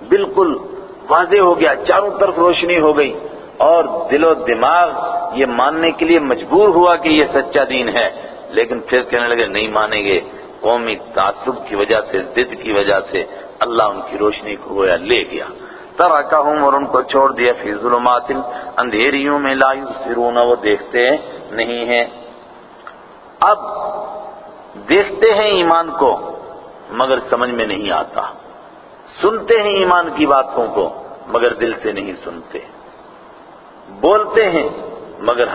Speaker 1: بالکل واضح ہو گیا، چاروں طرف روشنی ہو گئی اور دل و دماغ یہ ماننے کے لیے مجبور ہوا کہ یہ سچا دین ہے۔ لیکن پھر کہنے لگے، نہیں مانیں گے۔ قومی تعصب کی وجہ سے، ضد کی وجہ سے اللہ ان کی روشنی کو گویا لے گیا۔ ترکہم اور ان کو چھوڑ دیا فی ظلمات اندھیریوں میں، لا یبصرون، وہ دیکھتے نہیں ہیں۔ اب دیکھتے ہیں ایمان کو، مگر سمجھ میں نہیں آتا۔ سنتے ہیں ایمان کی باتوں کو، مگر دل سے نہیں سنتے۔ بولتے ہیں، مگر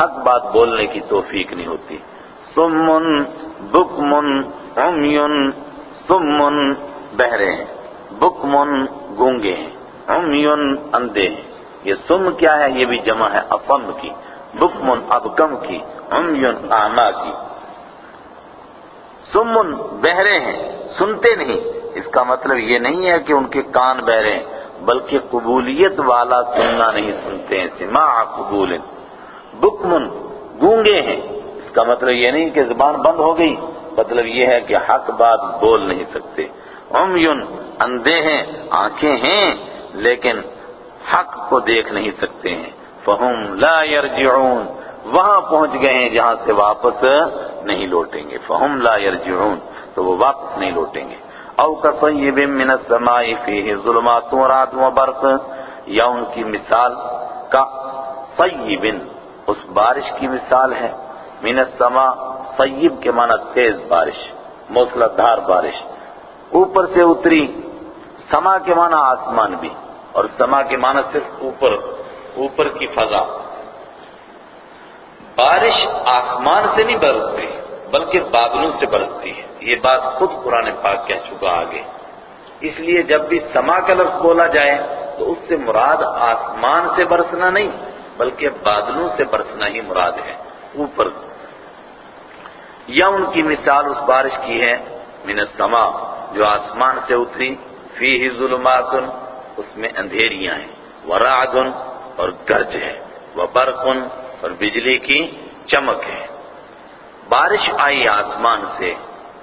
Speaker 1: حق بات بولنے کی توفیق نہیں ہوتی۔ سمن، بکمن، عمیون، سمن، بہرے ہیں۔ بکمن، گونگے ہیں۔ عمیون، اندھے ہیں۔ یہ سم کیا ہے؟ یہ بھی جمع ہے افم کی۔ بکمن، ابکم کی۔ عمیون آنا کی۔ سمن، بہرے ہیں۔ سنتے نہیں۔ اس کا مطلب یہ نہیں ہے کہ ان کے کان بہرے ہیں بلکہ قبولیت والا سننا نہیں سنتے ہیں سماع قبول بکمن، گونگے ہیں۔ اس کا مطلب یہ نہیں کہ زبان بند ہو گئی مطلب یہ ہے کہ حق بات بول نہیں سکتے۔ عمیون، اندھے ہیں، آنکھیں ہیں، لیکن حق کو دیکھ نہیں سکتے ہیں۔ فہم لا یرجعون۔ وہاں پہنچ گئے ہیں جہاں سے واپس نہیں لوٹیں گے۔ فہم لا یرجعون۔ تو وہ واپس نہیں لوٹیں گے۔ او کصیب من السماء فیہ ظلمات و رعد و برق یا ان کی مثال کا صیب اس بارش کی مثال ہے۔ من السماء صیب کے معنی تیز بارش موسلا دھار بارش۔ اوپر سے اتری سما کے معنی آسمان بھی، اور سما کے معنی صرف اوپر اوپر کی فضا۔ بارش آسمان سے نہیں برستی بلکہ بادلوں سے برستی ہے۔ یہ بات خود قرآن پاک کہہ چکا آگے۔ اس لیے جب بھی سما کا لفظ بولا جائے تو اس سے مراد آسمان سے برسنا نہیں، بلکہ بادلوں سے برسنا ہی مراد ہے۔ اوپر۔ یا ان کی مثال اس بارش کی ہے، من السما جو آسمان سے اتری۔ فی ظلمات، اس میں اندھیریاں ہیں۔ ورعد اور گرج ہے۔ وبرق اور بجلی کی چمک ہے۔ بارش آئی آسمان سے۔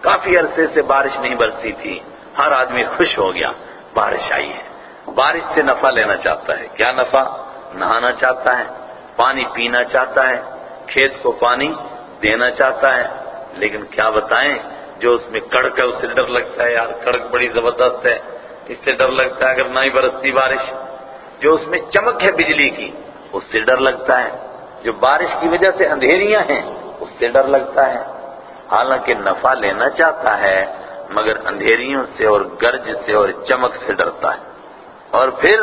Speaker 1: کافی عرصے سے بارش نہیں برسی تھی۔ ہر آدمی خوش ہو گیا۔ بارش آئی ہے۔ بارش سے نفع لینا چاہتا ہے۔ کیا نفع؟ نہانا چاہتا ہے۔ پانی پینا چاہتا ہے۔ کھیت کو پانی دینا چاہتا ہے۔ لیکن کیا بتائیں؟ جو اس میں کڑک ہے، اس سے ڈر لگتا ہے۔ یار، کڑک بڑی زبردست ہے۔ اس سے ڈر لگتا ہے اگر نہ ہی برستی بارش۔ جو اس میں چمک ہے بجلی کی، اس سے ڈر لگتا ہے۔ جو بارش کی وجہ سے اندھیریاں ہیں، اس سے ڈر لگتا ہے۔ حالانکہ نفع لینا چاہتا ہے، مگر اندھیریوں سے اور گرج سے اور چمک سے ڈرتا ہے۔ اور پھر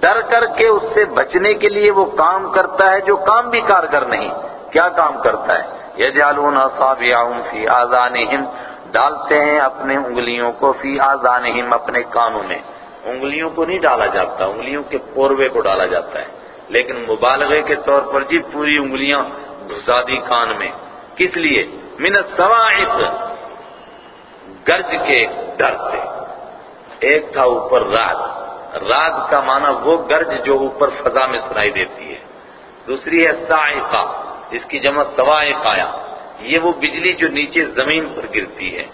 Speaker 1: ڈر کر کے اس سے بچنے کے لیے وہ کام کرتا ہے جو کام بھی کارگر نہیں، کیا کام کرتا ہے؟ یجعلون اصابعهم فی آذانہم، ڈالتے ہیں اپنے انگلیوں کو فی آذانہم اپنے کانوں میں۔ انگلیوں کو نہیں ڈالا جاتا، انگلیوں کے پوروے کو ڈالا جاتا ہے۔ لیکن مبالغے کے طور پر جی پوری انگلیاں گھسا دی کان میں۔ کس لیے؟ من السواعق، گرج کے ڈر سے۔ ایک تھا اوپر رات رات کا معنی وہ گرج جو اوپر فضا میں سنائی دیتی ہے۔ دوسری ہے سائقہ اس کی جمع سوائق آیا۔ یہ وہ بجلی جو نیچے زمین پر گرتی ہے۔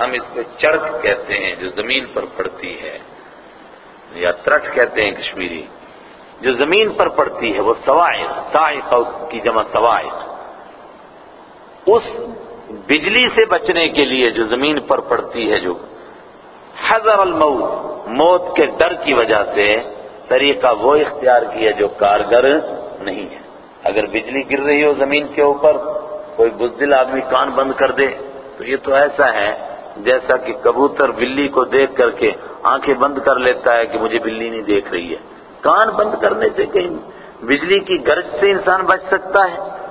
Speaker 1: ہم اس کو چڑک کہتے ہیں، جو زمین پر پڑتی ہے۔ یا ترٹ کہتے ہیں کشمیری۔ جو زمین پر پڑتی ہے، وہ سوائق سائقہ اس کی جمع سوائق اس بجلی سے بچنے کے لیے جو زمین پر پڑتی ہے جو حضر الموت، موت کے ڈر کی وجہ سے طریقہ وہ اختیار کیا جو کارگر نہیں ہے۔ اگر بجلی گر رہی ہو زمین کے اوپر، کوئی بزدل آدمی کان بند کر دے، تو یہ تو ایسا ہے جیسا کہ کبوتر بلی کو دیکھ کر کے آنکھیں بند کر لیتا ہے کہ مجھے بلی نہیں دیکھ رہی ہے۔ کان بند کرنے سے کہیں بجلی کی گرج سے انسان بچ سکتا ہے۔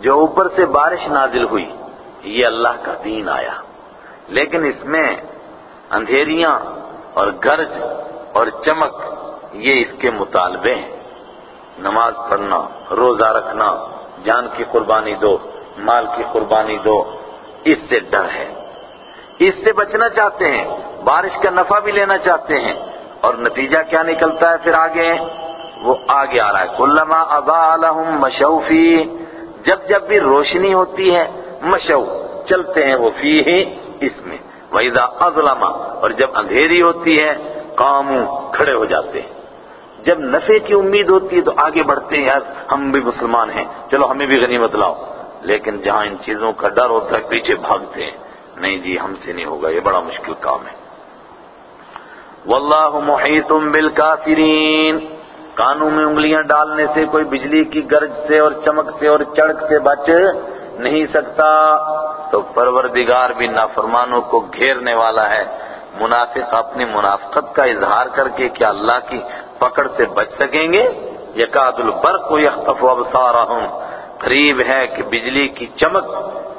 Speaker 1: جو اوپر سے بارش نازل ہوئی، یہ اللہ کا دین آیا۔ لیکن اس میں اندھیریاں اور گرج اور چمک، یہ اس کے مطالبے ہیں۔ نماز پڑھنا، روزہ رکھنا، جان کی قربانی دو، مال کی قربانی دو، اس سے ڈر ہے۔ اس سے بچنا چاہتے ہیں، بارش کا نفع بھی لینا چاہتے ہیں۔ اور نتیجہ کیا نکلتا ہے پھر آگے؟ وہ آگے آ رہا ہے۔ کلما ابا لهم مشوفی جب جب بھی روشنی ہوتی ہے، مشو، چلتے ہیں وہ فی ہی اس میں۔ وَإِذَا أَظْلَمَ، اور جب اندھیری ہوتی ہے، قاموا، کھڑے ہو جاتے ہیں۔ جب نفع کی امید ہوتی ہے، تو آگے بڑھتے ہیں، یار، ہم بھی مسلمان ہیں، چلو ہمیں بھی غنیمت لاؤ۔ لیکن جہاں ان چیزوں کا ڈر ہوتا ہے، پیچھے بھاگتے ہیں۔ نہیں جی ہم سے نہیں ہوگا، یہ بڑا مشکل کام ہے۔ واللہ محیط بالکافرین کانوں میں انگلیاں ڈالنے سے کوئی بجلی کی گرج سے اور چمک سے اور چڑک سے بچ نہیں سکتا، تو پروردگار بھی نافرمانوں کو گھیرنے والا ہے۔ منافق اپنی منافقت کا اظہار کر کے کیا اللہ کی پکڑ سے بچ سکیں گے؟ یکاد البرق یخطف ابصارہم۔ قریب ہے کہ بجلی کی چمک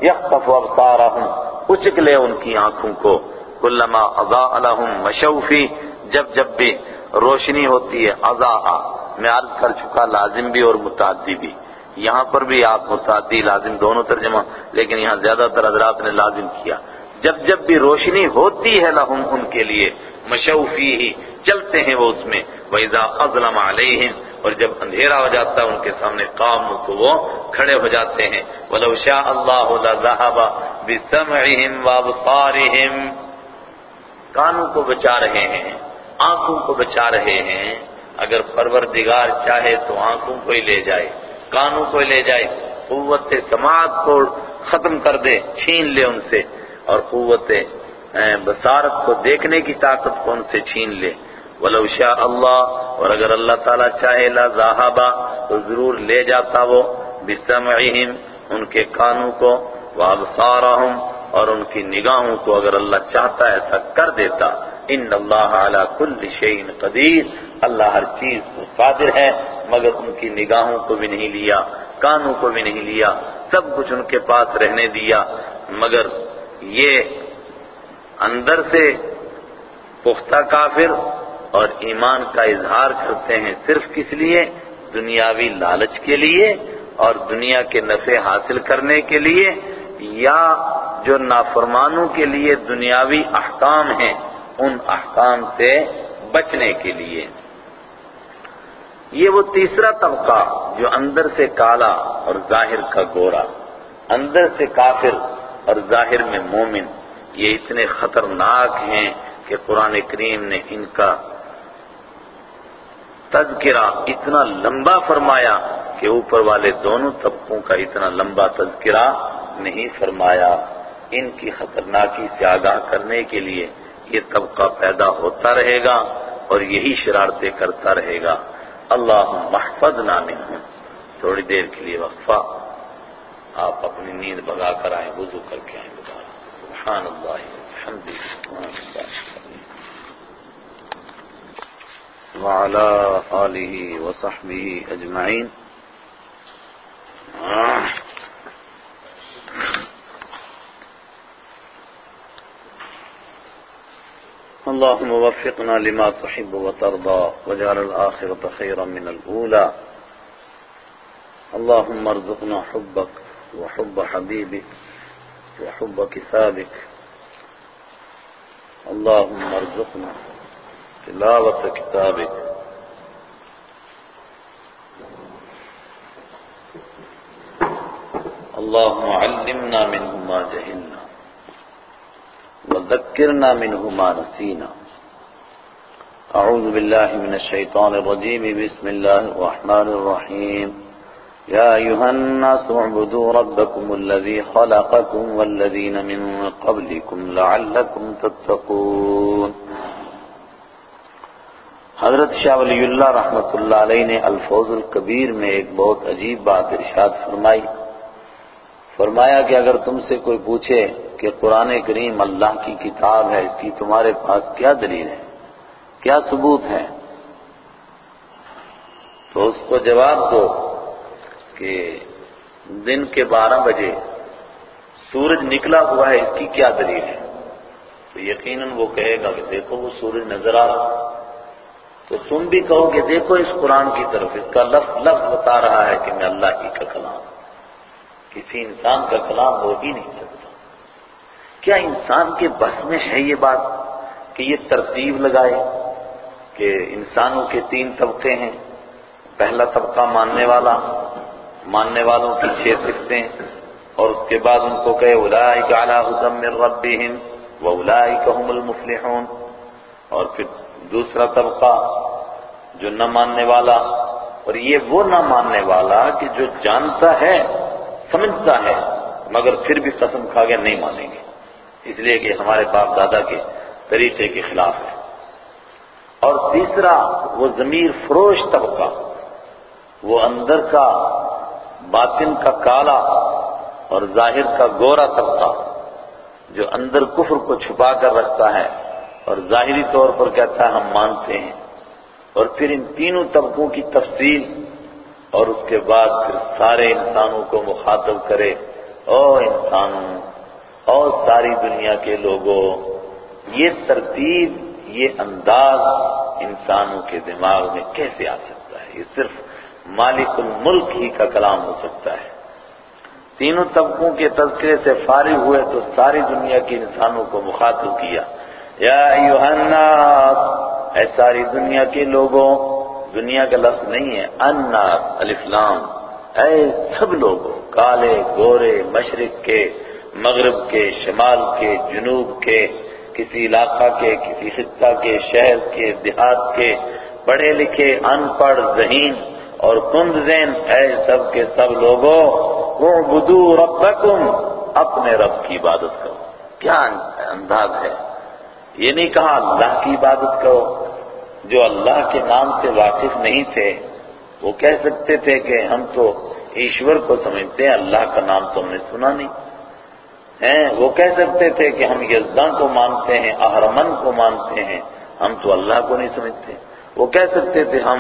Speaker 1: یخطف ابصارہم۔ اچک لے ان کی آنکھوں کو۔ کلما اضاء لهم مشوفی۔ جب جب بھی روشنی ہوتی ہے اضاء میں عرض کر چکا، لازم بھی اور متعدی بھی۔ یہاں پر بھی آپ متعدی، لازم دونوں ترجمہ، لیکن یہاں زیادہ تر حضرات نے لازم کیا۔ جب جب بھی روشنی ہوتی ہے لہم، ان کے لیے مشوفی ہی چلتے ہیں وہ اس میں۔ وَإِذَا أَظْلَمَ عَلَيْهِمْ، اور جب اندھیرا ہو جاتا ہے، ان کے سامنے کام تو وہ کھڑے ہو جاتے ہیں۔ وَلَوْ شَاءَ اللَّهُ لَذَهَبَ بِسَمْعِهِمْ وَأَبْصَارِهِمْ۔ کانوں کو بچا رہے ہیں۔ آنکھوں کو بچا رہے ہیں، اگر پروردگار چاہے تو آنکھوں کو ہی لے جائے، کانوں کو ہی لے جائے، قوت سماعت کو ختم کر دے، چھین لے ان سے، اور قوت بصارت کو دیکھنے کی طاقت کو ان سے چھین لے۔ ولو شاء اللہ، اور اگر اللہ تعالیٰ چاہے، لا ذہابا، تو ضرور لے جاتا وہ، بسمعہم، ان کے کانوں کو، وابصارہم، اور ان کی نگاہوں کو، اگر اللہ چاہتا ایسا کر دیتا۔ ان اللہ علی کل شیء قدیر۔ اللہ ہر چیز کو قادر ہے، مگر ان کی نگاہوں کو بھی نہیں لیا، کانوں کو بھی نہیں لیا، سب کچھ ان کے پاس رہنے دیا۔ مگر یہ اندر سے پختہ کافر اور ایمان کا اظہار کرتے ہیں صرف کس لیے؟ دنیاوی لالچ کے لیے اور دنیا کے نفع حاصل کرنے کے لیے، یا جو نافرمانوں کے لیے دنیاوی احکام ہیں۔ ان احکام سے بچنے کے لیے۔ یہ وہ تیسرا طبقہ جو اندر سے کالا اور ظاہر کا گورا، اندر سے کافر اور ظاہر میں مومن۔ یہ اتنے خطرناک ہیں کہ قرآن کریم نے ان کا تذکرہ اتنا لمبا فرمایا کہ اوپر والے دونوں طبقوں کا اتنا لمبا تذکرہ نہیں فرمایا۔ ان کی خطرناکی سے آگاہ کرنے کے لیے یہ طبقہ پیدا ہوتا رہے گا اور یہی شرارتیں کرتا رہے گا۔ اللہ محفظ نامن ہوں تھوڑی دیر کے لیے وقفہ۔ آپ اپنی نیند بگا کر آئیں، وضو کر کے آئیں۔ بتا سبحان اللہ الحمد وعلى آله وصحبه أجمعين اللهم وفقنا لما تحب وترضى واجعل الآخرة خيرا من الأولى. اللهم ارزقنا حبك وحب حبيبك وحب كتابك اللهم ارزقنا تلاوة كتابك. اللهم علمنا منه ما جهلنا. وذكرنا منه ما نسينا. أعوذ بالله من الشيطان الرجيم. بسم الله الرحمن الرحيم. يا أيها الناس اعبدوا ربكم الذي خلقكم والذين من قبلكم لعلكم تتقون. حضرت شاہ ولی اللہ رحمت اللہ علیہ نے الفوظ القبیر میں ایک بہت عجیب بات ارشاد فرمائی. فرمایا کہ اگر تم سے کوئی پوچھے کہ قرآن کریم اللہ کی کتاب ہے، اس کی تمہارے پاس کیا دلیل ہے؟ کیا ثبوت ہے؟ تو اس کو جواب دو کہ دن کے بارہ بجے سورج نکلا ہوا ہے، اس کی کیا دلیل ہے؟ تو یقیناً وہ کہے گا کہ دیکھو وہ سورج نظر آ رہا تو تم بھی کہو گے دیکھو اس قرآن کی طرف، اس کا لفظ لفظ بتا رہا ہے کہ میں اللہ کی کا کلام کسی انسان کا کلام ہو ہی نہیں سکتا۔ کیا انسان کے بس میں ہے یہ بات کہ یہ ترتیب لگائے کہ انسانوں کے تین طبقے ہیں۔ پہلا طبقہ ماننے والا، ماننے والوں کی چھ سکھتے اور اس کے بعد ان کو کہے اولئک علی حکم من ربہم واولئک هم المفلحون۔ اور پھر دوسرا طبقہ جو نہ ماننے والا، اور یہ وہ نہ ماننے والا کہ جو جانتا ہے سمجھتا ہے، مگر پھر بھی قسم کھا گیا نہیں مانیں گے۔ اس لیے کہ ہمارے باپ دادا کے طریقے کے خلاف ہے۔ اور تیسرا، وہ ضمیر فروش طبقہ، وہ اندر کا، باطن کا کالا اور ظاہر کا گورا طبقہ، جو اندر کفر کو چھپا کر رکھتا ہے اور ظاہری طور پر کہتا ہے ہم مانتے ہیں۔ اور پھر ان تینوں طبقوں کی تفصیل اور اس کے بعد پھر سارے انسانوں کو مخاطب کرے، او انسانوں اور ساری دنیا کے لوگوں، یہ ترتیب، یہ انداز انسانوں کے دماغ میں کیسے آ سکتا ہے؟ یہ صرف مالک الملک ہی کا کلام ہو سکتا ہے۔ تینوں طبقوں کے تذکرے سے فارغ ہوئے تو ساری دنیا کے انسانوں کو مخاطب کیا۔ یا ایوہ الناس، اے ساری دنیا کے لوگوں دنیا کا لفظ نہیں ہے الناس الفلام اے سب لوگوں، کالے، گورے، مشرق کے، مغرب کے، شمال کے، جنوب کے، کسی علاقہ کے، کسی خطہ کے، شہر کے، دیہات کے، پڑھے لکھے، ان پڑھ، ذہین اور کند زین اے سب کے سب لوگوں وہ بدو ربکم، اپنے رب کی عبادت کرو۔ کیا انداز ہے؟ یہ نہیں کہا اللہ کی عبادت کرو۔ جو اللہ کے نام سے واقف نہیں تھے، وہ کہہ سکتے تھے کہ ہم تو ایشور کو سمجھتے ہیں، اللہ کا نام تو ہم نے سنا نہیں۔ ہیں، وہ کہہ سکتے تھے کہ ہم یزدان کو مانتے ہیں اہرمن کو مانتے ہیں، ہم تو اللہ کو نہیں سمجھتے۔ وہ کہہ سکتے تھے، ہم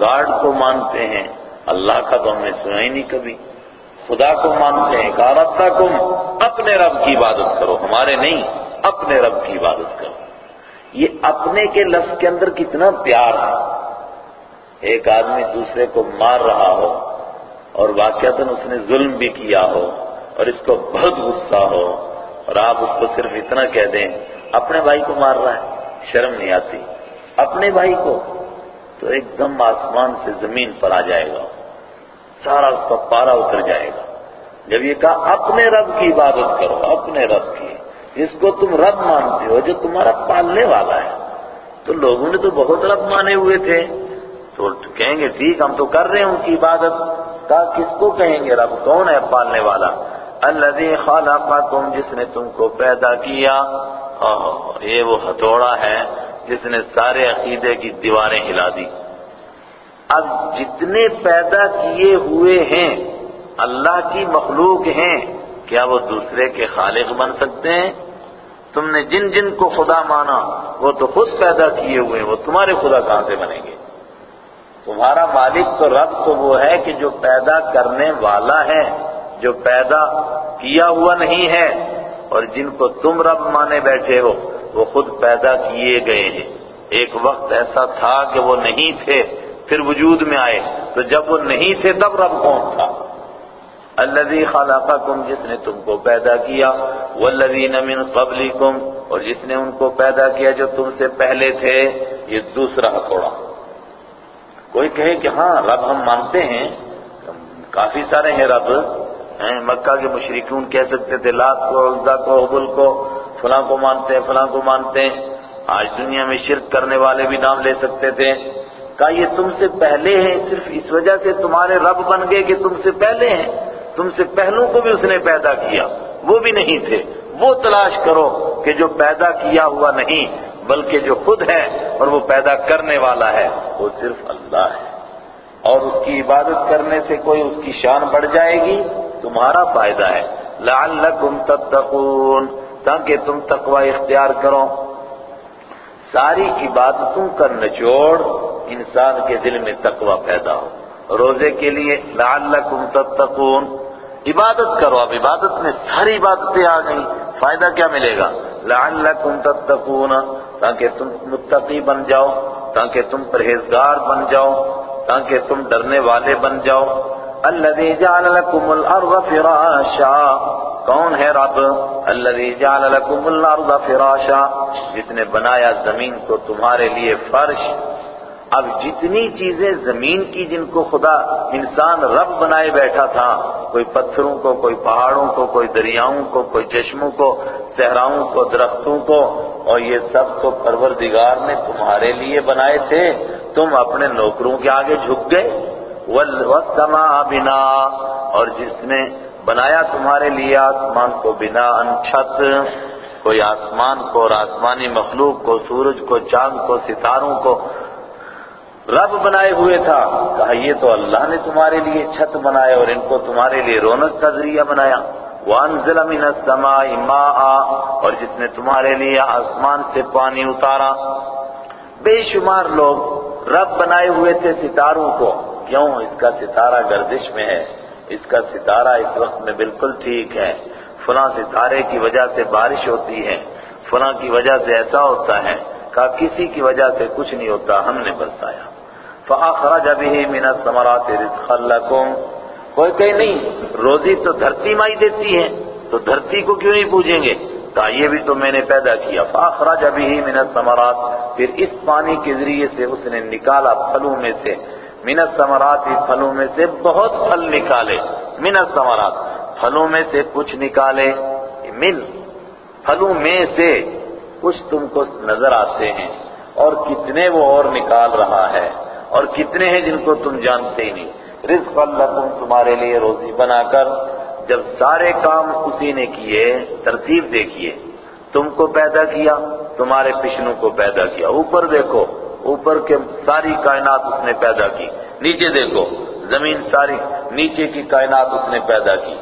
Speaker 1: گارڈ کو مانتے ہیں، اللہ کا تو ہم نے سنا ہی نہیں کبھی۔ خدا کو مانتے ہیں کارتا کم اپنے رب کی عبادت کرو، ہمارے نہیں، اپنے رب کی عبادت کرو۔ یہ اپنے کے لفظ کے اندر کتنا پیار ہے۔ ایک آدمی دوسرے کو مار رہا ہو اور واقعات اس نے ظلم بھی کیا ہو اور اس کو بہت غصہ ہو اور آپ اس کو صرف اتنا کہہ دیں، اپنے بھائی کو مار رہا ہے، شرم نہیں آتی۔ اپنے بھائی کو تو ایک دم آسمان سے زمین پر آ جائے گا۔ سارا اس کا پارا اتر جائے گا۔ جب یہ کہا، اپنے رب کی عبادت کرو، اپنے رب کی۔ اس کو تم رب مانتے ہو، جو تمہارا پالنے والا ہے۔ تو لوگوں نے تو بہت رب مانے ہوئے تھے۔ تو کہیں گے، ٹھیک، ہم تو کر رہے ہیں ان کی عبادت۔ کہا کس کو کہیں گے؟ رب کون ہے پالنے والا؟ الذي خلقكم جس نے تم کو پیدا کیا۔ یہ وہ ہتھوڑا ہے جس نے سارے عقیدے کی دیواریں ہلا دی۔ اب جتنے پیدا کیے ہوئے ہیں، اللہ کی مخلوق ہیں۔ کیا وہ دوسرے کے خالق بن سکتے ہیں؟ تم نے جن جن کو خدا مانا، وہ تو خود پیدا کیے ہوئے ہیں وہ تمہارے خدا کہاں سے بنیں گے؟ تمہارا مالک تو رب تو وہ ہے کہ جو پیدا کرنے والا ہے، جو پیدا کیا ہوا نہیں ہے، اور جن کو تم رب مانے بیٹھے ہو، وہ خود پیدا کیے گئے ہیں۔ ایک وقت ایسا تھا کہ وہ نہیں تھے، پھر وجود میں آئے۔ تو جب وہ نہیں تھے، تب رب کون تھا؟ الذي خلقكم، جس نے تم کو پیدا کیا، والذین من قبلکم، اور جس نے ان کو پیدا کیا جو تم سے پہلے تھے، یہ دوسرا ہتھوڑا۔ کوئی کہے کہ ہاں رب ہم مانتے ہیں، کافی سارے ہیں رب مکہ کے مشرکون کہہ سکتے تھے لات کو عزا کو حبل کو، فلاں کو مانتے ہیں، فلاں کو مانتے ہیں۔ آج دنیا میں شرک کرنے والے بھی نام لے سکتے تھے۔ کہا، یہ تم سے پہلے ہیں، صرف اس وجہ سے تمہارے رب بن گئے کہ تم سے پہلے ہیں۔ تم سے پہلوں کو بھی اس نے پیدا کیا، وہ بھی نہیں تھے۔ وہ تلاش کرو کہ جو پیدا کیا ہوا نہیں، بلکہ جو خود ہے اور وہ پیدا کرنے والا ہے، وہ صرف اللہ ہے۔ اور اس کی عبادت کرنے سے کوئی اس کی شان بڑھ جائے گی؟ تمہارا فائدہ ہے۔ لعلکم تتقون، تاکہ تم تقوی اختیار کرو۔ ساری عبادتوں کا نچوڑ انسان کے دل میں تقوی پیدا ہو۔ روزے کے لیے لعلکم تتقون عبادت کرو اب عبادت میں ساری عبادتیں آ گئی فائدہ کیا ملے گا؟ لعلکم تتقون، تاکہ تم متقی بن جاؤ، تاکہ تم پرہیزگار بن جاؤ، تاکہ تم ڈرنے والے بن جاؤ۔ الذي جعل لكم الارض فراشا، کون ہے رب؟ الذي جعل لكم الارض فراشا، جس نے بنایا زمین کو تمہارے لیے فرش۔ اب جتنی چیزیں زمین کی جن کو خدا انسان رب بنائے بیٹھا تھا، کوئی پتھروں کو، کوئی پہاڑوں کو، کوئی دریاؤں کو، کوئی چشموں کو، صحراؤں کو، درختوں کو، اور یہ سب تو پروردگار نے تمہارے لیے بنائے تھے۔ تم اپنے نوکروں کے آگے جھک گئے۔ والسماء بنا اور جس نے بنایا تمہارے لیے آسمان کو بنا ان چھت، کوئی آسمان کو اور آسمانی مخلوق کو، سورج کو، چاند کو، ستاروں کو رب بنائے ہوئے تھا۔ کہا، یہ تو اللہ نے تمہارے لیے چھت بنایا اور ان کو تمہارے لیے رونق کا ذریعہ بنایا۔ وَأَنزِلَ مِنَ السَّمَاءِ مَاءً اور جس نے تمہارے لیے آسمان سے پانی اتارا۔ بے شمار لوگ رب بنائے ہوئے تھے ستاروں کو۔ کیوں؟ اس کا ستارہ گردش میں ہے۔ اس کا ستارہ اس وقت میں بالکل ٹھیک ہے۔ فلاں ستارے کی وجہ سے بارش ہوتی ہے۔ فلاں کی وجہ سے ایسا ہوتا ہے۔ کہا، کسی کی وجہ سے کچھ نہیں ہوتا۔ ہم نے برسایا۔ فَأَخْرَجَ بِهِ مِنَ الثَّمَرَاتِ رِزْقًا لَكُمْ۔ کوئی کہیں نہیں، روزی تو دھرتی مائی دیتی ہے، تو دھرتی کو کیوں نہیں پوجیں گے؟ کہا، یہ بھی تو میں نے پیدا کیا۔ فَأَخْرَجَ بِهِ مِنَ الثَّمَرَاتِ۔ پھر اس پانی کے ذریعے سے اس نے نکالا پھلوں میں سے۔ من الثمرات پھلوں میں سے بہت پھل نکالے۔ من الثمرات۔ پھلوں میں سے کچھ نکالے۔ من پھلوں میں سے کچھ تم کو نظر آتے ہیں۔ اور کتنے وہ اور نکال رہا ہے۔ اور کتنے ہیں جن کو تم جانتے ہی نہیں۔ رزق اللہ تمہارے لیے روزی بنا کر جب سارے کام اسی نے کیے، ترتیب دیکھیے۔ تم کو پیدا کیا، تمہارے پشنوں کو پیدا کیا۔ اوپر دیکھو، اوپر کے ساری کائنات اس نے پیدا کی۔ نیچے دیکھو، زمین ساری نیچے کی کائنات اس نے پیدا کی۔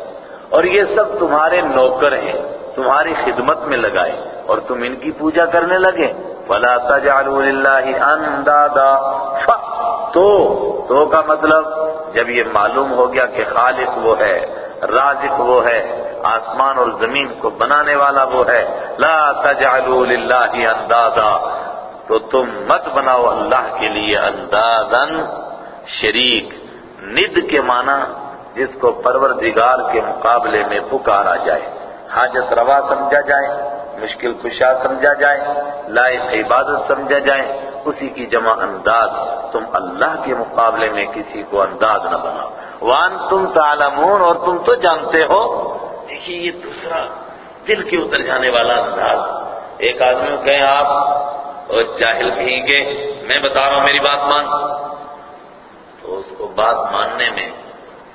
Speaker 1: اور یہ سب تمہارے نوکر ہیں، تمہاری خدمت میں لگائے۔ اور تم ان کی پوجا کرنے لگے۔ فلا تجعلوا للہ اندادا. تو. تو کا مطلب جب یہ معلوم ہو گیا کہ خالق وہ ہے، رازق وہ ہے، آسمان اور زمین کو بنانے والا وہ ہے، لا تجعلوا للہ اندادا. تو تم مت بناؤ اللہ کے لیے اندازن شریک، ند کے معنی جس کو پروردگار کے مقابلے میں پکارا جائے۔ حاجت روا سمجھا جائے۔ مشکل کشا سمجھا جائے لائق عبادت سمجھا جائے اسی کی جمع انداز تم اللہ کے مقابلے میں کسی کو انداز نہ بناؤ۔ وان تم تعلمون اور تم تو جانتے ہو۔ دیکھیے، یہ دوسرا دل کے اتر جانے والا انداز۔ ایک آدمی کو کہیں آپ اور جاہل کہیں گے، میں بتا رہا ہوں، میری بات مان۔ تو اس کو بات ماننے میں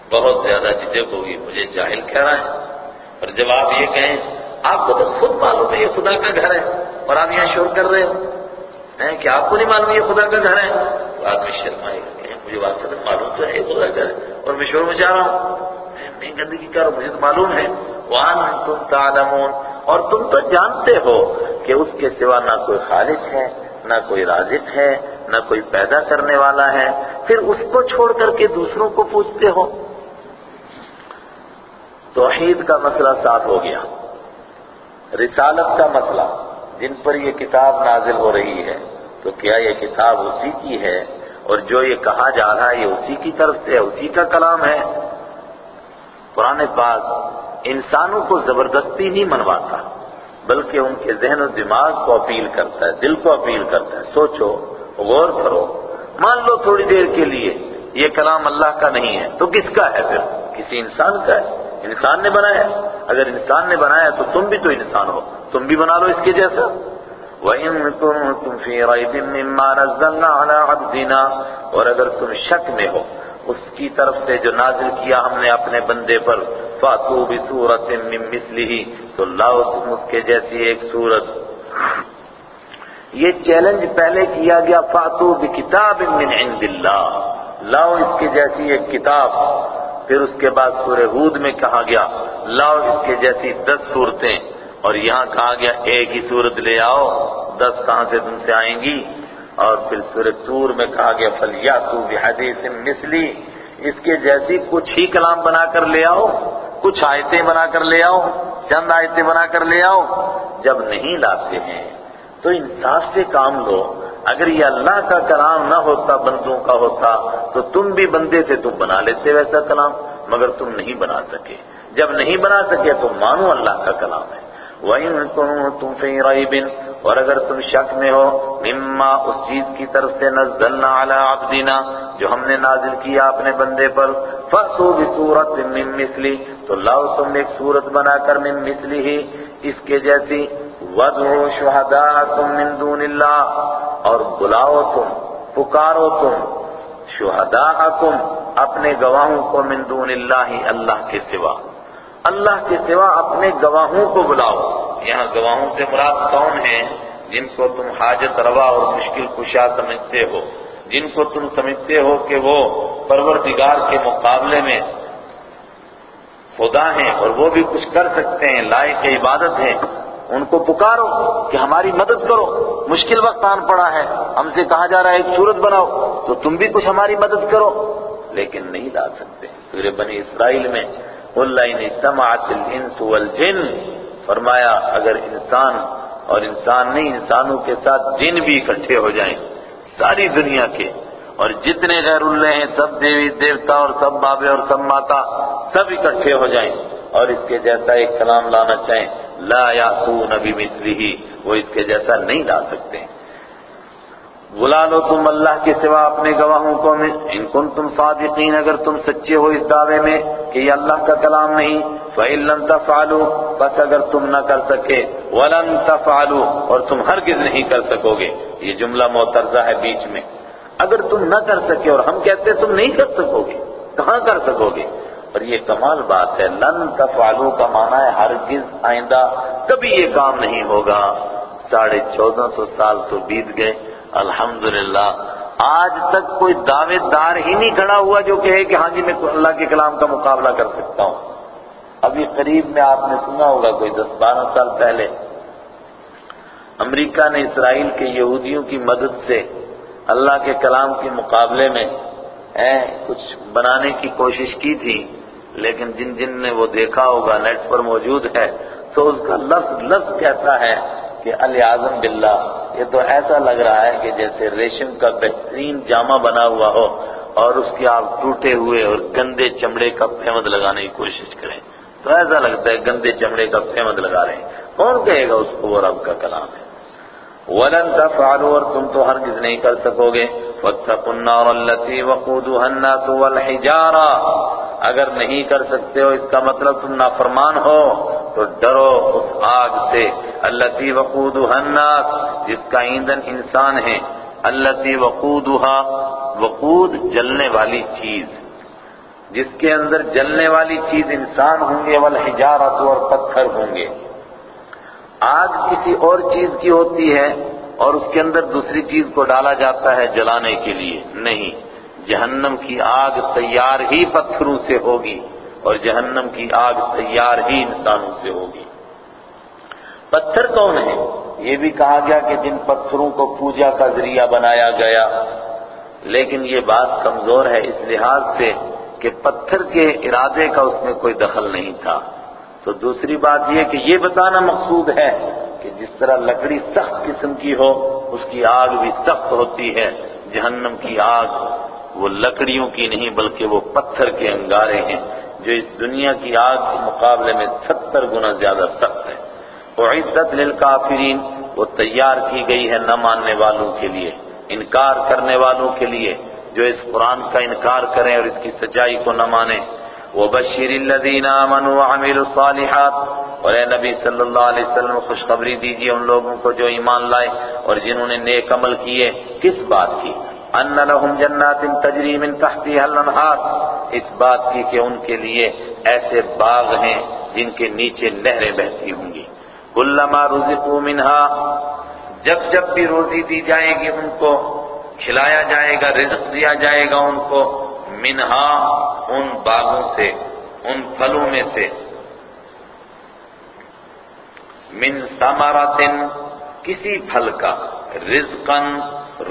Speaker 1: بہت زیادہ جھجک ہوگی مجھے جاہل کہہ رہا ہے۔ اور جب آپ یہ کہیں آپ کو تو خود معلوم ہے یہ خدا کا گھر ہے اور آپ یہاں شور کر رہے ہو۔ کہ آپ کو نہیں معلوم یہ خدا کا گھر ہے؟ تو آدمی شرمائے گا مجھے بات معلوم تو ہے یہ خدا کا گھر ہے۔ اور میں شور مچا رہا ہوں۔ میں گندگی کر رہا ہوں، مجھے تو معلوم ہے۔ وہاں تم تعلمون۔ اور تم تو جانتے ہو کہ اس کے سوا نہ کوئی خالق ہے، نہ کوئی رازق ہے، نہ کوئی پیدا کرنے والا ہے۔ پھر اس کو چھوڑ کر کے دوسروں کو پوچھتے ہو۔ توحید کا مسئلہ صاف ہو گیا۔ رسالت کا مسئلہ، جن پر یہ کتاب نازل ہو رہی ہے، تو کیا یہ کتاب اسی کی ہے؟ اور جو یہ کہا جا رہا ہے، یہ اسی کی طرف سے ہے، اسی کا کلام ہے؟ قرآن پاک انسانوں کو زبردستی نہیں منواتا، بلکہ ان کے ذہن و دماغ کو اپیل کرتا ہے، دل کو اپیل کرتا ہے، سوچو، غور کرو۔ مان لو تھوڑی دیر کے لیے، یہ کلام اللہ کا نہیں ہے، تو کس کا ہے پھر؟ کسی انسان کا ہے۔ انسان نے بنایا اگر انسان نے بنایا تو تم بھی تو انسان ہو۔ تم بھی بنا لو اس کے جیسا۔ وَإِن كُنتُمْ فِي رَيْبٍ مِّمَّا نَزَّلْنَا عَلَىٰ عَبْدِنَا اور اگر تم شک میں ہو، اس کی طرف سے جو نازل کیا ہم نے اپنے بندے پر فاتو بسورت من مثلی تو لاؤ تم اس کے جیسی ایک سورت۔ یہ چیلنج پہلے کیا گیا فاتو بکتاب من عند اللہ لاؤ اس کے جیسی ایک کتاب۔ پھر اس کے بعد سورہ ہود میں کہا گیا، لاؤ اس کے جیسی دس صورتیں۔ اور یہاں کہا گیا، ایک ہی صورت لے آؤ، دس کہاں سے تم سے آئیں گی؟ اور پھر سورہ تور میں کہا گیا فلیاتو بحدیث مثلی اس کے جیسی کچھ ہی کلام بنا کر لے آؤ، کچھ آیتیں بنا کر لے آؤ، چند آیتیں بنا کر لے آؤ۔ جب نہیں لاتے ہیں تو انصاف سے کام لو۔ اگر یہ اللہ کا کلام نہ ہوتا، بندوں کا ہوتا، تو تم بھی بندے سے تم بنا لیتے ویسا کلام، مگر تم نہیں بنا سکے۔ جب نہیں بنا سکے تو مانو اللہ کا کلام ہے۔ وَإِن كُنتُمْ فِي رَيْبٍ، اور اگر تم شک میں ہو، مما اس چیز کی طرف سے نزلنا علی عبدنا، جو ہم نے نازل کیا اپنے بندے پر۔ فَأْتُوا بِسُورَةٍ مِّن مِثْلِ تو لاؤ تم ایک صورت بنا کر من مثلی ہی اس کے جیسی وَدْعُوا شُهَدَاءَكُم مِّن دُونِ اللَّهِ اور بلاؤ تم، پکارو تم شہداءکم اپنے گواہوں کو من دون اللہ اللہ کے سوا۔ اللہ کے سوا اپنے گواہوں کو بلاؤ۔ یہاں گواہوں سے مراد کون ہیں؟ جن کو تم حاجت روا اور مشکل کشا سمجھتے ہو۔ جن کو تم سمجھتے ہو کہ وہ پروردگار کے مقابلے میں خدا ہیں اور وہ بھی کچھ کر سکتے ہیں، لائق عبادت ہیں۔ ان کو پکارو کہ ہماری مدد کرو۔ مشکل وقت آن پڑا ہے۔ ہم سے کہا جا رہا ہے ایک صورت بناؤ۔ تو تم بھی کچھ ہماری مدد کرو۔ لیکن نہیں لا سکتے۔ سورہ بنی اسرائیل میں اللہ اجتمعت الانس والجن۔ فرمایا، اگر انسان اور انسان نہیں، انسانوں کے ساتھ جن بھی اکٹھے ہو جائیں، ساری دنیا کے، اور جتنے غیر اللہ ہیں، سب دیوی دیوتا اور سب بابے اور سب ماتا، سب اکٹھے ہو جائیں، اور اس کے جیسا ایک کلام لانا چاہیں لا یا نبی مصری ہی وہ اس کے جیسا نہیں لا سکتے۔ بلا لو تم اللہ کے سوا اپنے گواہوں کو میں ان کن تم صادقین، اگر تم سچے ہو اس دعوے میں کہ یہ اللہ کا کلام نہیں، فَإِن تَفْعَلُوا بس اگر تم نہ کر سکے۔ وَلَن تَفْعَلُوا، اور تم ہرگز نہیں کر سکو گے۔ یہ جملہ معترضہ ہے بیچ میں۔ اگر تم نہ کر سکے اور ہم کہتے تم نہیں کر سکو گے، کہاں کر سکو گے؟ اور یہ کمال بات ہے۔ لن تفعلوا کا معنی ہے ہرگز آئندہ کبھی یہ کام نہیں ہوگا۔ ساڑھے چودہ سو سال تو بیت گئے۔ الحمدللہ، آج تک کوئی دعوے دار ہی نہیں کھڑا ہوا جو کہے کہ ہاں جی میں اللہ کے کلام کا مقابلہ کر سکتا ہوں۔ ابھی قریب میں آپ نے سنا ہوگا کوئی دس بارہ سال پہلے، امریکہ نے اسرائیل کے یہودیوں کی مدد سے اللہ کے کلام کے مقابلے میں کچھ بنانے کی کوشش کی تھی۔ لیکن جن جن نے وہ دیکھا ہوگا، نیٹ پر موجود ہے، تو اس کا لفظ لفظ کہتا ہے کہ اعظم باللہ، یہ تو ایسا لگ رہا ہے کہ جیسے ریشم کا بہترین جامع بنا ہوا ہو اور اس کے آپ ٹوٹے ہوئے اور گندے چمڑے کا فہمد لگانے کی کوشش کریں۔ تو ایسا لگتا ہے گندے چمڑے کا فہمد لگا رہے ہیں۔ کون کہے گا اس کو وہ رب کا کلام ہے؟ ولن تفعلوا اور تم تو ہرگز نہیں کر سکو گے۔ واتقوا النار التي وقودها الناس والحجارة اگر نہیں کر سکتے ہو، اس کا مطلب تم نافرمان ہو، تو ڈرو اس آگ سے۔ التي وقودها الناس، جس کا ایندھن انسان ہے۔ التي وقودها، وقود جلنے والی چیز۔ جس کے اندر جلنے والی چیز انسان ہوں گے، والحجارت اور پتھر ہوں گے۔ آگ کسی اور چیز کی ہوتی ہے اور اس کے اندر دوسری چیز کو ڈالا جاتا ہے جلانے کے لیے۔ نہیں۔ جہنم کی آگ تیار ہی پتھروں سے ہوگی اور جہنم کی آگ تیار ہی انسانوں سے ہوگی۔ پتھر کون ہے یہ بھی کہا گیا کہ جن پتھروں کو پوجا کا ذریعہ بنایا گیا۔ لیکن یہ بات کمزور ہے اس لحاظ سے کہ پتھر کے ارادے کا اس میں کوئی دخل نہیں تھا۔ تو دوسری بات یہ کہ یہ بتانا مقصود ہے کہ جس طرح لکڑی سخت قسم کی ہو، اس کی آگ بھی سخت ہوتی ہے، جہنم کی آگ وہ لکڑیوں کی نہیں بلکہ وہ پتھر کے انگارے ہیں جو اس دنیا کی آگ کے مقابلے میں ستر گنا زیادہ سخت ہے وہ عزت للکافرین، وہ تیار کی گئی ہے نہ ماننے والوں کے لیے، انکار کرنے والوں کے لیے، جو اس قرآن کا انکار کریں اور اس کی سچائی کو نہ مانیں۔ وبشر الذين امنوا وعملوا الصالحات، اور اے نبی صلی اللہ علیہ وسلم، خوشخبری دیجیے ان لوگوں کو جو ایمان لائے اور جنہوں نے نیک عمل کیے۔ کس بات کی؟ ان لهم جنات تجری من تحتها الانهار اس بات کی کہ ان کے لیے ایسے باغ ہیں جن کے نیچے نہریں بہتی ہوں گی. کلما رزقوا منها جب جب بھی روزی دی جائے گی ان کو، کھلایا جائے گا، رزق دیا جائے گا ان کو، منہا ان باغوں سے، ان پھلوں میں سے. من ثمرات کسی پھل کا رزقن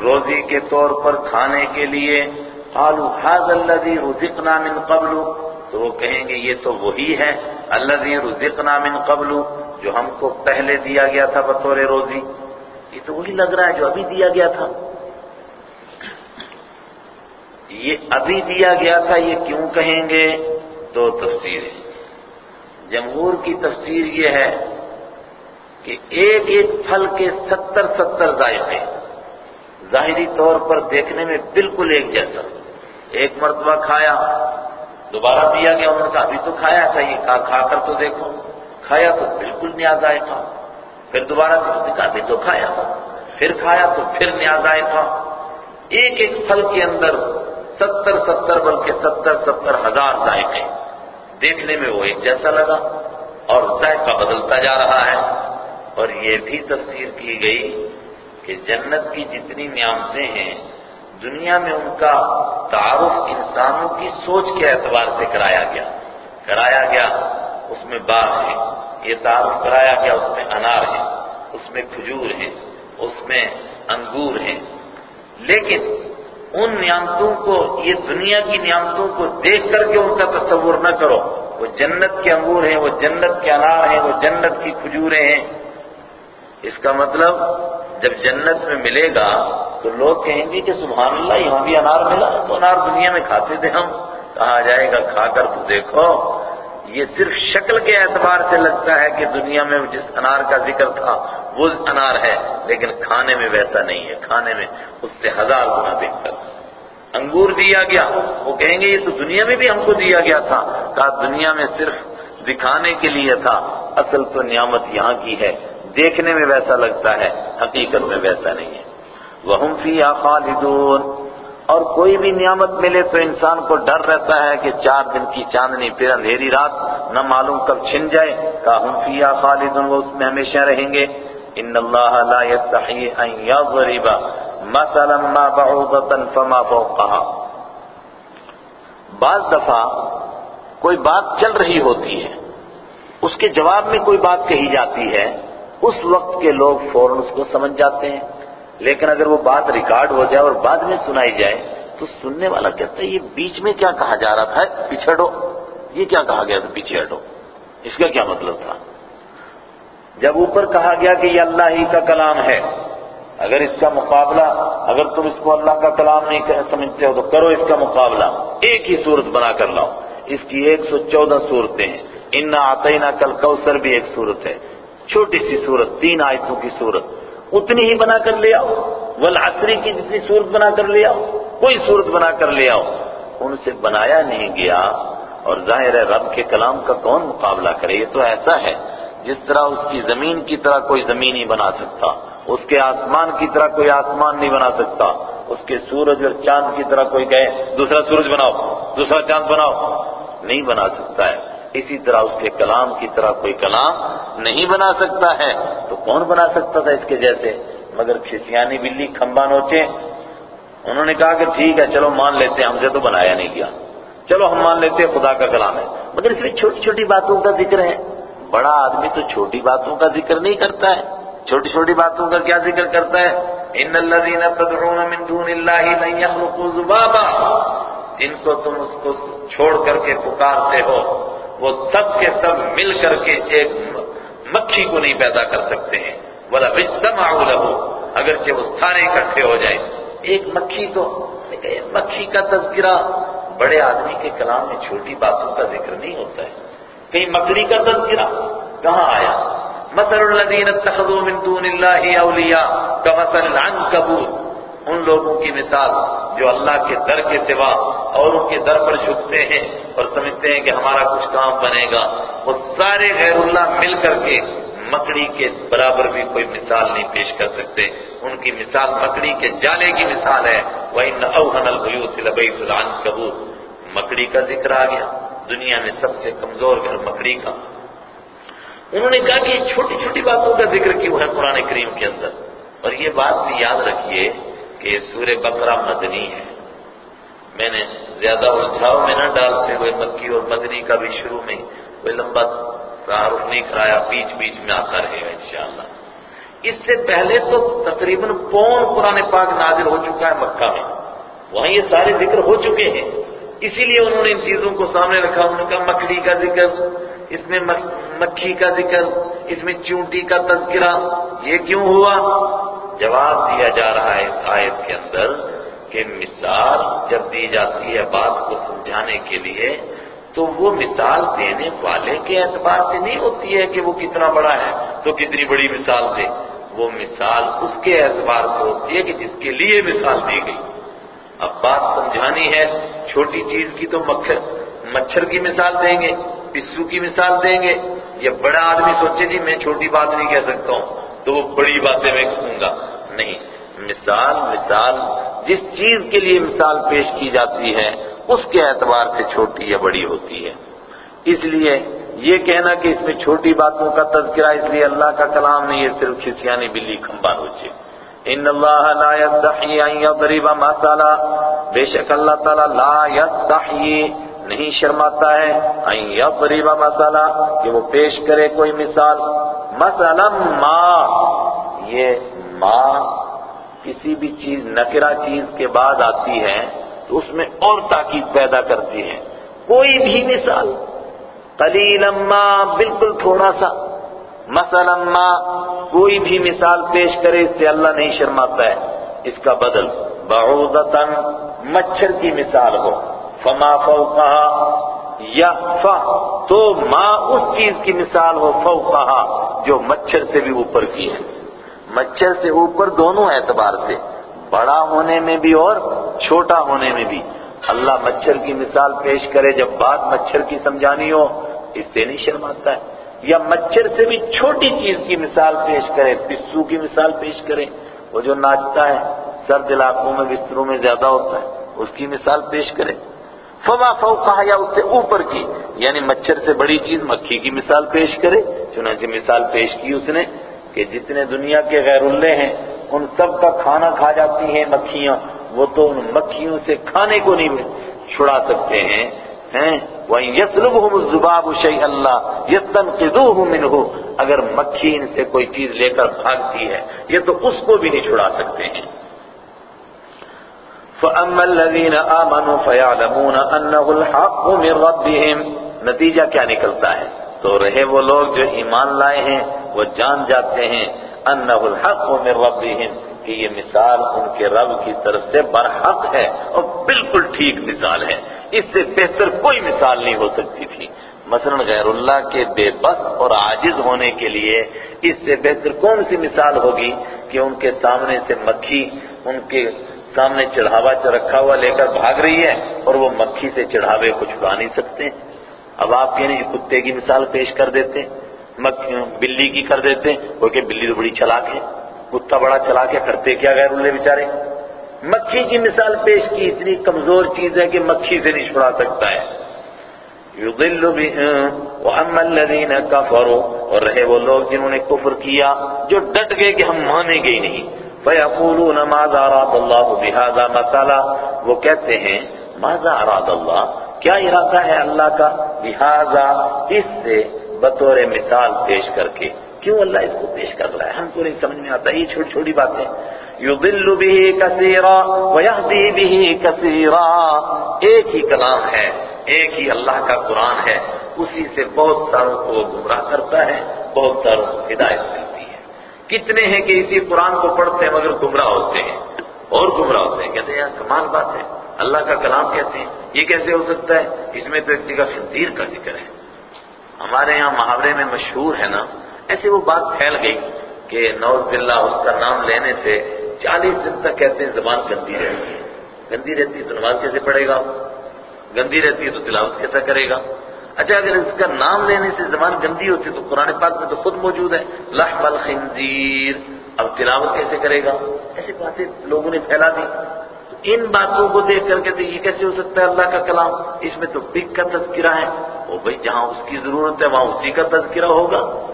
Speaker 1: روزی کے طور پر کھانے کے لیے۔ قالوا هذا الذي رزقنا من قبل۔ تو وہ کہیں گے یہ تو وہی ہے۔ الذي رزقنا من قبل۔ جو ہم کو پہلے دیا گیا تھا بطور روزی۔ یہ تو وہی لگ رہا ہے جو ابھی دیا گیا تھا۔ یہ ابھی دیا گیا تھا، یہ کیوں کہیں گے؟ دو تفسیر جمہور کی تفسیر یہ ہے کہ ایک ایک پھل کے ستر ستر ذائقے۔ ظاہری طور پر دیکھنے میں بالکل ایک جیسا۔ ایک مرتبہ کھایا، دوبارہ دیا گیا، انہوں نے کہا، ابھی تو کھایا تھا یہ کہا، کھا کر تو دیکھو۔ کھایا تو بالکل نیا ذائقہ پھر دوبارہ کہا، ابھی تو کھایا۔ پھر کھایا تو پھر نیا ذائقہ ایک ایک پھل کے اندر ستر ستر، بلکہ ستر ستر ہزار ذائقے۔ دیکھنے میں وہ ایک جیسا لگا اور ذائقہ بدلتا جا رہا ہے۔ اور یہ بھی تفسیر کی گئی کہ جنت کی جتنی نعمتیں ہیں، دنیا میں ان کا تعارف انسانوں کی سوچ کے اعتبار سے کرایا گیا۔ کرایا گیا، اس میں باغ ہے، یہ تعارف کرایا گیا، اس میں انار ہے، اس میں کھجور ہے، اس میں انگور ہیں لیکن ان نعمتوں کو، یہ دنیا کی نعمتوں کو دیکھ کر کے ان کا تصور نہ کرو۔ وہ جنت کے انگور ہیں، وہ جنت کے انار ہیں، وہ جنت کی کھجوریں ہیں۔ اس کا مطلب جب جنت میں ملے گا تو لوگ کہیں گے کہ سبحان اللہ، یہاں بھی انار ملا تو انار دنیا میں کھاتے تھے ہم۔ کہا جائے گا، کھا کر تو دیکھو۔ یہ صرف شکل کے اعتبار سے لگتا ہے کہ دنیا میں جس انار کا ذکر تھا، وہ انار ہے، لیکن کھانے میں ویسا نہیں ہے۔ کھانے میں اس سے ہزار گنا بہتر۔ انگور دیا گیا، وہ کہیں گے یہ تو دنیا میں بھی ہم کو دیا گیا تھا۔ کہا دنیا میں صرف دکھانے کے لیے تھا، اصل تو نعمت یہاں کی ہے۔ دیکھنے میں ویسا لگتا ہے، حقیقت میں ویسا نہیں ہے۔ وہ فی خالدون۔ اور کوئی بھی نعمت ملے تو انسان کو ڈر رہتا ہے کہ چار دن کی چاندنی پھر اندھیری رات نہ معلوم کب چھن جائے۔ ہم فی خالدون، وہ اس میں ہمیشہ رہیں گے۔ ان اللہ لا يستحی ان یضرب مثلا ما بعوضتا فما فوقها۔ بعض دفعہ کوئی بات چل رہی ہوتی ہے، اس کے جواب میں کوئی بات کہی جاتی ہے اس وقت کے لوگ فوراً اس کو سمجھ جاتے ہیں۔ لیکن اگر وہ بات ریکارڈ ہو جائے اور بعد میں سنائی جائے، تو سننے والا کہتا ہے، یہ بیچ میں کیا کہا جا رہا تھا؟ پیچھے ہٹو۔ یہ کیا کہا گیا تھا؟ پیچھے ہٹو۔ اس کا کیا مطلب تھا؟ جب اوپر کہا گیا کہ یہ اللہ ہی کا کلام ہے، اگر اس کا مقابلہ، اگر تم اس کو اللہ کا کلام نہیں سمجھتے ہو، تو کرو اس کا مقابلہ۔ ایک ہی صورت بنا کر لاؤ۔ اس کی ایک سو چودہ صورتیں ہیں۔ ان آتئینہ کل کوثر بھی ایک صورت ہے۔ چھوٹی سی صورت، تین آیتوں کی صورت۔ اتنی ہی بنا کر لے آؤ۔ والعصری کی جتنی صورت بنا کر لے آؤ، کوئی صورت بنا کر لے آؤ۔ ان سے بنایا نہیں گیا۔ اور ظاہر ہے رب کے کلام کا کون مقابلہ کرے؟ یہ تو ایسا ہے، جس طرح اس کی زمین کی طرح کوئی زمین نہیں بنا سکتا۔ اس کے آسمان کی طرح کوئی آسمان نہیں بنا سکتا۔ اس کے سورج اور چاند کی طرح کوئی کہے دوسرا سورج بناؤ، دوسرا چاند بناؤ۔ نہیں بنا سکتا ہے۔ اسی طرح اس کے کلام کی طرح کوئی کلام نہیں بنا سکتا ہے، تو کون بنا سکتا تھا اس کے جیسے؟ مگر کھسیانی بلی، کھمبا نوچے۔ انہوں نے کہا کہ ٹھیک ہے، چلو مان لیتے ہیں، ہم سے تو بنایا نہیں گیا۔ چلو ہم مان لیتے ہیں، خدا کا کلام ہے۔ مگر اس میں چھوٹی چھوٹی باتوں کا ذکر ہے۔ بڑا آدمی تو چھوٹی باتوں کا ذکر نہیں کرتا ہے۔ چھوٹی چھوٹی باتوں کا کیا ذکر کرتا ہے؟ ان الذين تدعون من دون الله لن يخلقوا ذبابا جن کو تم اس کو چھوڑ کر کے پکارتے ہو۔ وہ سب کے سب مل کر کے ایک مکھی کو نہیں پیدا کر سکتے ہیں۔ بولا اجتماعوا له۔ اگرچہ وہ سارے اکٹھے ہو جائیں۔ ایک مکھی کو مکھی کا تذکرہ بڑے آدمی کے کلام میں چھوٹی باتوں کا ذکر نہیں ہوتا ہے۔ کہیں مکڑی کا تذکرہ کہاں آیا؟ مثل الذین اتخذوا من دون اللہ اولیاء کمثل العنکبوت ان لوگوں کی مثال جو اللہ کے در کے سوا اور ان کے در پر جھکتے ہیں اور سمجھتے ہیں کہ ہمارا کچھ کام بنے گا۔ وہ سارے غیر اللہ مل کر کے مکڑی کے برابر بھی کوئی مثال نہیں پیش کر سکتے۔ ان کی مثال مکڑی کے جالے کی مثال ہے۔ وَإِنَّ أَوْهَنَ الْبُيُوتِ لَبَيْتُ الْعَنْكَبُوتِ مکڑی کا ذکر آ گیا۔ دنیا میں سب سے کمزور گھر مکڑی کا۔ انہوں نے کہا کہ چھوٹی چھوٹی باتوں کا ذکر کیوں ہے قرآن کریم کے اندر؟ اور یہ بات بھی یاد رکھیے کہ سور بقرہ مدنی ہے۔ میں نے زیادہ الجھاؤ میں نہ ڈالتے ہوئے مکی اور مدنی کا بھی شروع میں کوئی لمبا تعارف نہیں کرایا، بیچ بیچ میں آتا رہے گا انشاءاللہ۔ اس سے پہلے تو تقریباً پون قرآن پاک نازل ہو چکا ہے مکہ میں۔ وہاں یہ سارے ذکر ہو چکے ہیں۔ اسی لیے انہوں نے ان چیزوں کو سامنے رکھا انہوں نے کہا مکڑی کا ذکر، اس میں مکھی کا ذکر، اس میں چونٹی کا تذکرہ، یہ کیوں ہوا؟ جواب دیا جا رہا ہے اس آیت کے اندر کہ مثال جب دی جاتی ہے بات کو سمجھانے کے لیے، تو وہ مثال دینے والے کے اعتبار سے نہیں ہوتی ہے کہ وہ کتنا بڑا ہے، تو کتنی بڑی مثال دے۔ وہ مثال اس کے اعتبار سے ہوتی ہے کہ جس کے لیے مثال دی گئی۔ اب بات سمجھانی ہے، چھوٹی چیز کی تو مکھر، مچھر کی مثال دیں گے، پسو کی مثال دیں گے، یا بڑا آدمی سوچے جی میں چھوٹی بات نہیں کہہ سکتا ہوں۔ تو وہ بڑی باتیں میں کہوں گا، نہیں۔ مثال مثال، جس چیز کے لیے مثال پیش کی جاتی ہے، اس کے اعتبار سے چھوٹی یا بڑی ہوتی ہے۔ اس لیے یہ کہنا کہ اس میں چھوٹی باتوں کا تذکرہ، اس لیے اللہ کا کلام نہیں، یہ صرف کھسیانی بلی کھمبا نوچے ان اللہ لا يستحی ان یضرب مثلا۔ بے شک اللہ تعالی لا يستحی نہیں شرماتا ہے۔ ان یضرب مثلا، کہ وہ پیش کرے کوئی مثال۔ مثلا ما، یہ ما کسی بھی چیز، نکرہ چیز کے بعد آتی ہے، تو اس میں اور تاکید پیدا کرتی ہے۔ کوئی بھی مثال قلیل اما بالکل تھوڑا سا۔ مثلا ما، کوئی بھی مثال پیش کرے، اس سے اللہ نہیں شرماتا ہے۔ اس کا بدل بعوضتا مچھر کی مثال ہو۔ فما فوقہا یا فا تو ماں اس چیز کی مثال ہو فوقہا جو مچھر سے بھی اوپر کی ہے۔ مچھر سے اوپر دونوں اعتبار سے، بڑا ہونے میں بھی اور چھوٹا ہونے میں بھی۔ اللہ مچھر کی مثال پیش کرے جب بات مچھر کی سمجھانی ہو، اس سے نہیں شرماتا ہے۔ یا مچھر سے بھی چھوٹی چیز کی مثال پیش کرے، پسو کی مثال پیش کرے۔ وہ جو ناچتا ہے، سرد علاقوں میں، بستروں میں زیادہ ہوتا ہے، اس کی مثال پیش کرے۔ فما فوقہ یا اس سے اوپر کی یعنی مچھر سے بڑی چیز، مکھی کی مثال پیش کرے، چنانچہ مثال پیش کی اس نے کہ جتنے دنیا کے غیر اللہ ہیں، ان سب کا کھانا کھا جاتی ہیں مکھیاں، وہ تو ان مکھیوں سے کھانے کو نہیں چھڑا سکتے ہیں ہیں؟ وہیں یسلبہم الزباب شیء اللہ یستنقذوہ منہ اگر مکھی ان سے کوئی چیز لے کر بھاگتی ہے، یہ تو اس کو بھی نہیں چھڑا سکتے ہیں۔ فَأَمَّا الَّذِينَ آمَنُوا فَيَعْلَمُونَ أَنَّهُ الْحَقُّ مِنْ رَبِّهِمْ نتیجہ کیا نکلتا ہے؟ تو رہے وہ لوگ جو ایمان لائے ہیں، وہ جان جاتے ہیں أَنَّهُ الْحَقُّ مِنْ رَبِّهِمْ، کہ یہ مثال ان کے رب کی طرف سے برحق ہے اور بالکل ٹھیک مثال ہے۔ اس سے بہتر کوئی مثال نہیں ہو سکتی تھی۔ مثلا غیر اللہ کے بے بس اور عاجز ہونے کے لیے اس سے بہتر کون سی مثال ہوگی کہ ان کے سامنے سے مکھی، ان کے سامنے چڑھاوا رکھا ہوا لے کر بھاگ رہی ہے اور وہ مکھی سے چڑھاوے کو چھڑا نہیں سکتے۔ اب آپ یعنی کہنے کتے کی مثال پیش کر دیتے بلی کی کر دیتے وہ کہ بلی تو بڑی چلاک ہے۔ کتا بڑا چلا کے کرتے کیا غیر اللہ بیچارے؟ مکھی کی مثال پیش کی، اتنی کمزور چیز ہے کہ مکھی سے نہیں چھڑا سکتا ہے۔ یضل وَأَمَّا الَّذِينَ كَفَرُوا اور رہے وہ لوگ جنہوں نے کفر کیا جو ڈٹ گئے کہ ہم مانیں گے ہی نہیں۔ فَيَقُولُونَ مَاذَا أَرَادَ اللَّهُ بِهَذَا مَثَلًا؟ وہ کہتے ہیں، مَاذَا أَرَادَ اللَّهُ؟ کیا ارادہ ہے اللہ کا؟ لہذا اس سے بطور مثال پیش کر کے۔ کیوں اللہ اس کو پیش کر رہا ہے؟ ہم کو نہیں سمجھ میں آتا، یہ چھوٹی چھوٹی باتیں۔ یضل به کثیرا ویہدی به کثیرا ایک ہی کلام ہے، ایک ہی اللہ کا قرآن ہے۔ اسی سے بہت ساروں کو گمراہ کرتا ہے، بہت ساروں کو ہدایت ملتی ہے۔ کتنے ہیں کہ اسی قرآن کو پڑھتے ہیں مگر گمراہ ہوتے ہیں؟ اور گمراہ ہوتے ہیں۔ کہتے ہیں، یار، کمال بات ہے۔ اللہ کا کلام کہتے ہیں۔ یہ کیسے ہو سکتا ہے؟ اس میں تو ایک جگہ خنزیر کا ذکر ہے۔ ہمارے یہاں محاورے میں مشہور ہے نا، ایسے وہ بات پھیل گئی کہ نوز باللہ، اس کا نام لینے سے چالیس دن تک کہتے ہیں زبان گندی رہتی ہے۔ گندی رہتی ہے تو نماز کیسے پڑھے گا؟ گندی رہتی ہے تو تلاوت کیسا کرے گا؟ اچھا اگر اس کا نام لینے سے زبان گندی ہوتی ہے تو قرآن پاک میں تو خود موجود ہے، لحم الخنزیر۔ اب تلاوت کیسے کرے گا؟ ایسی باتیں لوگوں نے پھیلا دی۔ ان باتوں کو دیکھ کر کے یہ کیسے ہو سکتا ہے اللہ کا کلام؟ اس میں تو پک کا تذکرہ ہے۔ وہ بھائی، جہاں اس کی ضرورت ہے، وہاں اسی کا تذکرہ ہوگا۔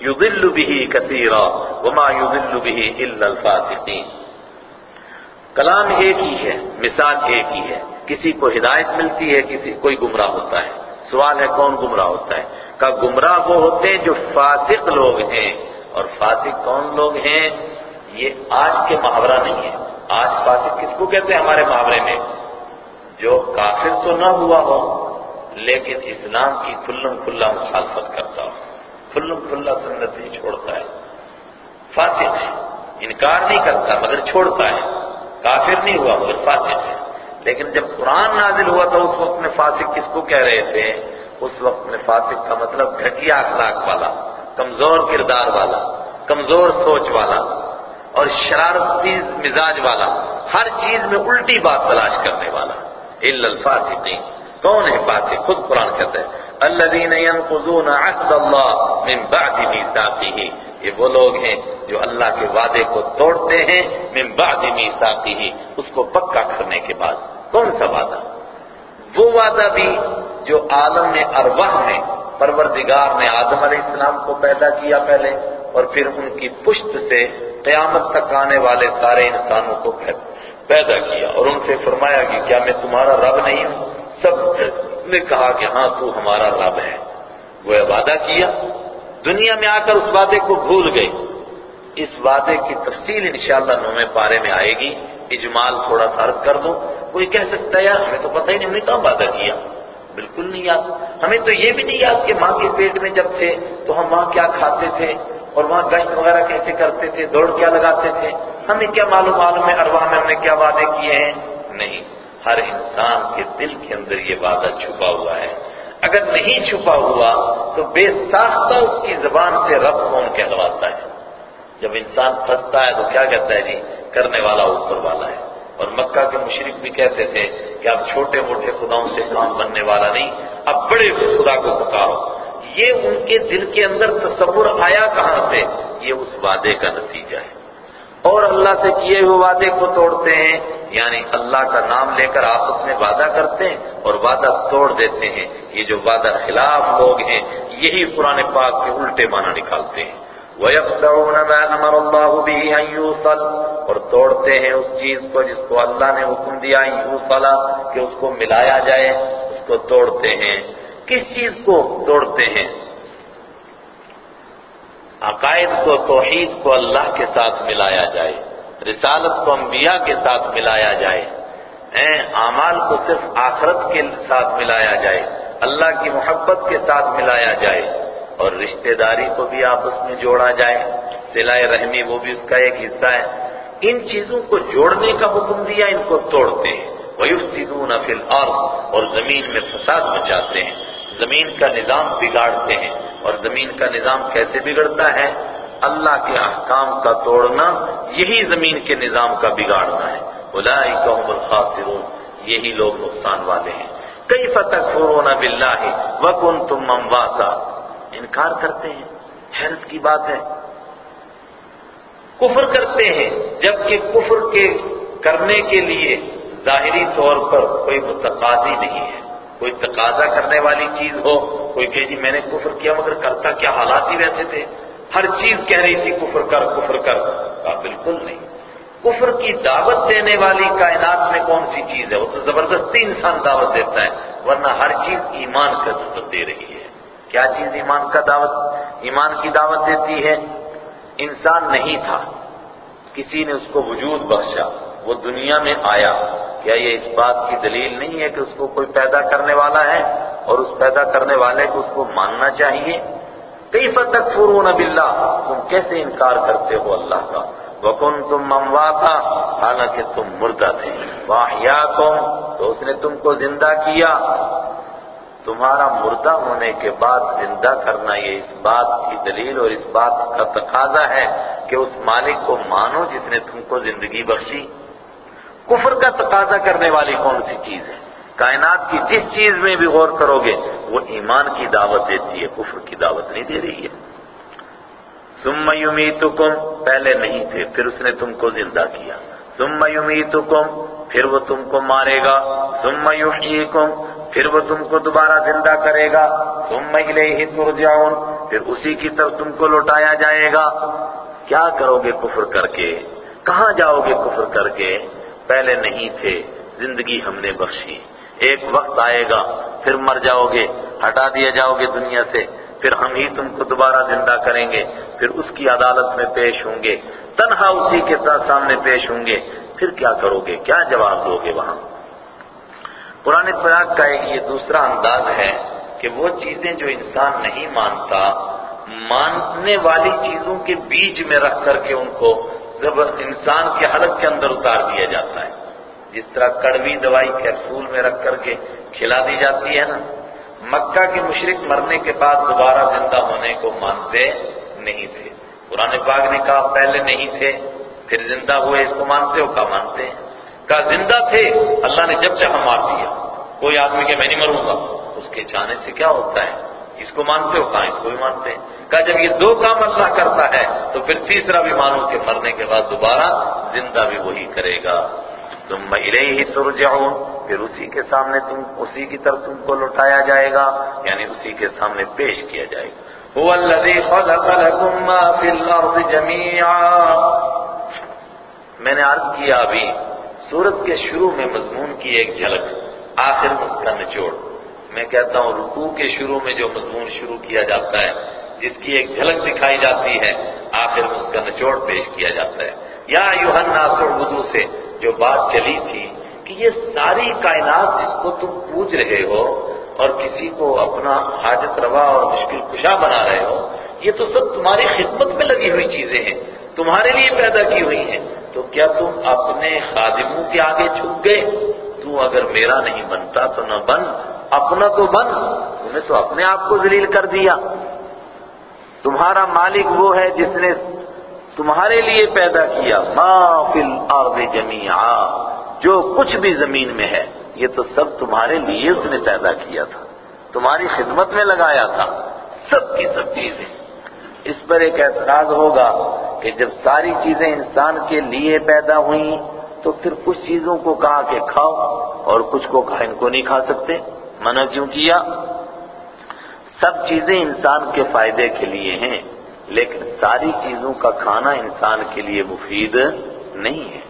Speaker 1: یضل به کثیرا وما یضل به الا الفاسقین۔ کلام ایک ہی ہے، مثال ایک ہی ہے۔ کسی کو ہدایت ملتی ہے، کسی، کوئی گمراہ ہوتا ہے۔ سوال ہے کون گمراہ ہوتا ہے؟ کہ گمراہ وہ ہوتے ہیں جو فاسق لوگ ہیں۔ اور فاسق کون لوگ ہیں؟ یہ آج کے محاورہ نہیں ہے۔ آج فاسق کس کو کہتے ہیں ہمارے محاورے میں؟ جو کافر تو نہ ہوا ہو، لیکن اسلام کی کھلم کھلا مخالفت کرتا ہو۔ کھلم کھلا سنت نہیں چھوڑتا ہے۔ فاسق ہے انکار نہیں کرتا، مگر چھوڑتا ہے۔ کافر نہیں ہوا، مگر فاسق ہے۔ لیکن جب قرآن نازل ہوا تھا اس وقت میں فاسق کس کو کہہ رہے تھے؟ اس وقت میں فاسق کا مطلب گھٹیا اخلاق والا، کمزور کردار والا، کمزور سوچ والا اور شرارتی مزاج والا، ہر چیز میں الٹی بات تلاش کرنے والا۔ الفاسقین۔ کون ہے فاسق؟ خود قرآن کہتا ہے الذين ينقضون عهد الله من بعد ميثاقه یہ وہ لوگ ہیں جو اللہ کے وعدے کو توڑتے ہیں من بعد ميثاقه اس کو پکا کرنے کے بعد۔ کون سا وعدہ؟ وہ وعدہ بھی جو عالم ارواح میں پروردگار نے آدم علیہ السلام کو پیدا کیا پہلے اور پھر ان کی پشت سے قیامت تک آنے والے سارے انسانوں کو پیدا کیا اور ان سے فرمایا کہ کیا میں تمہارا رب نہیں ہوں؟ سب نے کہا کہ ہاں تو ہمارا رب ہے۔ وہ وعدہ کیا۔ دنیا میں آ کر اس وعدے کو بھول گئے۔ اس وعدے کی تفصیل انشاءاللہ نومے پارے میں آئے گی۔ اجمال تھوڑا سا عرض کر دو۔ کوئی کہہ سکتا ہے، یار، ہمیں تو پتہ ہی نہیں، ہم نے کہاں وعدہ کیا؟ بالکل نہیں یاد۔ ہمیں تو یہ بھی نہیں یاد کہ ماں کے پیٹ میں جب تھے تو ہم وہاں کیا کھاتے تھے اور وہاں گشت وغیرہ کیسے کرتے تھے، دوڑ کیا لگاتے تھے، ہمیں کیا معلوم معلوم ہے ارواح میں، ہم نے کیا وعدے کیے ہیں؟ نہیں۔ ہر انسان کے دل کے اندر یہ وعدہ چھپا ہوا ہے۔ اگر نہیں چھپا ہوا تو بے ساختہ اس کی زبان سے رب کون کہلواتا ہے؟ جب انسان پھنستا ہے تو کیا کہتا ہے جی؟ کرنے والا اوپر والا ہے۔ اور مکہ کے مشرق بھی کہتے تھے کہ اب چھوٹے موٹے خداؤں سے کام بننے والا نہیں اب بڑے خدا کو پکارو۔ یہ ان کے دل کے اندر تصور آیا کہاں سے؟ یہ اس وعدے کا نتیجہ ہے۔ اور اللہ سے کیے ہوئے وعدے کو توڑتے ہیں یعنی اللہ کا نام لے کر آپس میں وعدہ کرتے ہیں اور وعدہ توڑ دیتے ہیں۔ یہ جو وعدہ خلاف لوگ ہیں، یہی قرآن پاک کے الٹے معنی نکالتے ہیں۔ وَيَقْدَعُونَ مَا أَمَرَ اللَّهُ بِهِ أَن يُوصَلْ۔ اور توڑتے ہیں اس چیز کو جس کو اللہ نے حکم دیا یوصلا کہ اس کو ملایا جائے، اس کو توڑتے ہیں۔ کس چیز کو توڑتے ہیں؟ عقائد کو، توحید کو اللہ کے ساتھ ملایا جائے۔ رسالت کو انبیاء کے ساتھ ملایا جائے۔ اعمال کو صرف آخرت کے ساتھ ملایا جائے۔ اللہ کی محبت کے ساتھ ملایا جائے۔ اور رشتہ داری کو بھی آپس میں جوڑا جائے۔ سلائے رحمی وہ بھی اس کا ایک حصہ ہے۔ ان چیزوں کو جوڑنے کا حکم دیا، ان کو توڑتے ہیں۔ وَيُفْسِدُونَ فِي الْأَرْضِ، اور زمین میں فساد مچاتے ہیں۔ زمین کا نظام بگاڑتے ہیں۔ اور زمین کا نظام کیسے بگڑتا ہے؟ اللہ کے احکام کا توڑنا، یہی زمین کے نظام کا بگاڑنا ہے۔ اولئک الخاسرون، یہی لوگ نقصان والے ہیں۔ کئی فتح باللہ بلّہ تم امواتا؟ انکار کرتے ہیں حیرت کی بات ہے۔ کفر کرتے ہیں، جبکہ کفر کے کرنے کے لیے ظاہری طور پر کوئی متقاضی نہیں ہے۔ کوئی تقاضا کرنے والی چیز ہو، کوئی کہ جی میں نے کفر کیا مگر کرتا کیا؟ حالات ہی ویسے تھے۔ ہر چیز کہہ رہی تھی، کفر کر کفر کر۔ بالکل نہیں۔ کفر کی دعوت دینے والی کائنات میں کون سی چیز ہے؟ وہ تو زبردستی انسان دعوت دیتا ہے، ورنہ ہر چیز ایمان کا دعوت دے رہی ہے۔ کیا چیز ایمان کا دعوت، ایمان کی دعوت دیتی ہے؟ انسان نہیں تھا۔ کسی نے اس کو وجود بخشا، وہ دنیا میں آیا۔ کیا یہ اس بات کی دلیل نہیں ہے کہ اس کو کوئی پیدا کرنے والا ہے اور اس پیدا کرنے والے کو اس کو ماننا چاہیے؟ کئی فتح فرون باللہ؟ تم کیسے انکار کرتے ہو اللہ کا؟ وکن تم ممواتا حالانکہ تم مردہ تھے۔ واحیاکم، تو اس نے تم کو زندہ کیا۔ تمہارا مردہ ہونے کے بعد زندہ کرنا یہ اس بات کی دلیل اور اس بات کا تقاضا ہے کہ اس مالک کو مانو جس نے تم کو زندگی بخشی۔ کفر کا تقاضا کرنے والی کون سی چیز ہے؟ کائنات کی جس چیز میں بھی غور کرو گے، وہ ایمان کی دعوت دیتی ہے، کفر کی دعوت نہیں دے رہی ہے۔ ثم یمیتکم، پہلے نہیں تھے، پھر اس نے تم کو زندہ کیا۔ ثم یمیتکم، پھر وہ تم کو مارے گا۔ ثم یحییکم پھر وہ تم کو دوبارہ زندہ کرے گا۔ ثم الیہ ترجعون، پھر اسی کی طرف تم کو لوٹایا جائے گا۔ کیا کرو گے کفر کر کے؟ کہاں جاؤ گے کفر کر کے؟ پہلے نہیں تھے، زندگی ہم نے بخشی۔ ایک وقت آئے گا، پھر مر جاؤ گے، ہٹا دیا جاؤ گے دنیا سے۔ پھر ہم ہی تم کو دوبارہ زندہ کریں گے، پھر اس کی عدالت میں پیش ہوں گے۔ تنہا اسی کے ساتھ سامنے پیش ہوں گے۔ پھر کیا کرو گے؟ کیا جواب دو گے وہاں؟ پرانے پراگ کا ایک یہ دوسرا انداز ہے کہ وہ چیزیں جو انسان نہیں مانتا، ماننے والی چیزوں کے بیج میں رکھ کر کے ان کو جب انسان کے حلق کے اندر اتار دیا جاتا ہے۔ جس طرح کڑوی دوائی کیپسول میں رکھ کر کے کھلا دی جاتی ہے نا۔ مکہ کے مشرق مرنے کے بعد دوبارہ زندہ ہونے کو مانتے نہیں تھے۔ قرآن پاک نے کہا، پہلے نہیں تھے، پھر زندہ ہوئے، اس کو مانتے ہو، کہا مانتے ہیں۔ کہا زندہ تھے، اللہ نے جب چاہا مار دیا۔ کوئی آدمی کہ میں نہیں مروں گا، اس کے چاہنے سے کیا ہوتا ہے؟ اس کو مانتے ہو؟ کہاں اس کو بھی مانتے ہیں۔ کہا، جب یہ دو کام اللہ کرتا ہے، تو پھر تیسرا بھی مانو کہ مرنے کے بعد دوبارہ زندہ بھی وہی کرے گا۔ تم مہیلے ہی ترجعون، پھر اسی کے سامنے تم، اسی کی طرف تم کو لوٹایا جائے گا یعنی اسی کے سامنے پیش کیا جائے گا۔ هو الذي خلق لكم ما في الارض جميعا میں نے عرض کیا ابھی سورت کے شروع میں مضمون کی ایک جھلک، آخر میں اس کا نچوڑ میں کہتا ہوں، رکوع کے شروع میں جو مضمون شروع کیا جاتا ہے، جس کی ایک جھلک دکھائی جاتی ہے، آخر میں اس کا نچوڑ پیش کیا جاتا ہے۔ یا یوحنا سعودو سے، جو بات چلی تھی کہ یہ ساری کائنات جس کو تم پوچھ رہے ہو اور کسی کو اپنا حاجت روا اور مشکل کشا بنا رہے ہو، یہ تو سب تمہاری خدمت میں لگی ہوئی چیزیں ہیں۔ تمہارے لیے پیدا کی ہوئی ہیں تو کیا تم اپنے خادموں کے آگے جھک گئے؟ تو اگر میرا نہیں بنتا تو نہ بن، اپنا تو بن۔ تمہیں تو اپنے آپ کو ذلیل کر دیا۔ تمہارا مالک وہ ہے جس نے تمہارے لیے پیدا کیا۔ ما فی الارض جميعا جو کچھ بھی زمین میں ہے، یہ تو سب تمہارے لیے اس نے پیدا کیا تھا۔ تمہاری خدمت میں لگایا تھا۔ سب کی سب چیزیں۔ اس پر ایک اعتراض ہوگا کہ جب ساری چیزیں انسان کے لیے پیدا ہوئیں تو پھر کچھ چیزوں کو کہا کہ کھاؤ اور کچھ کو کہا ان کو نہیں کھا سکتے۔ منع کیوں کیا؟ سب چیزیں انسان کے فائدے کے لیے ہیں، لیکن ساری چیزوں کا کھانا انسان کے لیے مفید نہیں ہے۔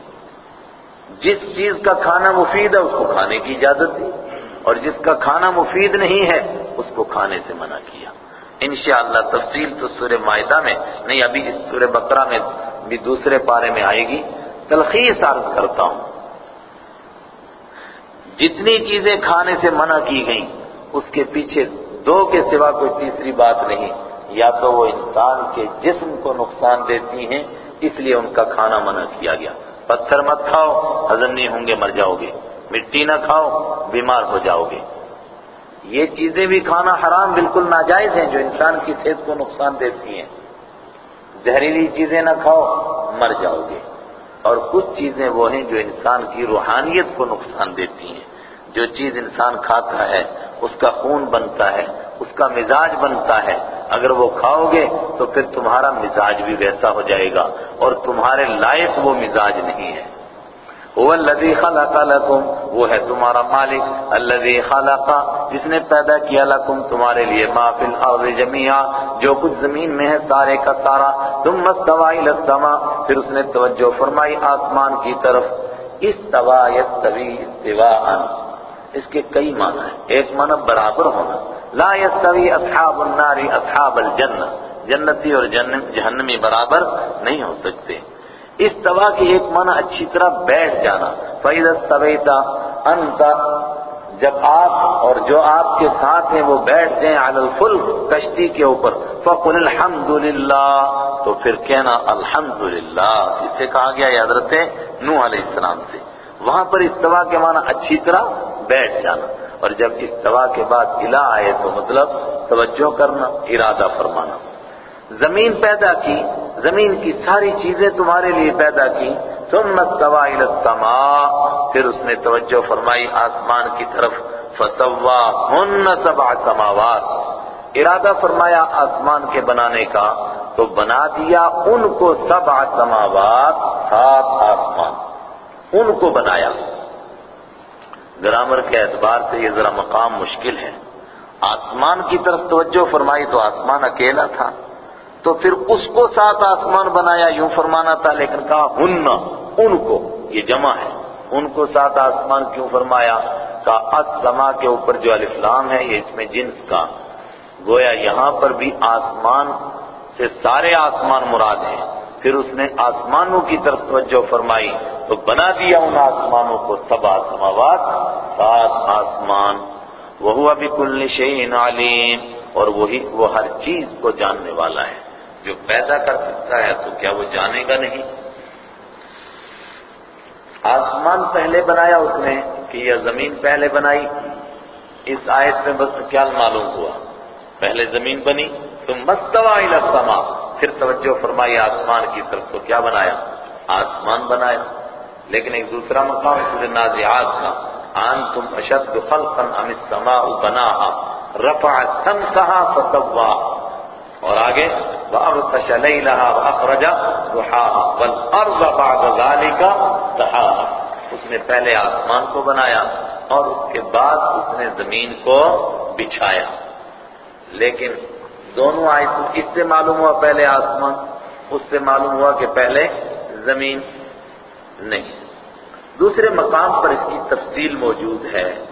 Speaker 1: جس چیز کا کھانا مفید ہے، اس کو کھانے کی اجازت دی، اور جس کا کھانا مفید نہیں ہے، اس کو کھانے سے منع کیا۔ انشاءاللہ تفصیل تو سورہ معاہدہ میں نہیں، ابھی اس سورہ بقرہ میں بھی دوسرے پارے میں آئے گی۔ تلخیص عرض کرتا ہوں۔ جتنی چیزیں کھانے سے منع کی گئیں، اس کے پیچھے دو کے سوا کوئی تیسری بات نہیں۔ یا تو وہ انسان کے جسم کو نقصان دیتی ہیں، اس لیے ان کا کھانا منع کیا گیا۔ پتھر مت کھاؤ، ہضم نہیں ہوں گے، مر جاؤ گے۔ مٹی نہ کھاؤ، بیمار ہو جاؤ گے۔ یہ چیزیں بھی کھانا حرام بالکل ناجائز ہیں جو انسان کی صحت کو نقصان دیتی ہیں۔ زہریلی چیزیں نہ کھاؤ، مر جاؤ گے۔ اور کچھ چیزیں وہ ہیں جو انسان کی روحانیت کو نقصان دیتی ہیں۔ جو چیز انسان کھاتا ہے، اس کا خون بنتا ہے، اس کا مزاج بنتا ہے۔ اگر وہ کھاؤ گے تو پھر تمہارا مزاج بھی ویسا ہو جائے گا اور تمہارے لائق وہ مزاج نہیں ہے۔ وہ الذي خلق لكم، وہ ہے تمہارا مالک، الذي خلق، جس نے پیدا کیا لکم، تمہارے لیے ما فی الارض جميعا جو کچھ زمین میں ہے سارے کا سارا۔ ثم استوى الى السماء، پھر اس نے توجہ فرمائی آسمان کی طرف۔ استوى يستوي استواء۔ اس کے کئی معنی ہیں۔ ایک معنی برابر ہونا۔ لا يستوي اصحاب النار اصحاب الجنہ۔ جنتی اور جہنمی برابر نہیں ہو سکتے۔ اس توا کی ایک معنی اچھی طرح بیٹھ جانا۔ فَإِذَا اسْتَوَيْتَ أَنْتَ جب آپ اور جو آپ کے ساتھ ہیں وہ بیٹھ جائیں علی الفلک کشتی کے اوپر۔ فَقُلِ الْحَمْدُ لِلَّهِ تو پھر کہنا الحمدللہ۔ اسے کہا گیا یہ حضرت نوح علیہ السلام سے۔ وہاں پر استوا کے معنی اچھی طرح بیٹھ جانا۔ اور جب استوا کے بعد الہ آئے تو مطلب توجہ کرنا، ارادہ فرمانا۔ زمین پیدا کی، زمین کی ساری چیزیں تمہارے لیے پیدا کی۔ ثم استوى الى السماء، پھر اس نے توجہ فرمائی آسمان کی طرف۔ فسواهن سبع سماوات۔ ارادہ فرمایا آسمان کے بنانے کا، تو بنا دیا ان کو سبع سماوات، سات آسمان۔ ان کو بنایا۔ گرامر کے اعتبار سے یہ ذرا مقام مشکل ہے۔ آسمان کی طرف توجہ فرمائی تو آسمان اکیلا تھا۔ تو پھر اس کو ساتھ آسمان بنایا یوں فرمانا تھا، لیکن کہا ہن ان کو، یہ جمع ہے۔ ان کو ساتھ آسمان کیوں فرمایا؟ کہا السما کے اوپر جو الفلام ہے، یہ اس میں جنس کا۔ گویا یہاں پر بھی آسمان سے سارے آسمان مراد ہیں۔ پھر اس نے آسمانوں کی طرف توجہ فرمائی، تو بنا دیا ان آسمانوں کو سب سماوات، سات آسمان۔ وہ ابھی کل شعین علیم، اور وہی، وہ ہر چیز کو جاننے والا ہے۔ جو پیدا کر سکتا ہے تو کیا وہ جانے گا نہیں؟ آسمان پہلے بنایا اس نے کہ یہ زمین پہلے بنائی۔ اس آیت میں بس کیا معلوم ہوا۔ پہلے زمین بنی تو مستوا السما پھر توجہ فرمائی آسمان کی طرف تو کیا بنایا؟ آسمان بنایا۔ لیکن ایک دوسرا مقام سورہ نازعات کا۔ آن تم اشد خلقا ام السماء بناها۔ رفع سمكها فسوا اور آگے وَأَغْتَشَ لَيْلَهَا وَأَخْرَجَ ضُحَاهَا، وَالْأَرْضَ بَعْدَ ذَلِكَ دَحَاهَا اس نے پہلے آسمان کو بنایا اور اس کے بعد اس نے زمین کو بچھایا۔ لیکن دونوں آیت اس سے معلوم ہوا پہلے آسمان؟ اس سے معلوم ہوا کہ پہلے زمین نہیں۔ دوسرے مقام پر اس کی تفصیل موجود ہے۔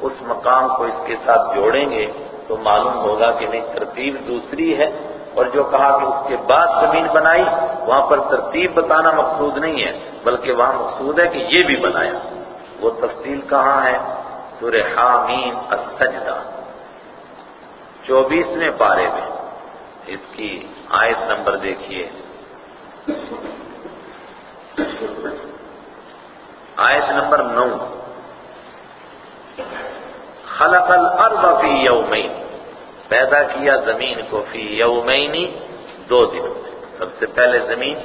Speaker 1: اس مقام کو اس کے ساتھ جوڑیں گے تو معلوم ہوگا کہ نہیں، ترتیب دوسری ہے۔ اور جو کہا کہ اس کے بعد زمین بنائی، وہاں پر ترتیب بتانا مقصود نہیں ہے، بلکہ وہاں مقصود ہے کہ یہ بھی بنایا۔ وہ تفصیل کہاں ہے؟ سورہ حامیم السجدہ۔ چوبیسویں پارے میں۔ اس کی آیت نمبر دیکھیے۔ آیت نمبر نو۔ خلق الارض فی یومین۔ پیدا کیا زمین کو فی یومین دو دنوں میں۔ سب سے پہلے زمین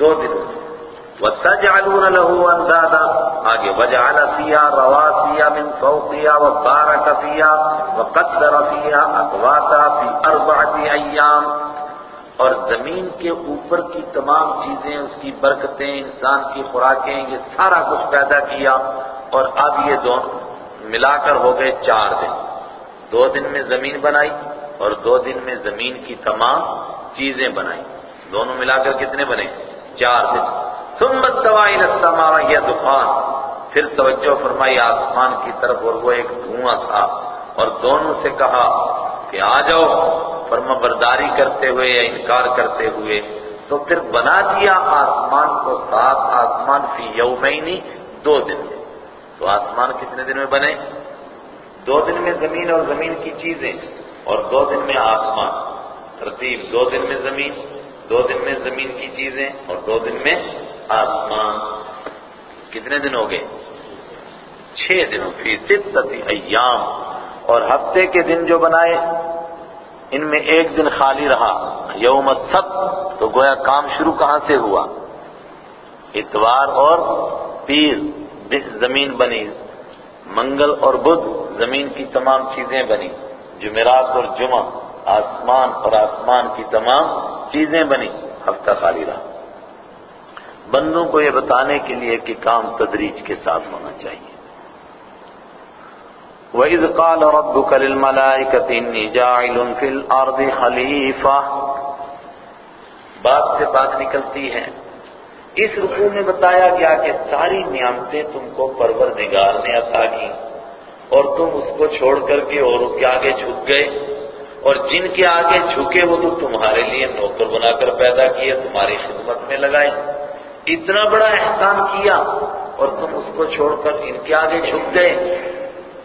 Speaker 1: دو دنوں میں۔ وَتَجْعَلُونَ لَهُ أَنْدَادًا۔ آگے، وَجَعَلَ فِيهَا رَوَاسِيَ مِنْ فَوْقِهَا وَبَارَكَ فِيهَا وَقَدَّرَ فِيهَا أَقْوَاتَهَا فِي أَرْبَعَةِ أَيَّامٍ۔ اور زمین کے اوپر کی تمام چیزیں، اس کی برکتیں، انسان کی خوراکیں، یہ سارا کچھ پیدا کیا۔ اور اب یہ دونوں ملا کر ہو گئے چار دن۔ دو دن میں زمین بنائی اور دو دن میں زمین کی تمام چیزیں بنائی۔ دونوں ملا کر کتنے بنے؟ چار دن۔ ثم استوى السماء، یہ دخان پھر توجہ فرمائی آسمان کی طرف اور وہ ایک دھواں تھا۔ اور دونوں سے کہا کہ آ جاؤ۔ فرما برداری کرتے ہوئے یا انکار کرتے ہوئے۔ تو پھر بنا دیا آسمان کو ساتھ آسمان فی یومینی دو دن۔ میں تو آسمان کتنے دن میں بنے؟ دو دن میں زمین اور زمین کی چیزیں اور دو دن میں آسمان۔ ترتیب، دو دن میں زمین، دو دن میں زمین کی چیزیں اور دو دن میں آسمان۔ کتنے دن ہو گئے؟ چھ دنوں فی ستتی ایام۔ اور ہفتے کے دن جو بنائے، ان میں ایک دن خالی رہا۔ یوم السبت، تو گویا کام شروع کہاں سے ہوا؟ اتوار اور پیر زمین بنی۔ منگل اور بدھ زمین کی تمام چیزیں بنی جمعرات اور جمعہ، آسمان اور آسمان کی تمام چیزیں بنی ہفتہ خالی رہا۔ بندوں کو یہ بتانے کے لیے کہ کام تدریج کے ساتھ ہونا چاہیے۔ وَإِذْ قَالَ رَبُّكَ لِلْمَلَائِكَةِ إِنِّي جَاعِلٌ فِي الْأَرْضِ خَلِيفَةً۔ بات سے بات نکلتی ہے۔ اس رکوع میں بتایا گیا کہ ساری نعمتیں تم کو پروردگار نے عطا کی اور تم اس کو چھوڑ کر کے اوروں کے آگے جھک گئے اور جن کے آگے جھکے وہ تو تمہارے لیے نوکر بنا کر پیدا کیے، تمہاری خدمت میں لگائے۔ اتنا بڑا احسان کیا اور تم اس کو چھوڑ کر ان کے آگے جھک گئے۔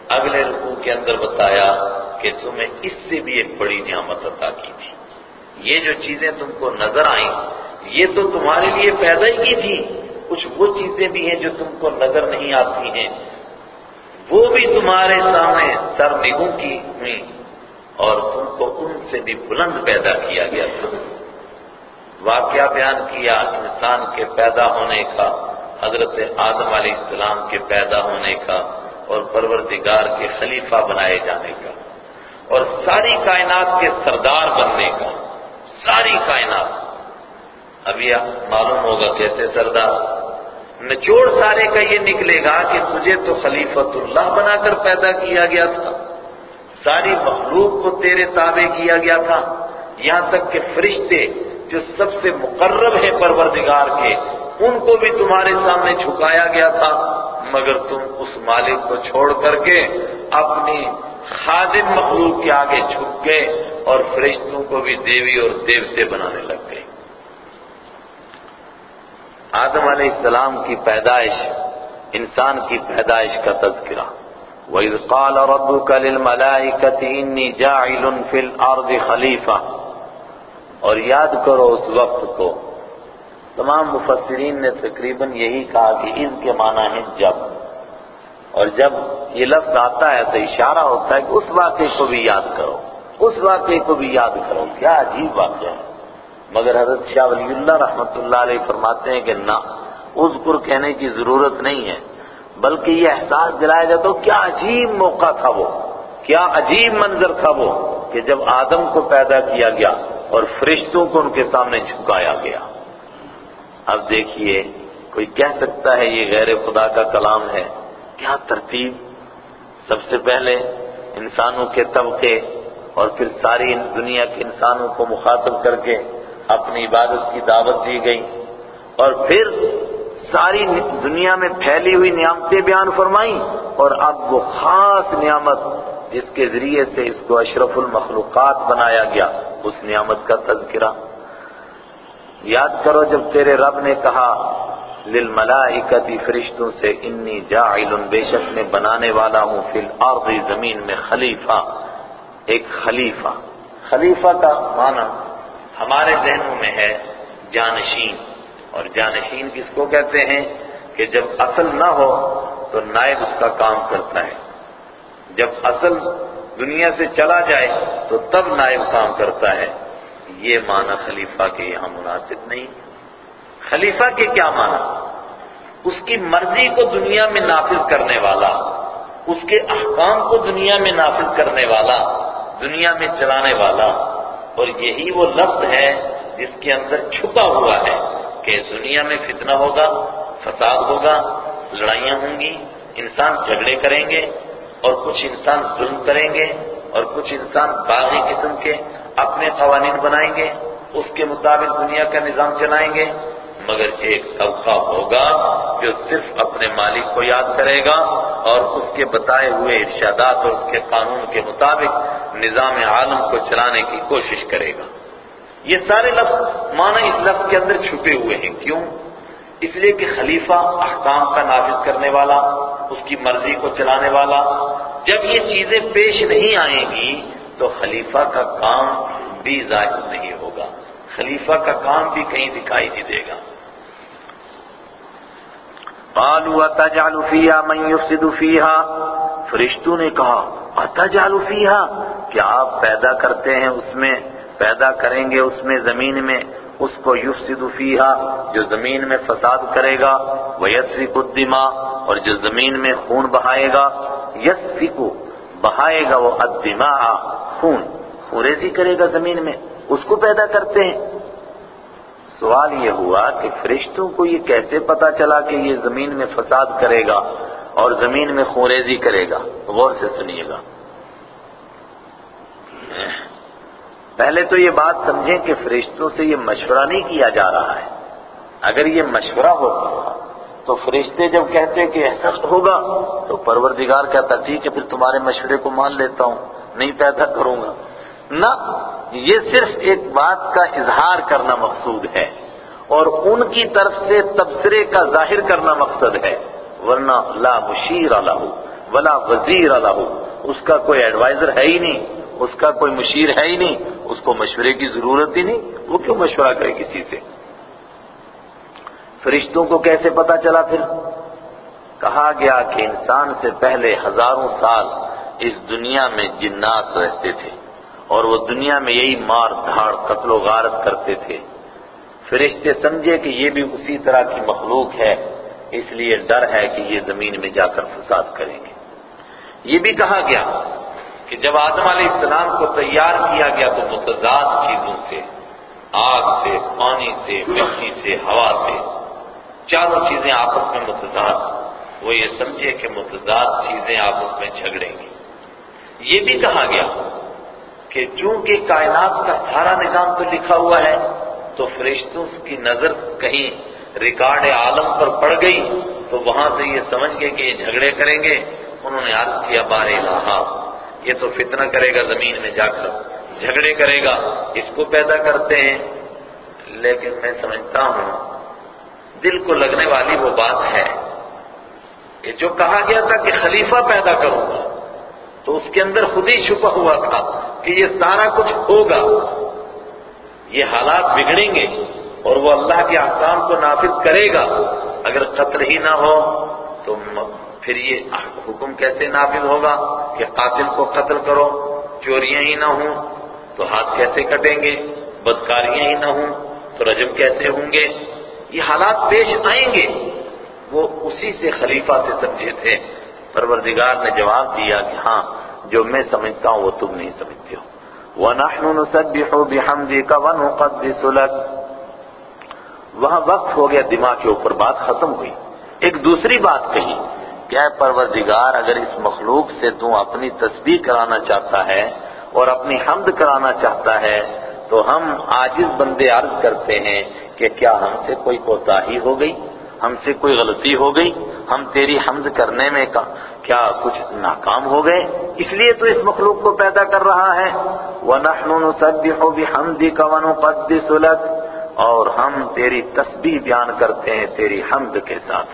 Speaker 1: اگلے رکوع کے اندر بتایا کہ تمہیں اس سے بھی ایک بڑی نعمت عطا کی تھی۔ یہ جو چیزیں تم کو نظر آئیں یہ تو تمہارے لیے پیدا ہی کی تھی۔ کچھ وہ چیزیں بھی ہیں جو تم کو نظر نہیں آتی ہیں۔ وہ بھی تمہارے سامنے سر نگوں کی ہوئی اور تم کو ان سے بھی بلند پیدا کیا گیا تھا۔ واقعہ بیان کیا انسان کے پیدا ہونے کا، حضرت آدم علیہ السلام کے پیدا ہونے کا اور پروردگار کے خلیفہ بنائے جانے کا۔ اور ساری کائنات کے سردار بننے کا۔ ساری کائنات۔ اب یہ معلوم ہوگا کیسے سردار نچوڑ سارے کا یہ نکلے گا کہ تجھے تو خلیفت اللہ بنا کر پیدا کیا گیا تھا۔ ساری مخلوق کو تیرے تابع کیا گیا تھا۔ یہاں تک کہ فرشتے جو سب سے مقرب ہیں پروردگار کے، ان کو بھی تمہارے سامنے جھکایا گیا تھا۔ مگر تم اس مالک کو چھوڑ کر کے اپنی خادم مخلوق کے آگے جھک گئے اور فرشتوں کو بھی دیوی اور دیوتے بنانے لگ گئے۔ آدم علیہ السلام کی پیدائش، انسان کی پیدائش کا تذکرہ۔ وَإِذْ قَالَ رَبُّكَ لِلْمَلَائِكَةِ إِنِّي جَاعِلٌ فِي الْأَرْضِ خَلِيفَةً۔ اور یاد کرو اس وقت کو۔ تمام مفسرین نے تقریباً یہی کہا کہ اس کے معنی ہے جب۔ اور جب یہ لفظ آتا ہے تو اشارہ ہوتا ہے کہ اس واقعے کو بھی یاد کرو۔ اس واقعے کو بھی یاد کرو۔ کیا عجیب واقعہ ہے۔ مگر حضرت شاہ ولی اللہ رحمت اللہ علیہ فرماتے ہیں کہ نہ، اذکر کہنے کی ضرورت نہیں ہے، بلکہ یہ احساس دلایا جاتا تو کیا عجیب موقع تھا وہ، کیا عجیب منظر تھا وہ کہ جب آدم کو پیدا کیا گیا اور فرشتوں کو ان کے سامنے جھکایا گیا۔ اب دیکھیے، کوئی کہہ سکتا ہے یہ غیر خدا کا کلام ہے۔ کیا ترتیب؟ سب سے پہلے انسانوں کے طبقے اور پھر ساری دنیا کے انسانوں کو مخاطب کر کے اپنی عبادت کی دعوت دی گئی۔ اور پھر ساری دنیا میں پھیلی ہوئی نعمتیں بیان فرمائیں اور اب وہ خاص نعمت جس کے ذریعے سے اس کو اشرف المخلوقات بنایا گیا، اس نعمت کا تذکرہ۔ یاد کرو جب تیرے رب نے کہا، للملائکتی فرشتوں سے انی جاعل بے شک میں بنانے والا ہوں، فی الارض زمین میں خلیفہ، ایک خلیفہ۔ خلیفہ کا معنی ہمارے ذہنوں میں ہے جانشین اور جانشین کس کو کہتے ہیں کہ جب اصل نہ ہو تو نائب اس کا کام کرتا ہے۔ جب اصل دنیا سے چلا جائے تو تب نائب کام کرتا ہے۔ یہ معنی خلیفہ کے یہاں مناسب نہیں۔ خلیفہ کے کیا معنی؟ اس کی مرضی کو دنیا میں نافذ کرنے والا، اس کے احکام کو دنیا میں نافذ کرنے والا، دنیا میں چلانے والا اور یہی وہ لفظ ہے جس کے اندر چھپا ہوا ہے کہ دنیا میں فتنہ ہوگا، فساد ہوگا، لڑائیاں ہوں گی، انسان جھگڑے کریں گے اور کچھ انسان ظلم کریں گے اور کچھ انسان باغی قسم کے اپنے قوانین بنائیں گے، اس کے مطابق دنیا کا نظام چلائیں گے مگر ایک طبقہ ہوگا جو صرف اپنے مالک کو یاد کرے گا اور اس کے بتائے ہوئے ارشادات اور اس کے قانون کے مطابق نظام عالم کو چلانے کی کوشش کرے گا۔ یہ سارے لفظ معنی اس لفظ کے اندر چھپے ہوئے ہیں۔ کیوں؟ اس لیے کہ خلیفہ احکام کا نافذ کرنے والا، اس کی مرضی کو چلانے والا، جب یہ چیزیں پیش نہیں آئیں گی تو خلیفہ کا کام بھی ظاہر نہیں ہوگا۔ خلیفہ کا کام بھی کہیں دکھائی نہیں دے گا۔ قالوا اتجعل فيها من يفسد فيها؟ فرشتوں نے کہا اتجعل فيها؟ کیا آپ پیدا کرتے ہیں اس میں؟ پیدا کریں گے اس میں زمین میں؟ اس کو یفسد فيها، جو زمین میں فساد کرے گا، ويسفك الدماء، اور جو زمین میں خون بہائے گا، يسفك، بہائے گا وہ الدماء، خون۔ خوریزی کرے گا زمین میں۔ اس کو پیدا کرتے ہیں۔ سوال یہ ہوا کہ فرشتوں کو یہ کیسے پتا چلا کہ یہ زمین میں فساد کرے گا اور زمین میں خوریزی کرے گا؟ غور سے سنیے گا۔ پہلے تو یہ بات سمجھیں کہ فرشتوں سے یہ مشورہ نہیں کیا جا رہا ہے۔ اگر یہ مشورہ ہوتا تو فرشتے جب کہتے کہ ایسا ہوگا تو پروردگار کہتا، ٹھیک ہے، پھر تمہارے مشورے کو مان لیتا ہوں، نہیں پیدا کروں گا۔ نہ، یہ صرف ایک بات کا اظہار کرنا مقصود ہے اور ان کی طرف سے تبصرے کا ظاہر کرنا مقصد ہے، ورنہ لا مشیر الح ولا وزیر الح اس کا کوئی ایڈوائزر ہے ہی نہیں، اس کا کوئی مشیر ہے ہی نہیں، اس کو مشورے کی ضرورت ہی نہیں، وہ کیوں مشورہ کرے کسی سے؟ فرشتوں کو کیسے پتا چلا پھر؟ کہا گیا کہ انسان سے پہلے ہزاروں سال اس دنیا میں جنات رہتے تھے۔ اور وہ دنیا میں یہی مار دھاڑ، قتل و غارت کرتے تھے۔ فرشتے سمجھے کہ یہ بھی اسی طرح کی مخلوق ہے، اس لیے ڈر ہے کہ یہ زمین میں جا کر فساد کریں گے۔ یہ بھی کہا گیا کہ جب آدم علیہ السلام کو تیار کیا گیا تو متضاد چیزوں سے، آگ سے، پانی سے، مٹی سے، ہوا سے، چاروں چیزیں آپس میں متضاد، وہ یہ سمجھے کہ متضاد چیزیں آپس میں جھگڑیں گی۔ یہ بھی کہا گیا کہ چونکہ کائنات کا سارا نظام تو لکھا ہوا ہے، تو فرشتوں کی نظر کہیں ریکارڈ عالم پر پڑ گئی، تو وہاں سے یہ سمجھ گئے کہ یہ جھگڑے کریں گے۔ انہوں نے عرض کیا بار الہ یہ تو فتنہ کرے گا، زمین میں جا کر جھگڑے کرے گا، اس کو پیدا کرتے ہیں۔ لیکن میں سمجھتا ہوں، دل کو لگنے والی وہ بات ہے کہ جو کہا گیا تھا کہ خلیفہ پیدا کروں گا تو اس کے اندر خود ہی چھپا ہوا تھا کہ یہ سارا کچھ ہوگا۔ یہ حالات بگڑیں گے اور وہ اللہ کے احکام کو نافذ کرے گا۔ اگر قتل ہی نہ ہو تو پھر یہ حکم کیسے نافذ ہوگا کہ قاتل کو قتل کرو؟ چوریاں ہی نہ ہوں تو ہاتھ کیسے کٹیں گے؟ بدکاریاں ہی نہ ہوں تو رجم کیسے ہوں گے؟ یہ حالات پیش آئیں گے۔ وہ اسی سے خلیفہ سے سمجھے تھے۔ پروردگار نے جواب دیا کہ ہاں جو میں سمجھتا ہوں وہ تم نہیں سمجھتے ہو۔ وَنَحْنُ نُسَبِّحُ بِحَمْدِكَ وَنُقَدِّسُ لَكَ۔ وہاں وقت ہو گیا دماغ کے اوپر، بات ختم ہوئی۔ ایک دوسری بات کہی کیا پروردگار، اگر اس مخلوق سے تو اپنی تسبیح کرانا چاہتا ہے اور اپنی حمد کرانا چاہتا ہے، تو ہم عاجز بندے عرض کرتے ہیں کہ کیا ہم سے کوئی کوتاہی ہو گئی؟ ہم سے کوئی غلطی ہو گئی؟ ہم تیری حمد کرنے میں کیا کچھ ناکام ہو گئے؟ اس لیے تو اس مخلوق کو پیدا کر رہا ہے۔ وَنَحْنُ نُسَبِّحُ بِحَمْدِكَ وَنُقَدِّسُ لَكَ۔ اور ہم تیری تسبیح بیان کرتے ہیں تیری حمد کے ساتھ۔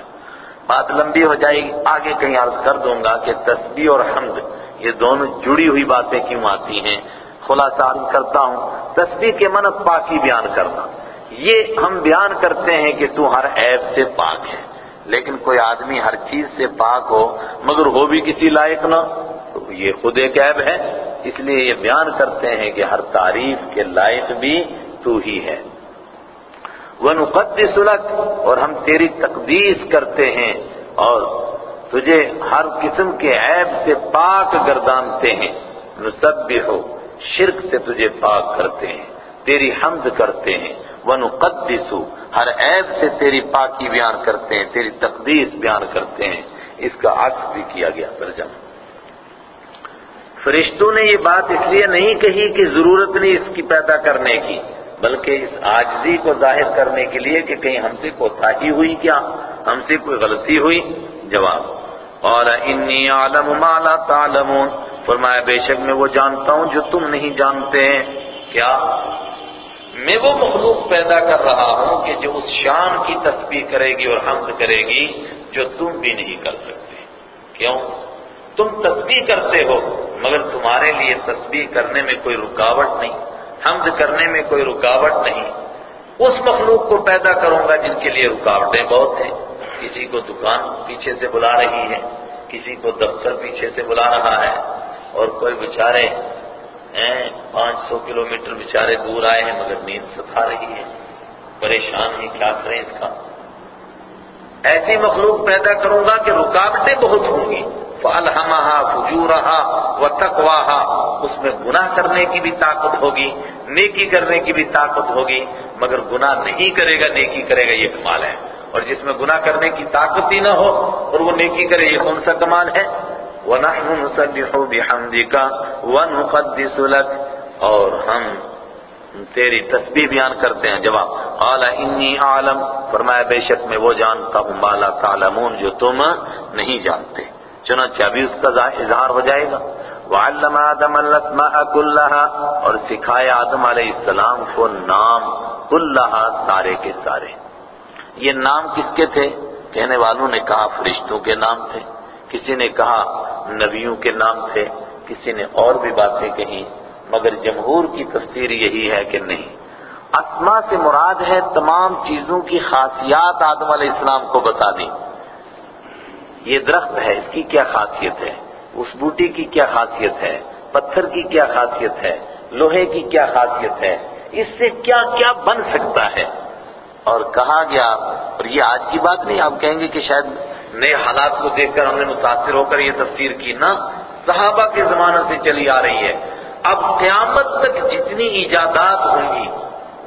Speaker 1: بات لمبی ہو جائے گی۔ آگے کہیں عرض کر دوں گا کہ تسبیح اور حمد، یہ دونوں جڑی ہوئی باتیں کیوں آتی ہیں؟ خلاصہ عرض کرتا ہوں، تسبیح کے من پاکی بیان کرنا۔ یہ ہم بیان کرتے ہیں کہ تو ہر عیب سے پاک ہے۔ لیکن کوئی آدمی ہر چیز سے پاک ہو مگر ہو بھی کسی لائق نہ، تو یہ خود ایک عیب ہے۔ اس لیے یہ بیان کرتے ہیں کہ ہر تعریف کے لائق بھی تو ہی ہے۔ وَنُقَدِّسُ لَكَ، اور ہم تیری تقدیس کرتے ہیں اور تجھے ہر قسم کے عیب سے پاک گردانتے ہیں۔ نُسَبِّحُ، شرک سے تجھے پاک کرتے ہیں۔ تیری حمد کرتے ہیں۔ وَنُقَدِّسُ ہر عیب سے تیری پاکی بیان کرتے ہیں، تیری تقدیس بیان کرتے ہیں۔ اس کا عکس بھی کیا گیا، ترجمہ۔ فرشتوں نے یہ بات اس لیے نہیں کہی کہ ضرورت نہیں اس کی پیدا کرنے کی، بلکہ اس آجزی کو ظاہر کرنے کے لیے کہ کہیں ہم سے کوتاہی ہوئی کیا، ہم سے کوئی غلطی ہوئی؟ جواب اور انی عالم ما لا تعلمون فرمایا بے شک میں وہ جانتا ہوں جو تم نہیں جانتے ہیں۔ کیا؟ میں وہ مخلوق پیدا کر رہا ہوں کہ جو اس شان کی تسبیح کرے گی اور حمد کرے گی جو تم بھی نہیں کر سکتے۔ کیوں؟ تم تسبیح کرتے ہو، مگر تمہارے لیے تسبیح کرنے میں کوئی رکاوٹ نہیں، حمد کرنے میں کوئی رکاوٹ نہیں۔ اس مخلوق کو پیدا کروں گا جن کے لیے رکاوٹیں بہت ہیں۔ کسی کو دکان پیچھے سے بلا رہی ہے، کسی کو دفتر پیچھے سے بلا رہا ہے، اور کوئی بچارے پانچ سو کلو میٹر بےچارے دور آئے ہیں، مگر نیند ستا رہی ہے۔ پریشان ہی کیا کریں اس کا؟ ایسی مخلوق پیدا کروں گا کہ رکاوٹیں بہت ہوں گی۔ فَأَلْحَمَهَا فُجُورَهَا وَتَقْوَاهَا۔ اس میں گناہ کرنے کی بھی طاقت ہوگی، نیکی کرنے کی بھی طاقت ہوگی، مگر گناہ نہیں کرے گا، نیکی کرے گا، یہ کمال ہے۔ اور جس میں گناہ کرنے کی طاقت ہی نہ ہو اور وہ نیکی کرے، یہ کون سا کمال ہے؟ وَنَحْنُ نُسَبِّحُ بِحَمْدِكَ وَنُقَدِّسُ لَكَ۔ اور ہم تیری تسبیح بیان کرتے ہیں۔ جواب، قال، انی عالم فرمایا، بے شک میں وہ جانتا ہوں مالا تعلمون، جو تم نہیں جانتے۔ چنانچہ ابھی اس کا اظہار ہو جائے گا۔ وَعَلَّمَ آدَمَ الْأَسْمَاءَ كُلَّهَا اور سکھائے آدم علیہ السلام کو نام، کلہا، سارے کے سارے۔ یہ نام کس کے تھے؟ کہنے والوں نے کہا، فرشتوں کے نام تھے۔ کسی نے کہا نبیوں کے نام تھے کسی نے اور بھی باتیں کہیں، مگر جمہور کی تفسیر یہی ہے کہ نہیں۔ اسما سے مراد ہے تمام چیزوں کی خاصیات آدم علیہ السلام کو بتا دی یہ درخت ہے، اس کی کیا خاصیت ہے؟ اس بوٹی کی کیا خاصیت ہے؟ پتھر کی کیا خاصیت ہے؟ لوہے کی کیا خاصیت ہے؟ اس سے کیا کیا بن سکتا ہے؟ اور کہا گیا، اور یہ آج کی بات نہیں، آپ کہیں گے کہ شاید نئے حالات کو دیکھ کر ہم نے متاثر ہو کر یہ تفسیر کی نا، صحابہ کے زمانے سے چلی آ رہی ہے۔ اب قیامت تک جتنی ایجادات ہوں گی،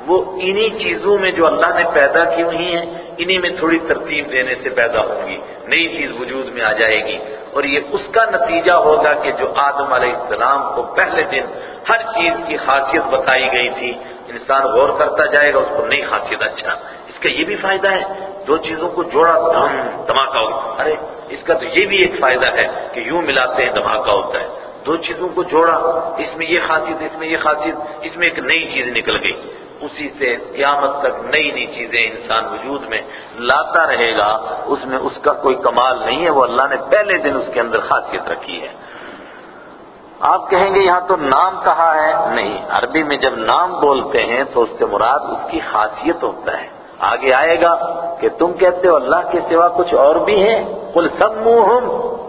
Speaker 1: وہ انہی چیزوں میں جو اللہ نے پیدا کی ہوئی ہیں، انہی میں تھوڑی ترتیب دینے سے پیدا ہوں گی۔ نئی چیز وجود میں آ جائے گی۔ اور یہ اس کا نتیجہ ہوگا کہ جو آدم علیہ السلام کو پہلے دن ہر چیز کی خاصیت بتائی گئی تھی، انسان غور کرتا جائے گا، اس کو نئی خاصیت اچھا اس کا یہ بھی فائدہ ہے۔ دو چیزوں کو جوڑا، دھم، دھماکہ ہوتا ارے، اس کا تو یہ بھی ایک فائدہ ہے کہ یوں ملاتے ہیں، دھماکہ ہوتا ہے۔ دو چیزوں کو جوڑا، اس میں یہ خاصیت، اس میں یہ خاصیت، اس میں ایک نئی چیز نکل گئی۔ اسی سے قیامت تک نئی نئی چیزیں انسان وجود میں لاتا رہے گا۔ اس میں اس کا کوئی کمال نہیں ہے، وہ اللہ نے پہلے دن اس کے اندر خاصیت رکھی ہے۔ آپ کہیں گے، یہاں تو نام کہا ہے؟ نہیں، عربی میں جب نام بولتے ہیں تو اس سے مراد اس کی خاصیت ہوتا ہے۔ آگے آئے گا کہ تم کہتے ہو اللہ کے سوا کچھ اور بھی ہیں؟ کل سب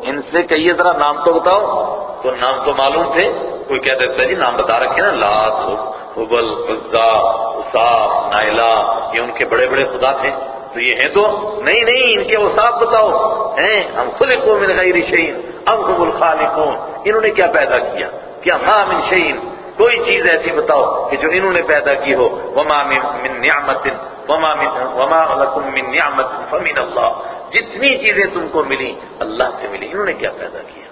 Speaker 1: ان سے کہیے ذرا نام تو بتاؤ۔ تو نام تو معلوم تھے۔ کوئی کہہ دیتا جی نام بتا رکھے نا لات حبل، عزا، اصاف، نائلہ، یہ ان کے بڑے بڑے خدا تھے۔ تو یہ ہیں تو؟ نہیں نہیں، ان کے اصاف بتاؤ۔ ہیں ہم خود کو من غیر شعین اب حب الخالقون۔ انہوں نے کیا پیدا کیا؟ کیا ماں من شعین کوئی چیز ایسی بتاؤ کہ جو انہوں نے پیدا کی ہو۔ وما من نعمت۔ وما وما لکم من نعمت فمن اللہ جتنی چیزیں تم کو ملی اللہ سے ملی انہوں نے کیا پیدا کیا؟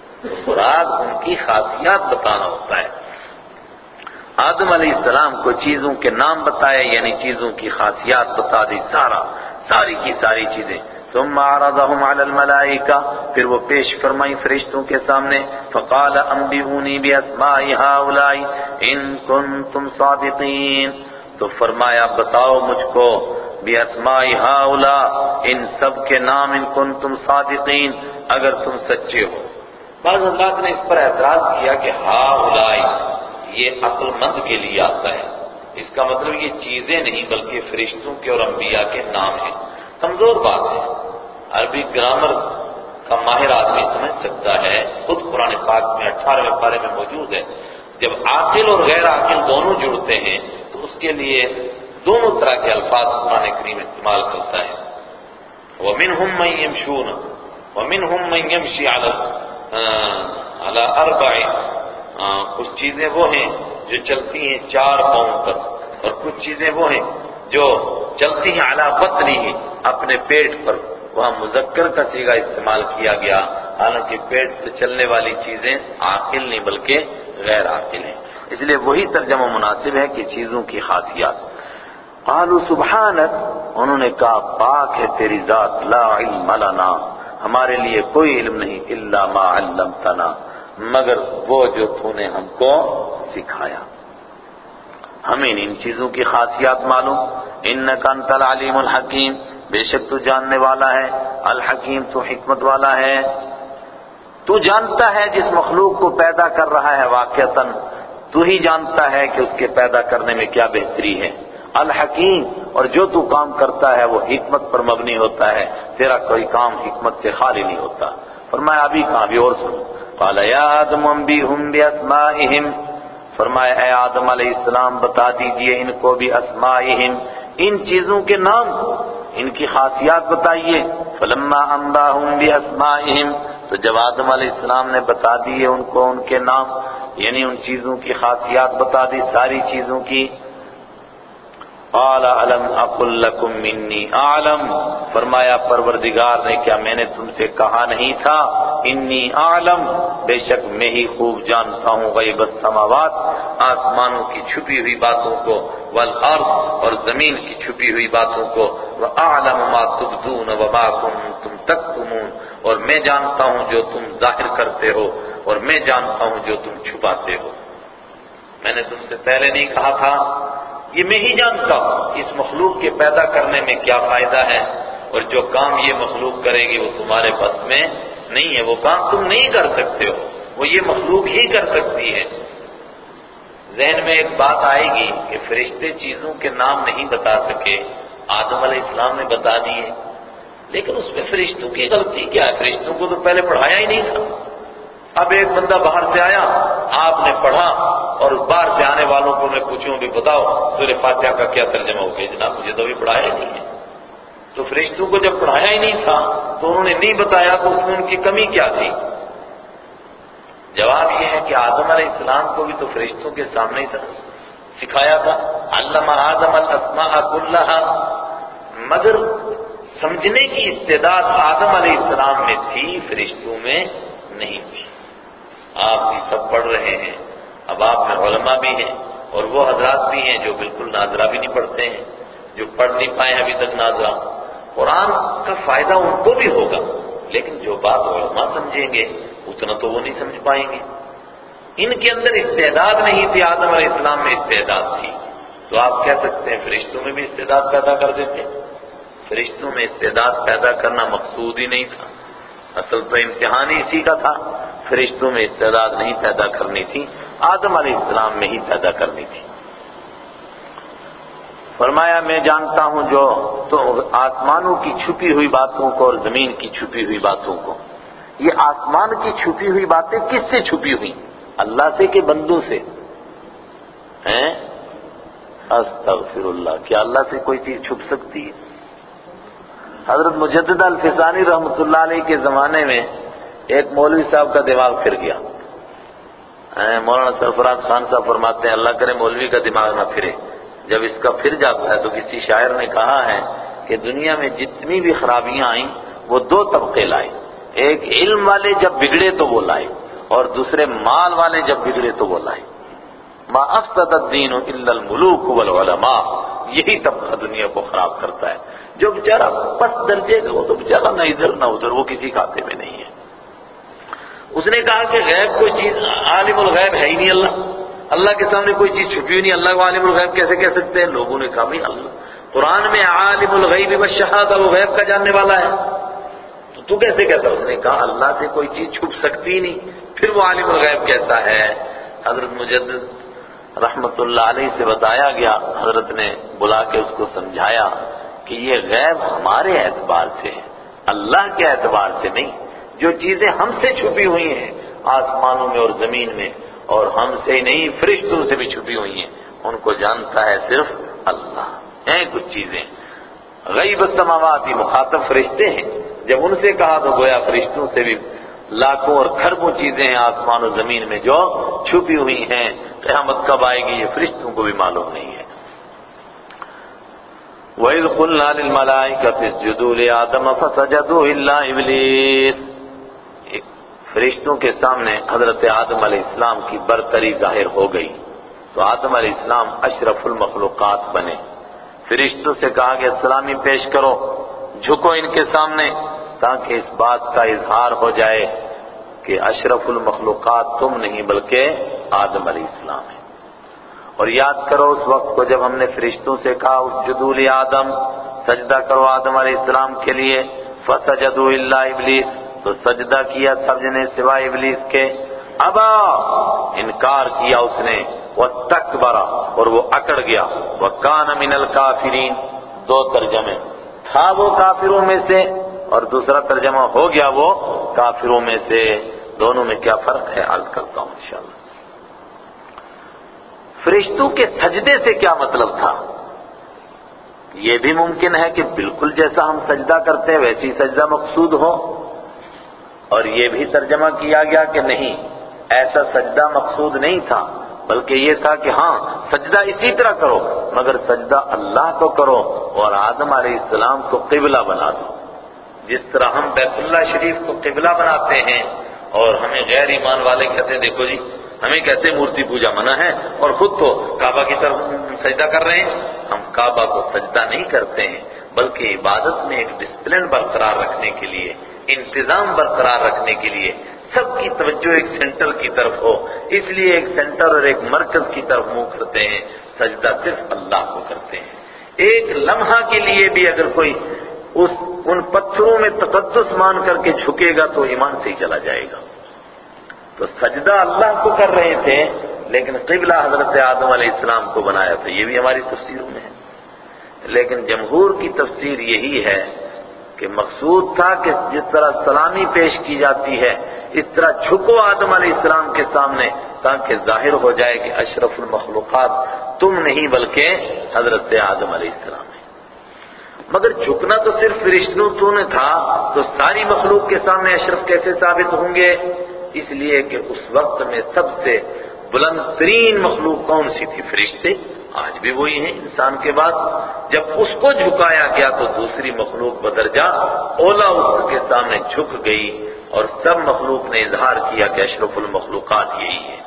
Speaker 1: مراد ان کی خاصیات بتانا ہوتا ہے۔ آدم علیہ السلام کو چیزوں کے نام بتائے یعنی چیزوں کی خاصیات بتا دی، سارا، ساری کی ساری چیزیں۔ ثم عرضهم على الملائکہ، پھر وہ پیش فرمائی فرشتوں کے سامنے، فقال انبئونی باسماء هؤلاء ان کنتم صادقین۔ تو فرمایا، بتاؤ مجھ کو باسماء هؤلاء ان سب کے نام ان کنتم صادقین، اگر تم سچے ہو۔ بعض حضرات نے اس پر اعتراض کیا کہ هؤلاء یہ عقل مند کے لیے آتا ہے۔ اس کا مطلب یہ چیزیں نہیں، بلکہ فرشتوں کے اور انبیاء کے نام ہیں۔ کمزور بات ہے۔ عربی گرامر کا ماہر آدمی سمجھ سکتا ہے، خود قرآن پاک میں اٹھارہویں پارے میں موجود ہے۔ جب عاقل اور غیر عاقل دونوں جڑتے ہیں تو اس کے لیے دونوں طرح کے الفاظ قرآن کریم استعمال کرتا ہے۔ وہ وَمِنْهُمْ مَنْ يَمْشُونَ، وَمِنْهُمْ مَنْ يَمْشِي عَلَى عَلَى أَرْبَعِ کچھ چیزیں وہ ہیں جو چلتی ہیں چار پاؤں پر، اور کچھ چیزیں وہ ہیں جو چلتی ہیں علا بطنی ہی اپنے پیٹ پر۔ وہاں مذکر کا سیگا استعمال کیا گیا، حالانکہ پیٹ پر چلنے والی چیزیں عاقل نہیں، بلکہ غیر عاقل ہیں۔ اس لیے وہی ترجمہ مناسب ہے کہ چیزوں کی خاصیات۔ قالوا سبحانک انہوں نے کہا، پاک ہے تیری ذات، لا علم لنا، ہمارے لیے کوئی علم نہیں، الا ما علمتنا، مگر وہ جو تو نے ہم کو سکھایا۔ ہمیں ان چیزوں کی خاصیات معلوم۔ انکا انت العلیم الحکیم، بے شک تو جاننے والا ہے، الحکیم تو حکمت والا ہے۔ تو جانتا ہے جس مخلوق کو پیدا کر رہا ہے واقعتاً۔ تو ہی جانتا ہے کہ اس کے پیدا کرنے میں کیا بہتری ہے۔ الحکیم، اور جو تو کام کرتا ہے وہ حکمت پر مبنی ہوتا ہے، تیرا کوئی کام حکمت سے خالی نہیں ہوتا۔ فرمایا، ابھی کہاں؟ بھی اور سنو۔ قال، یا آدم، انبیہم باسمائہم۔ فرمایا، اے آدم علیہ السلام، بتا دیجیے ان کو بھی اسمائہم ان چیزوں کے نام، ان کی خاصیات بتائیے۔ فلما انباہم باسمائہم۔ تو جب آدم علیہ السلام نے بتا دیے ان کو ان کے نام یعنی ان چیزوں کی خاصیات بتا دی، ساری چیزوں کی قال علم اقل لکم منی اعلم فرمایا پروردگار نے کیا میں نے تم سے کہا نہیں تھا انی اعلم بے شک میں ہی خوب جانتا ہوں غیب السماوات آسمانوں کی چھپی ہوئی باتوں کو والارض اور زمین کی چھپی ہوئی باتوں کو واعلم ما تبدون وما کنتم تکتمون اور میں جانتا ہوں جو تم ظاہر کرتے ہو اور میں جانتا ہوں جو تم چھپاتے ہو میں نے تم سے پہلے نہیں کہا تھا یہ میں ہی جانتا ہوں اس مخلوق کے پیدا کرنے میں کیا فائدہ ہے اور جو کام یہ مخلوق کرے گی وہ تمہارے بس میں نہیں ہے، وہ کام تم نہیں کر سکتے ہو، وہ یہ مخلوق ہی کر سکتی ہے۔ ذہن میں ایک بات آئے گی کہ فرشتے چیزوں کے نام نہیں بتا سکے، آدم علیہ السلام نے بتا دیے۔ لیکن اس میں فرشتوں کی غلطی کیا ہے؟ فرشتوں کو تو پہلے پڑھایا ہی نہیں تھا۔ اب ایک بندہ باہر سے آیا، آپ نے پڑھا اور باہر سے آنے والوں کو میں پوچھوں بھی بتاؤ، سورہ فاتحہ کا کیا ترجمہ ہو گیا؟ جناب، مجھے تو ابھی پڑھایا نہیں ہے۔ تو فرشتوں کو جب پڑھایا ہی نہیں تھا، تو انہوں نے نہیں بتایا تو اس میں ان کی کمی کیا تھی۔ جواب یہ ہے کہ آدم علیہ السلام کو بھی تو فرشتوں کے سامنے ہی سکھایا تھا۔ علامہ آدم الاسماء کلہا مگر سمجھنے کی استعداد آدم علیہ السلام میں تھی، فرشتوں میں نہیں۔ تھی آپ بھی سب پڑھ رہے ہیں، اب آپ میں علماء بھی ہیں اور وہ حضرات بھی ہیں جو بالکل ناظرہ بھی نہیں پڑھتے ہیں، جو پڑھ نہیں پائے ابھی تک ناظرہ۔ قرآن کا فائدہ ان کو بھی ہوگا، لیکن جو بات علماء سمجھیں گے، اتنا تو وہ نہیں سمجھ پائیں گے۔ ان کے اندر استعداد نہیں تھی، آدم علیہ السلام میں استعداد تھی۔ تو آپ کہہ سکتے ہیں فرشتوں میں بھی استعداد پیدا کر دیتے۔ فرشتوں میں استعداد پیدا کرنا مقصود ہی نہیں تھا۔ اصل تو امتحان ہی اسی کا تھا۔ فرشتوں میں استعداد نہیں پیدا کرنی تھی، آدم علیہ السلام میں ہی پیدا کرنی تھی۔ فرمایا، میں جانتا ہوں جو تو آسمانوں کی چھپی ہوئی باتوں کو اور زمین کی چھپی ہوئی باتوں کو۔ یہ آسمان کی چھپی ہوئی باتیں کس سے چھپی ہوئی اللہ سے کہ بندوں سے؟ ہیں؟ استغفر اللہ کیا اللہ سے کوئی چیز چھپ سکتی ہے؟ حضرت مجدد الفسانی رحمۃ اللہ علیہ کے زمانے میں ایک مولوی صاحب کا دماغ پھر گیا۔ مولانا سرفراز خان صاحب فرماتے ہیں، اللہ کرے مولوی کا دماغ نہ پھرے۔ جب اس کا پھر جاتا ہے تو کسی شاعر نے کہا ہے کہ دنیا میں جتنی بھی خرابیاں آئیں، وہ دو طبقے لائے۔ ایک علم والے جب بگڑے تو وہ لائے، اور دوسرے مال والے جب بگڑے تو وہ لائے۔ ما افسد الدین الا الملوک والعلماء۔ یہی طبقہ دنیا کو خراب کرتا ہے۔ جو بیچارہ پس درجے کا وہ تو بیچارہ نہ ادھر نہ ادھر، وہ کسی کھاتے میں نہیں ہے۔ اس نے کہا کہ غیب کوئی چیز عالم الغیب ہے ہی نہیں اللہ۔ اللہ کے سامنے کوئی چیز چھپی ہوئی نہیں۔ اللہ کو عالم الغیب کیسے کہہ سکتے ہیں؟ لوگوں نے کہا بھائی اللہ۔ قرآن میں عالم الغیب و شہادہ وہ غیب کا جاننے والا ہے۔ تو تو کیسے کہتا اس نے کہا اللہ سے کوئی چیز چھپ سکتی نہیں۔ پھر وہ عالم الغیب کہتا ہے۔ حضرت مجدد رحمت اللہ علیہ سے بتایا گیا۔ حضرت نے بلا کے اس کو سمجھایا کہ یہ غیب ہمارے اعتبار سے ہے۔ اللہ کے اعتبار سے نہیں۔ جو چیزیں ہم سے چھپی ہوئی ہیں آسمانوں میں اور زمین میں، اور ہم سے نہیں، فرشتوں سے بھی چھپی ہوئی ہیں۔ ان کو جانتا ہے صرف اللہ۔ ہیں کچھ چیزیں۔ غیب السماوات مخاطب فرشتے ہیں۔ جب ان سے کہا تو گویا فرشتوں سے بھی لاکھوں اور خربوں چیزیں ہیں آسمان و زمین میں جو چھپی ہوئی ہیں، قیامت کب آئے گی یہ فرشتوں کو بھی معلوم نہیں ہے۔ وَإِذْ قُلْنَا لِلْمَلَائِكَةِ اسْجُدُوا لِآدَمَ فَسَجَدُوا إِلَّا إِبْلِيسَ۔ فرشتوں کے سامنے حضرت آدم علیہ السلام کی برتری ظاہر ہو گئی۔ تو آدم علیہ السلام اشرف المخلوقات بنے۔ فرشتوں سے کہا کہ سلامی پیش کرو، جھکو ان کے سامنے تاکہ اس بات کا اظہار ہو جائے کہ اشرف المخلوقات تم نہیں بلکہ آدم علیہ السلام ہے اور یاد کرو اس وقت کو جب ہم نے فرشتوں سے کہا، اس جدول آدم، سجدہ کرو آدم علیہ السلام کے لیے، فسجدوا الا ابلیس تو سجدہ کیا سب نے سوائے ابلیس کے۔ ابا، انکار کیا اس نے۔ وہ تک اور وہ اکڑ گیا۔ وہ کان من الکافرین، دو ترجمے۔ تھا وہ کافروں میں سے، اور دوسرا ترجمہ ہو گیا وہ کافروں میں سے۔ دونوں میں کیا فرق ہے؟ عرض کرتا ہوں انشاءاللہ۔ فرشتوں کے سجدے سے کیا مطلب تھا؟ یہ بھی ممکن ہے کہ بالکل جیسا ہم سجدہ کرتے ہیں ویسی سجدہ مقصود ہو۔ اور یہ بھی ترجمہ کیا گیا کہ نہیں، ایسا سجدہ مقصود نہیں تھا، بلکہ یہ تھا کہ ہاں سجدہ اسی طرح کرو، مگر سجدہ اللہ کو کرو اور آدم علیہ السلام کو قبلہ بنا دو۔ جس طرح ہم بیت اللہ شریف کو قبلہ بناتے ہیں، اور ہمیں غیر ایمان والے کہتے ہیں، دیکھو جی ہمیں کہتے ہیں مورتی پوجا منع ہے، اور خود تو کعبہ کی طرف سجدہ کر رہے ہیں۔ ہم کعبہ کو سجدہ نہیں کرتے ہیں، بلکہ عبادت میں ایک ڈسپلن برقرار رکھنے کے لیے انتظام برقرار رکھنے کے لیے سب کی توجہ ایک سینٹر کی طرف ہو۔ اس لیے ایک سینٹر اور ایک مرکز کی طرف منہ کرتے ہیں، سجدہ صرف اللہ کو کرتے ہیں۔ ایک لمحہ کے لیے بھی اگر کوئی اس ان پتھروں میں تقدس مان کر کے جھکے گا تو ایمان سے ہی چلا جائے گا۔ تو سجدہ اللہ کو کر رہے تھے، لیکن قبلہ حضرت آدم علیہ السلام کو بنایا تھا۔ یہ بھی ہماری تفسیروں میں ہے۔ لیکن جمہور کی تفسیر یہی ہے کہ مقصود تھا کہ جس طرح سلامی پیش کی جاتی ہے، اس طرح جھکو آدم علیہ السلام کے سامنے تاکہ ظاہر ہو جائے کہ اشرف المخلوقات تم نہیں بلکہ حضرت آدم علیہ السلام ہے مگر جھکنا تو صرف فرشتوں تو نے تھا، تو ساری مخلوق کے سامنے اشرف کیسے ثابت ہوں گے؟ اس لیے کہ اس وقت میں سب سے بلند ترین مخلوق کون سی تھی؟ فرشتے۔ آج بھی وہی ہیں انسان کے بعد۔ جب اس کو جھکایا گیا تو دوسری مخلوق بدرجہ اولا اس کے سامنے جھک گئی اور سب مخلوق نے اظہار کیا کہ اشرف المخلوقات یہی ہے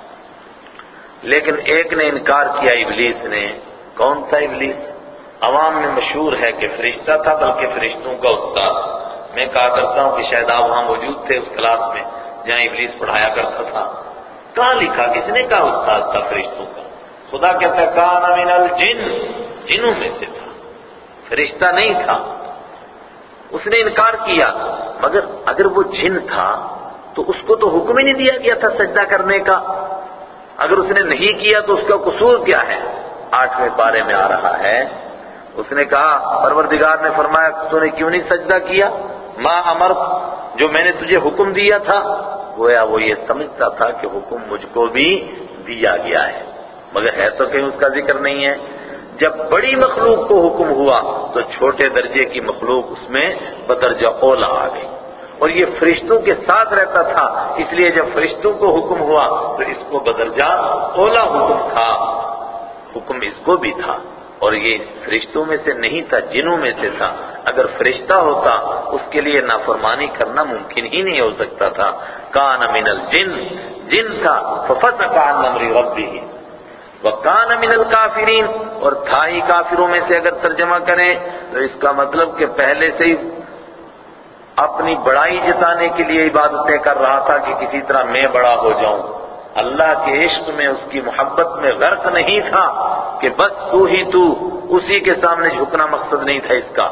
Speaker 1: لیکن ایک نے انکار کیا ابلیس نے۔ کون تھا ابلیس؟ عوام میں مشہور ہے کہ فرشتہ تھا، بلکہ فرشتوں کا استاد۔ میں کہا کرتا ہوں کہ شاید آپ وہاں موجود تھے اس کلاس میں، جہاں ابلیس پڑھایا کرتا تھا۔ کہاں لکھا؟ کس نے کہا استاد تھا فرشتوں کا؟ خدا کہتا ہے کان من الجن. جنوں میں سے تھا۔ فرشتہ نہیں تھا۔ اس نے انکار کیا۔ مگر اگر وہ جن تھا، تو اس کو تو حکم ہی نہیں دیا گیا تھا سجدہ کرنے کا۔ اگر اس نے نہیں کیا، تو اس کا قصور کیا ہے؟ آٹھویں پارے میں آ رہا ہے۔ اس نے کہا، پروردگار نے فرمایا تو نے کیوں نہیں سجدہ کیا؟ ماں امر جو میں نے تجھے حکم دیا تھا. گویا وہ یہ سمجھتا تھا کہ حکم مجھ کو بھی دیا گیا ہے۔ مگر ہے تو کہیں اس کا ذکر نہیں ہے۔ جب بڑی مخلوق کو حکم ہوا تو چھوٹے درجے کی مخلوق اس میں بدرجہ اولا آ گئی۔ اور یہ فرشتوں کے ساتھ رہتا تھا، اس لیے جب فرشتوں کو حکم ہوا تو اس کو بدرجہ اولا حکم تھا۔ حکم اس کو بھی تھا۔ اور یہ فرشتوں میں سے نہیں تھا، جنوں میں سے تھا۔ اگر فرشتہ ہوتا، اس کے لیے نافرمانی کرنا ممکن ہی نہیں ہو سکتا تھا۔ کان من الجن، جن تھا ففتح کا نمری ربی وَقَانَ مِنَ الْكَافِرِينَ اور تھا ہی کافروں میں سے اگر ترجمہ کریں تو اس کا مطلب کہ پہلے سے ہی اپنی بڑائی جتانے کے لیے عبادتیں کر رہا تھا کہ کسی طرح میں بڑا ہو جاؤں۔ اللہ کے عشق میں، اس کی محبت میں غرق نہیں تھا کہ بس تو ہی تو، اسی کے سامنے جھکنا مقصد نہیں تھا اس کا۔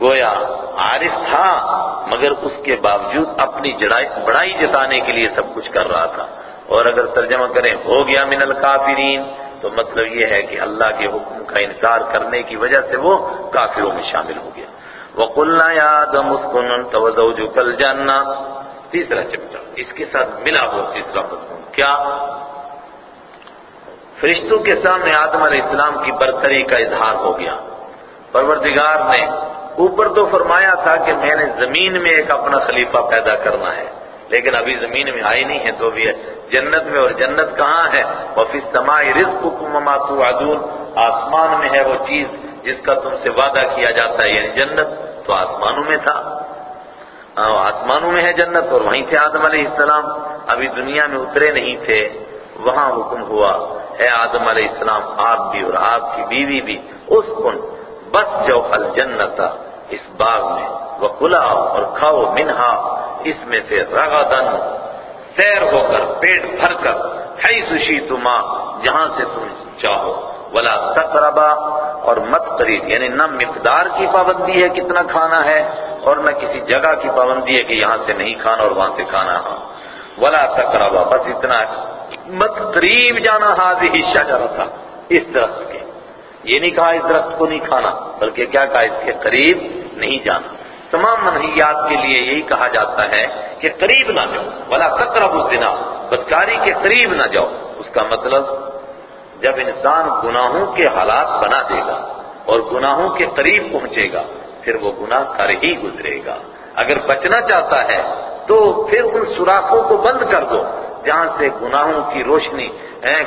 Speaker 1: گویا عارف تھا، مگر اس کے باوجود اپنی بڑائی جتانے کے لیے سب کچھ کر رہا تھا۔ اور اگر ترجمہ کریں ہو گیا من الکافرین، تو مطلب یہ ہے کہ اللہ کے حکم کا انکار کرنے کی وجہ سے وہ کافروں میں شامل ہو گیا۔ وَقُلْنَا يَا آدَمُ اسْكُنْ أَنْتَ وَزَوْجُكَ الْجَنَّةَ۔ تیسرا چپٹر اس کے ساتھ ملا ہوا تیسرا مضمون کیا؟ فرشتوں کے سامنے آدم علیہ السلام کی برتری کا اظہار ہو گیا۔ پروردگار نے اوپر تو فرمایا تھا کہ میں نے زمین میں ایک اپنا خلیفہ پیدا کرنا ہے۔ لیکن ابھی زمین میں آئی نہیں ہے تو بھی جنت میں اور جنت کہاں ہے؟ وفی السماء رزقکم وما توعدون۔ آسمان میں ہے وہ چیز جس کا تم سے وعدہ کیا جاتا ہے یعنی جنت۔ تو آسمانوں میں تھا۔ آسمانوں میں ہے جنت اور وہیں تھے آدم علیہ السلام۔ ابھی دنیا میں اترے نہیں تھے۔ وہاں حکم ہوا۔ اے آدم علیہ السلام، آپ بھی اور آپ کی بیوی بھی اس کن بس جو الجنت اس باغ میں۔ وہ اور کھاؤ منہا۔ اس میں سے رغدن سیر ہو کر پیٹ بھر کر ہے سشی تما جہاں سے تم چاہو۔ ولا تقربا، اور مت قریب یعنی نہ مقدار کی پابندی ہے کتنا کھانا ہے، اور نہ کسی جگہ کی پابندی ہے کہ یہاں سے نہیں کھانا اور وہاں سے کھانا۔ ہاں ولا تقربا، بس اتنا مت قریب جانا حاضی شجرہ تھا اس درخت کے۔ یہ نہیں کہا اس درخت کو نہیں کھانا، بلکہ کیا کہا اس کے قریب نہیں جانا۔ تمام منحیات کے لیے یہی کہا جاتا ہے کہ قریب نہ جاؤ، ولا تقرب الزنا، بدکاری کے قریب نہ جاؤ۔ اس کا مطلب جب انسان گناہوں کے حالات بنا دے گا اور گناہوں کے قریب پہنچے گا، پھر وہ گناہ کر ہی گزرے گا۔ اگر بچنا چاہتا ہے تو پھر ان سوراخوں کو بند کر دو، جہاں سے گناہوں کی روشنی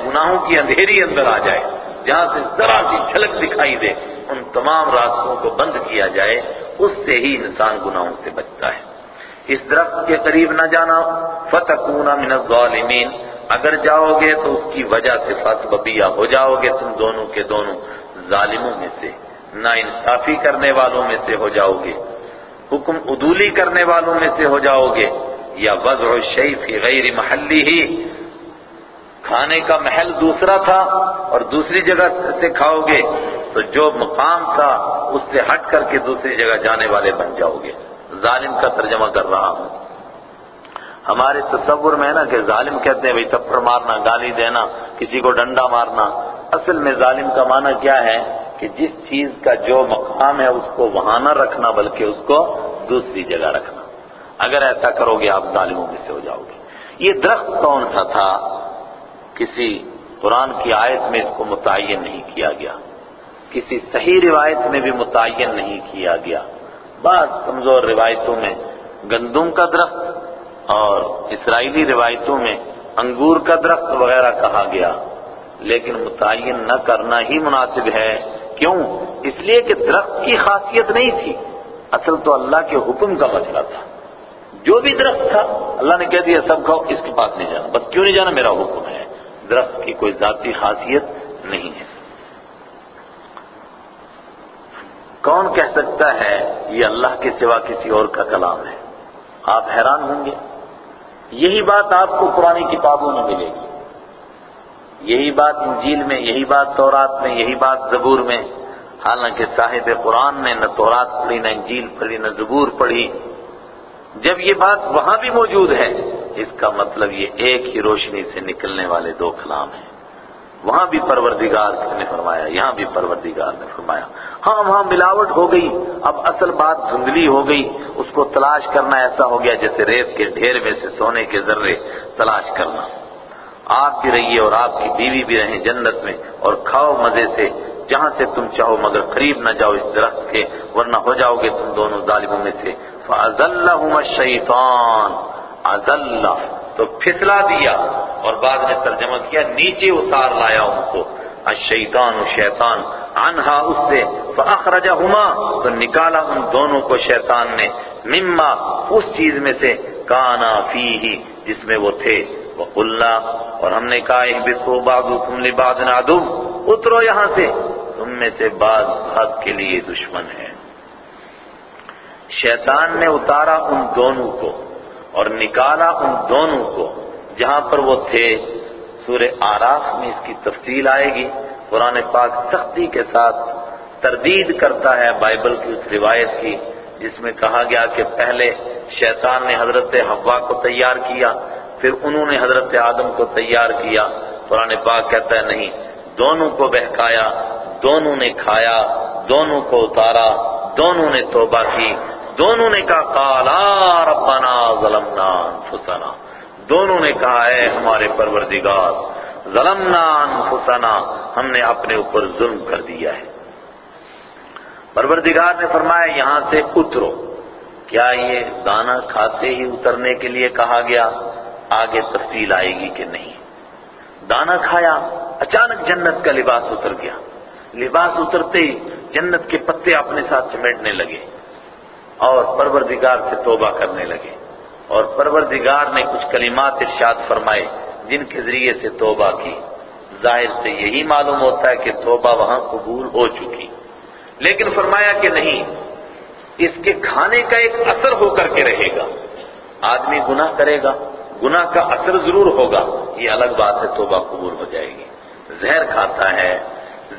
Speaker 1: گناہوں کی اندھیری اندر آ جائے، جہاں سے ذرا سی جھلک دکھائی دے، ان تمام راستوں کو بند کیا جائے اس سے ہی انسان گناہوں سے بچتا ہے۔ اس درخت کے قریب نہ جانا فتح من الظالمین۔ اگر جاؤ گے تو اس کی وجہ سے فاسببیہ ہو جاؤ گے۔ تم دونوں کے دونوں ظالموں میں سے، نا انصافی کرنے والوں میں سے ہو جاؤ گے۔ حکم عدولی کرنے والوں میں سے ہو جاؤ گے۔ یا وضع الشیء فی غیر محلی ہی کھانے کا محل دوسرا تھا اور دوسری جگہ سے کھاؤ گے، تو جو مقام تھا اس سے ہٹ کر کے دوسری جگہ جانے والے بن جاؤ گے۔ ظالم کا ترجمہ کر رہا ہوں۔ ہمارے تصور میں ہے نا کہ ظالم کہتے ہیں بھئی تپڑ مارنا، گالی دینا، کسی کو ڈنڈا مارنا۔ اصل میں ظالم کا معنی کیا ہے کہ جس چیز کا جو مقام ہے، اس کو وہاں نہ رکھنا، بلکہ اس کو دوسری جگہ رکھنا۔ اگر ایسا کرو گے، آپ ظالموں میں سے ہو جاؤ گے۔ یہ درخت کون سا تھا؟ کسی قرآن کی آیت میں اس کو متعین نہیں کیا گیا۔ کسی صحیح روایت میں بھی متعین نہیں کیا گیا۔ بعض کمزور روایتوں میں گندم کا درخت اور اسرائیلی روایتوں میں انگور کا درخت وغیرہ کہا گیا۔ لیکن متعین نہ کرنا ہی مناسب ہے۔ کیوں؟ اس لیے کہ درخت کی خاصیت نہیں تھی۔ اصل تو اللہ کے حکم کا مسئلہ تھا۔ جو بھی درخت تھا، اللہ نے کہہ دیا، سب کھاؤ، اس کے پاس نہیں جانا۔ بس کیوں نہیں جانا؟ میرا حکم ہے۔ درخت کی کوئی ذاتی خاصیت نہیں ہے۔ کون کہہ سکتا ہے یہ اللہ کے سوا کسی اور کا کلام ہے؟ آپ حیران ہوں گے۔ یہی بات آپ کو پرانی کتابوں میں ملے گی۔ یہی بات انجیل میں، یہی بات تورات میں، یہی بات زبور میں۔ حالانکہ صاحب قرآن نے نہ تورات پڑھی، نہ انجیل پڑھی، نہ زبور پڑھی۔ جب یہ بات وہاں بھی موجود ہے اس کا مطلب یہ ایک ہی روشنی سے نکلنے والے دو کلام ہیں۔ وہاں بھی پروردگار نے فرمایا؟ یہاں بھی پروردگار نے فرمایا۔ ہاں وہاں ملاوٹ ہو گئی۔ اب اصل بات دھندلی ہو گئی۔ اس کو تلاش کرنا ایسا ہو گیا جیسے ریت کے ڈھیر میں سے سونے کے ذرے تلاش کرنا۔ آپ بھی رہیے اور آپ کی بیوی بھی رہیں جنت میں اور کھاؤ مزے سے جہاں سے تم چاہو، مگر قریب نہ جاؤ اس درخت کے، ورنہ ہو جاؤ گے تم دونوں ظالموں میں سے۔ فَأَذَلَّهُمَ الشَّيْطَانِ اَذَلَّ تو پھسلا دیا اور بعد نے ترجمہ کیا، نیچے اتار لایا ان کو۔ الشیطان و شیطان، عنہا اس سے فَأَخْرَجَهُمَا تو نکالا ان دونوں کو شیطان نے۔ مما، اس چیز میں سے، کانا فی جس میں وہ تھے۔ وقلنا، اور ہم نے کہا اہبطوا بعضکم لبعض عدو۔ اترو یہاں سے۔ تم میں سے بعض حد کے لیے دشمن ہے شیطان نے اتارا ان دونوں کو۔ اور نکالا ان دونوں کو، جہاں پر وہ تھے۔ سورہ آراف میں اس کی تفصیل آئے گی۔ قرآن پاک سختی کے ساتھ تردید کرتا ہے بائبل کی اس روایت کی، جس میں کہا گیا کہ پہلے شیطان نے حضرت حوا کو تیار کیا، پھر انہوں نے حضرت آدم کو تیار کیا۔ قرآن پاک کہتا ہے، نہیں، دونوں کو بہکایا، دونوں نے کھایا، دونوں کو اتارا، دونوں نے توبہ کی۔ دونوں نے کہا کالا ربنا ظلمنا انفسنا۔ دونوں نے کہا ہے ہمارے پروردگار، ظلمنا انفسنا، ہم نے اپنے اوپر ظلم کر دیا ہے۔ پروردگار نے فرمایا، یہاں سے اترو۔ کیا یہ دانا کھاتے ہی اترنے کے لیے کہا گیا؟ آگے تفصیل آئے گی کہ نہیں۔ دانا کھایا، اچانک جنت کا لباس اتر گیا۔ لباس اترتے ہی جنت کے پتے اپنے ساتھ چمیٹنے لگے۔ اور پروردگار سے توبہ کرنے لگے اور پروردگار نے کچھ کلمات ارشاد فرمائے جن کے ذریعے سے توبہ کی۔ ظاہر سے یہی معلوم ہوتا ہے کہ توبہ وہاں قبول ہو چکی۔ لیکن فرمایا کہ نہیں، اس کے کھانے کا ایک اثر ہو کر کے رہے گا۔ آدمی گناہ کرے گا، گناہ کا اثر ضرور ہوگا۔ یہ الگ بات ہے، توبہ قبول ہو جائے گی۔ زہر کھاتا ہے،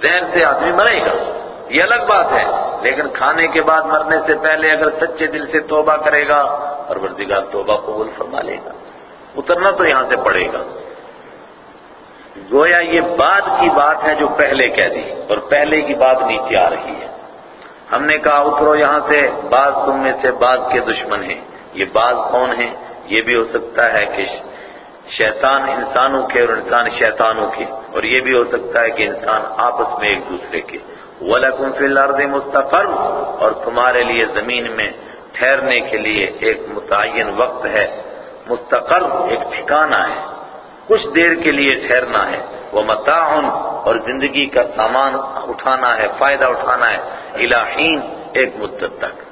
Speaker 1: زہر سے آدمی مرے گا۔ یہ الگ بات ہے۔ لیکن کھانے کے بعد مرنے سے پہلے اگر سچے دل سے توبہ کرے گا، پروردگار توبہ قبول فرما لے گا۔ اترنا تو یہاں سے پڑے گا۔ گویا یہ بعد کی بات ہے جو پہلے کہہ دی، اور پہلے کی بات نیچے آ رہی ہے۔ ہم نے کہا، اترو یہاں سے، بعض تم میں سے بعض کے دشمن ہیں۔ یہ بعض کون ہیں؟ یہ بھی ہو سکتا ہے کہ شیطان انسانوں کے اور انسان شیطانوں کے، اور یہ بھی ہو سکتا ہے کہ انسان آپس میں ایک دوسرے کے۔ وَلَكُمْ فِي الْأَرْضِ مستقر۔ اور تمہارے لیے زمین میں ٹھہرنے کے لیے ایک متعین وقت ہے۔ مستقر، ایک ٹھکانہ ہے۔ کچھ دیر کے لیے ٹھہرنا ہے۔ وہ متعن اور زندگی کا سامان اٹھانا ہے، فائدہ اٹھانا ہے۔ الہین ایک مدت تک۔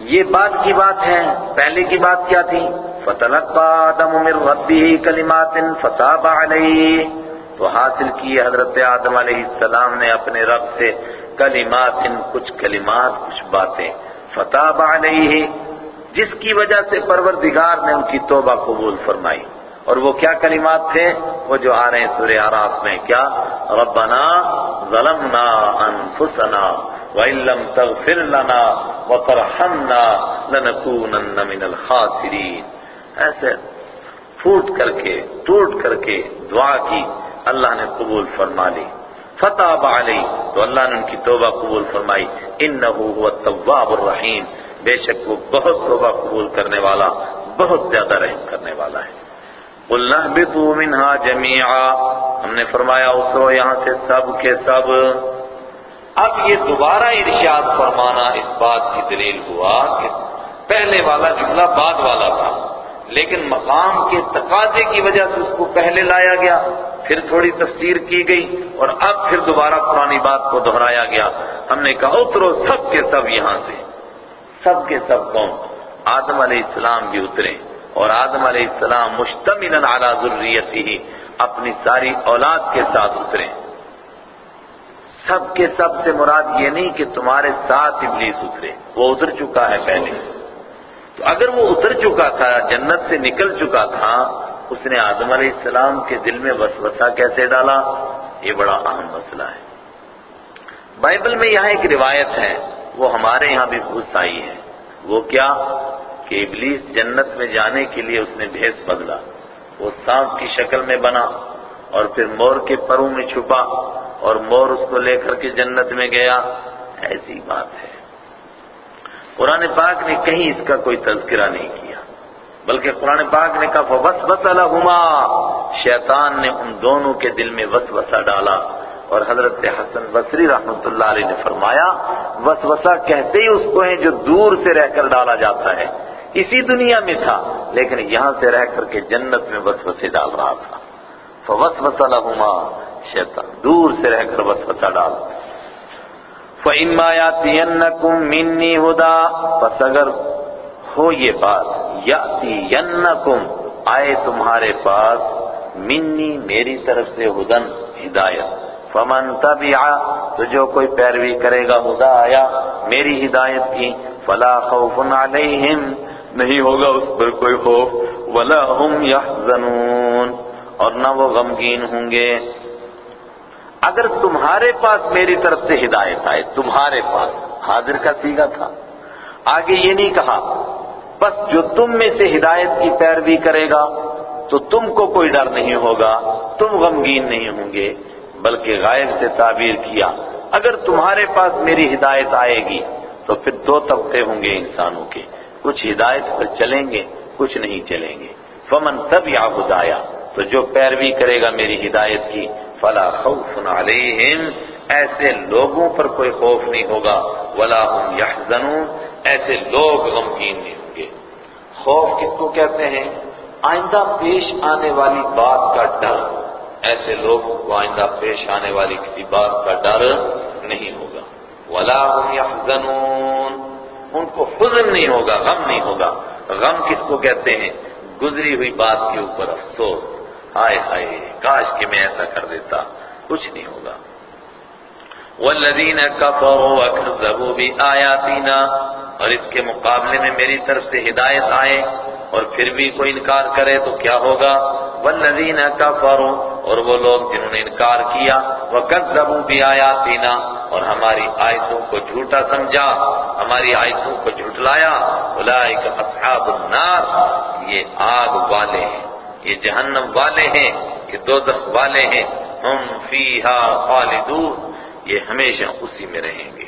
Speaker 1: یہ بات کی بات ہے۔ پہلے کی بات کیا تھی؟ فَتَلَقَّى آدَمُ مِنْ رَبِّهِ كَلِمَاتٍ فَتَابَ عَلَيْهِ۔ تو حاصل کی حضرت آدم علیہ السلام نے اپنے رب سے کلمات ان کچھ کلمات، کچھ باتیں۔ فتح علیہ، جس کی وجہ سے پروردگار نے ان کی توبہ قبول فرمائی۔ اور وہ کیا کلمات تھے؟ وہ جو آ رہے ہیں سورہ عراف میں۔ کیا؟ ربنا ظلمنا انفسنا وَإِن لَّمْ تَغْفِرْ لَنَا وَتَرْحَمْنَا لَنَكُونَنَّ مِنَ الْخَاسِرِينَ ایسے پھوٹ کر کے، ٹوٹ کر کے دعا کی۔ اللہ نے قبول فرما لی فتح علی، تو اللہ نے ان کی توبہ قبول فرمائی۔ انہو هو التواب الرحیم۔ بے شک وہ بہت توبہ قبول کرنے والا، بہت زیادہ رحم کرنے والا ہے۔ قُلْ نَهْبِطُوا مِنْهَا جَمِيعًا۔ ہم نے فرمایا اترو یہاں سے سب کے سب۔ اب یہ دوبارہ ارشاد فرمانا اس بات کی دلیل ہوا کہ پہلے والا جملہ بعد والا تھا۔ لیکن مقام کے تقاضے کی وجہ سے اس کو پہلے لایا گیا۔ پھر تھوڑی تفسیر کی گئی اور اب پھر دوبارہ پرانی بات کو دہرایا گیا۔ ہم نے کہا، اترو سب کے سب یہاں سے۔ سب کے سب کون آدم علیہ السلام بھی اترے اور آدم علیہ السلام مشتمل علی ذریتی ہی اپنی ساری اولاد کے ساتھ اترے۔ سب کے سب سے مراد یہ نہیں کہ تمہارے ساتھ ابلیس اترے، وہ اتر چکا ہے پہلے۔ تو اگر وہ اتر چکا تھا، جنت سے نکل چکا تھا اس نے آدم علیہ السلام کے دل میں وسوسہ کیسے ڈالا؟ یہ بڑا اہم مسئلہ ہے۔ بائبل میں یہاں ایک روایت ہے، وہ ہمارے یہاں بھی بہت آئی ہے۔ وہ کیا؟ کہ ابلیس جنت میں جانے کے لیے اس نے بھیس بدلا وہ سانپ کی شکل میں بنا اور پھر مور کے پروں میں چھپا اور مور اس کو لے کر کے جنت میں گیا۔ ایسی بات ہے۔ قرآن پاک نے کہیں اس کا کوئی تذکرہ نہیں کیا۔ بلکہ قرآن پاک نے کہا بس بس شیطان نے ان دونوں کے دل میں وسوسہ ڈالا اور حضرت حسن بصری رحمۃ اللہ علیہ نے فرمایا، وسوسہ کہتے ہی اس کو ہیں جو دور سے رہ کر ڈالا جاتا ہے۔ اسی دنیا میں تھا، لیکن یہاں سے رہ کر کے جنت میں وسوسے ڈال رہا تھا۔ فوسوسہ لہما شیطان دور سے رہ کر وسوسہ ڈال۔ فَإِمَّا يَأْتِيَنَّكُمْ مِنِّي هُدَى پس اگر ہو یہ بات۔ یَأْتِيَنَّكُمْ آئے تمہارے پاس، منی میری طرف سے ہدن، ہدایت۔ فمن تبع تو جو کوئی پیروی کرے گا، ہدا آیا، میری ہدایت کی۔ فلا خوف علیہم، نہیں ہوگا اس پر کوئی خوف۔ ولا هم يحزنون اور نہ وہ غمگین ہوں گے۔ اگر تمہارے پاس میری طرف سے ہدایت آئے، تمہارے پاس حاضر کا سیگا تھا۔ آگے یہ نہیں کہا، بس جو تم میں سے ہدایت کی پیروی کرے گا، تو تم کو کوئی ڈر نہیں ہوگا، تم غمگین نہیں ہوں گے، بلکہ غائب سے تعبیر کیا۔ اگر تمہارے پاس میری ہدایت آئے گی، تو پھر دو طبقے ہوں گے انسانوں کے۔ کچھ ہدایت پر چلیں گے، کچھ نہیں چلیں گے۔ فمن تب یا ہدایا تو جو پیروی کرے گا میری ہدایت کی، فلا خوف علیہم ایسے لوگوں پر کوئی خوف نہیں ہوگا۔ ولا هم يحزنون۔ ایسے لوگ غمگین نہیں ہوں گے۔ خوف کس کو کہتے ہیں؟ آئندہ پیش آنے والی بات کا ڈر۔ ایسے لوگ کو آئندہ پیش آنے والی کسی بات کا ڈر نہیں ہوگا۔ ولا هم يحزنون۔ ان کو حزن نہیں ہوگا، غم نہیں ہوگا۔ غم کس کو کہتے ہیں؟ گزری ہوئی بات کے اوپر افسوس۔ ہائے ہائے، کاش کہ میں ایسا کر دیتا۔ کچھ نہیں ہوگا۔ والذین کفروا وکذبوا بآیاتنا اور اس کے مقابلے میں میری طرف سے ہدایت آئے اور پھر بھی کوئی انکار کرے تو کیا ہوگا؟ والذین کفروا اور وہ لوگ جنہوں نے انکار کیا وکذبوا بآیاتنا اور ہماری آیتوں کو جھوٹا سمجھا، ہماری آیتوں کو جھٹلایا اولئک اصحاب النار، یہ آگ والے ہیں، یہ جہنم والے ہیں، یہ دوزخ والے ہیں، ہم فیہا خالدون، یہ ہمیشہ اسی میں رہیں گے۔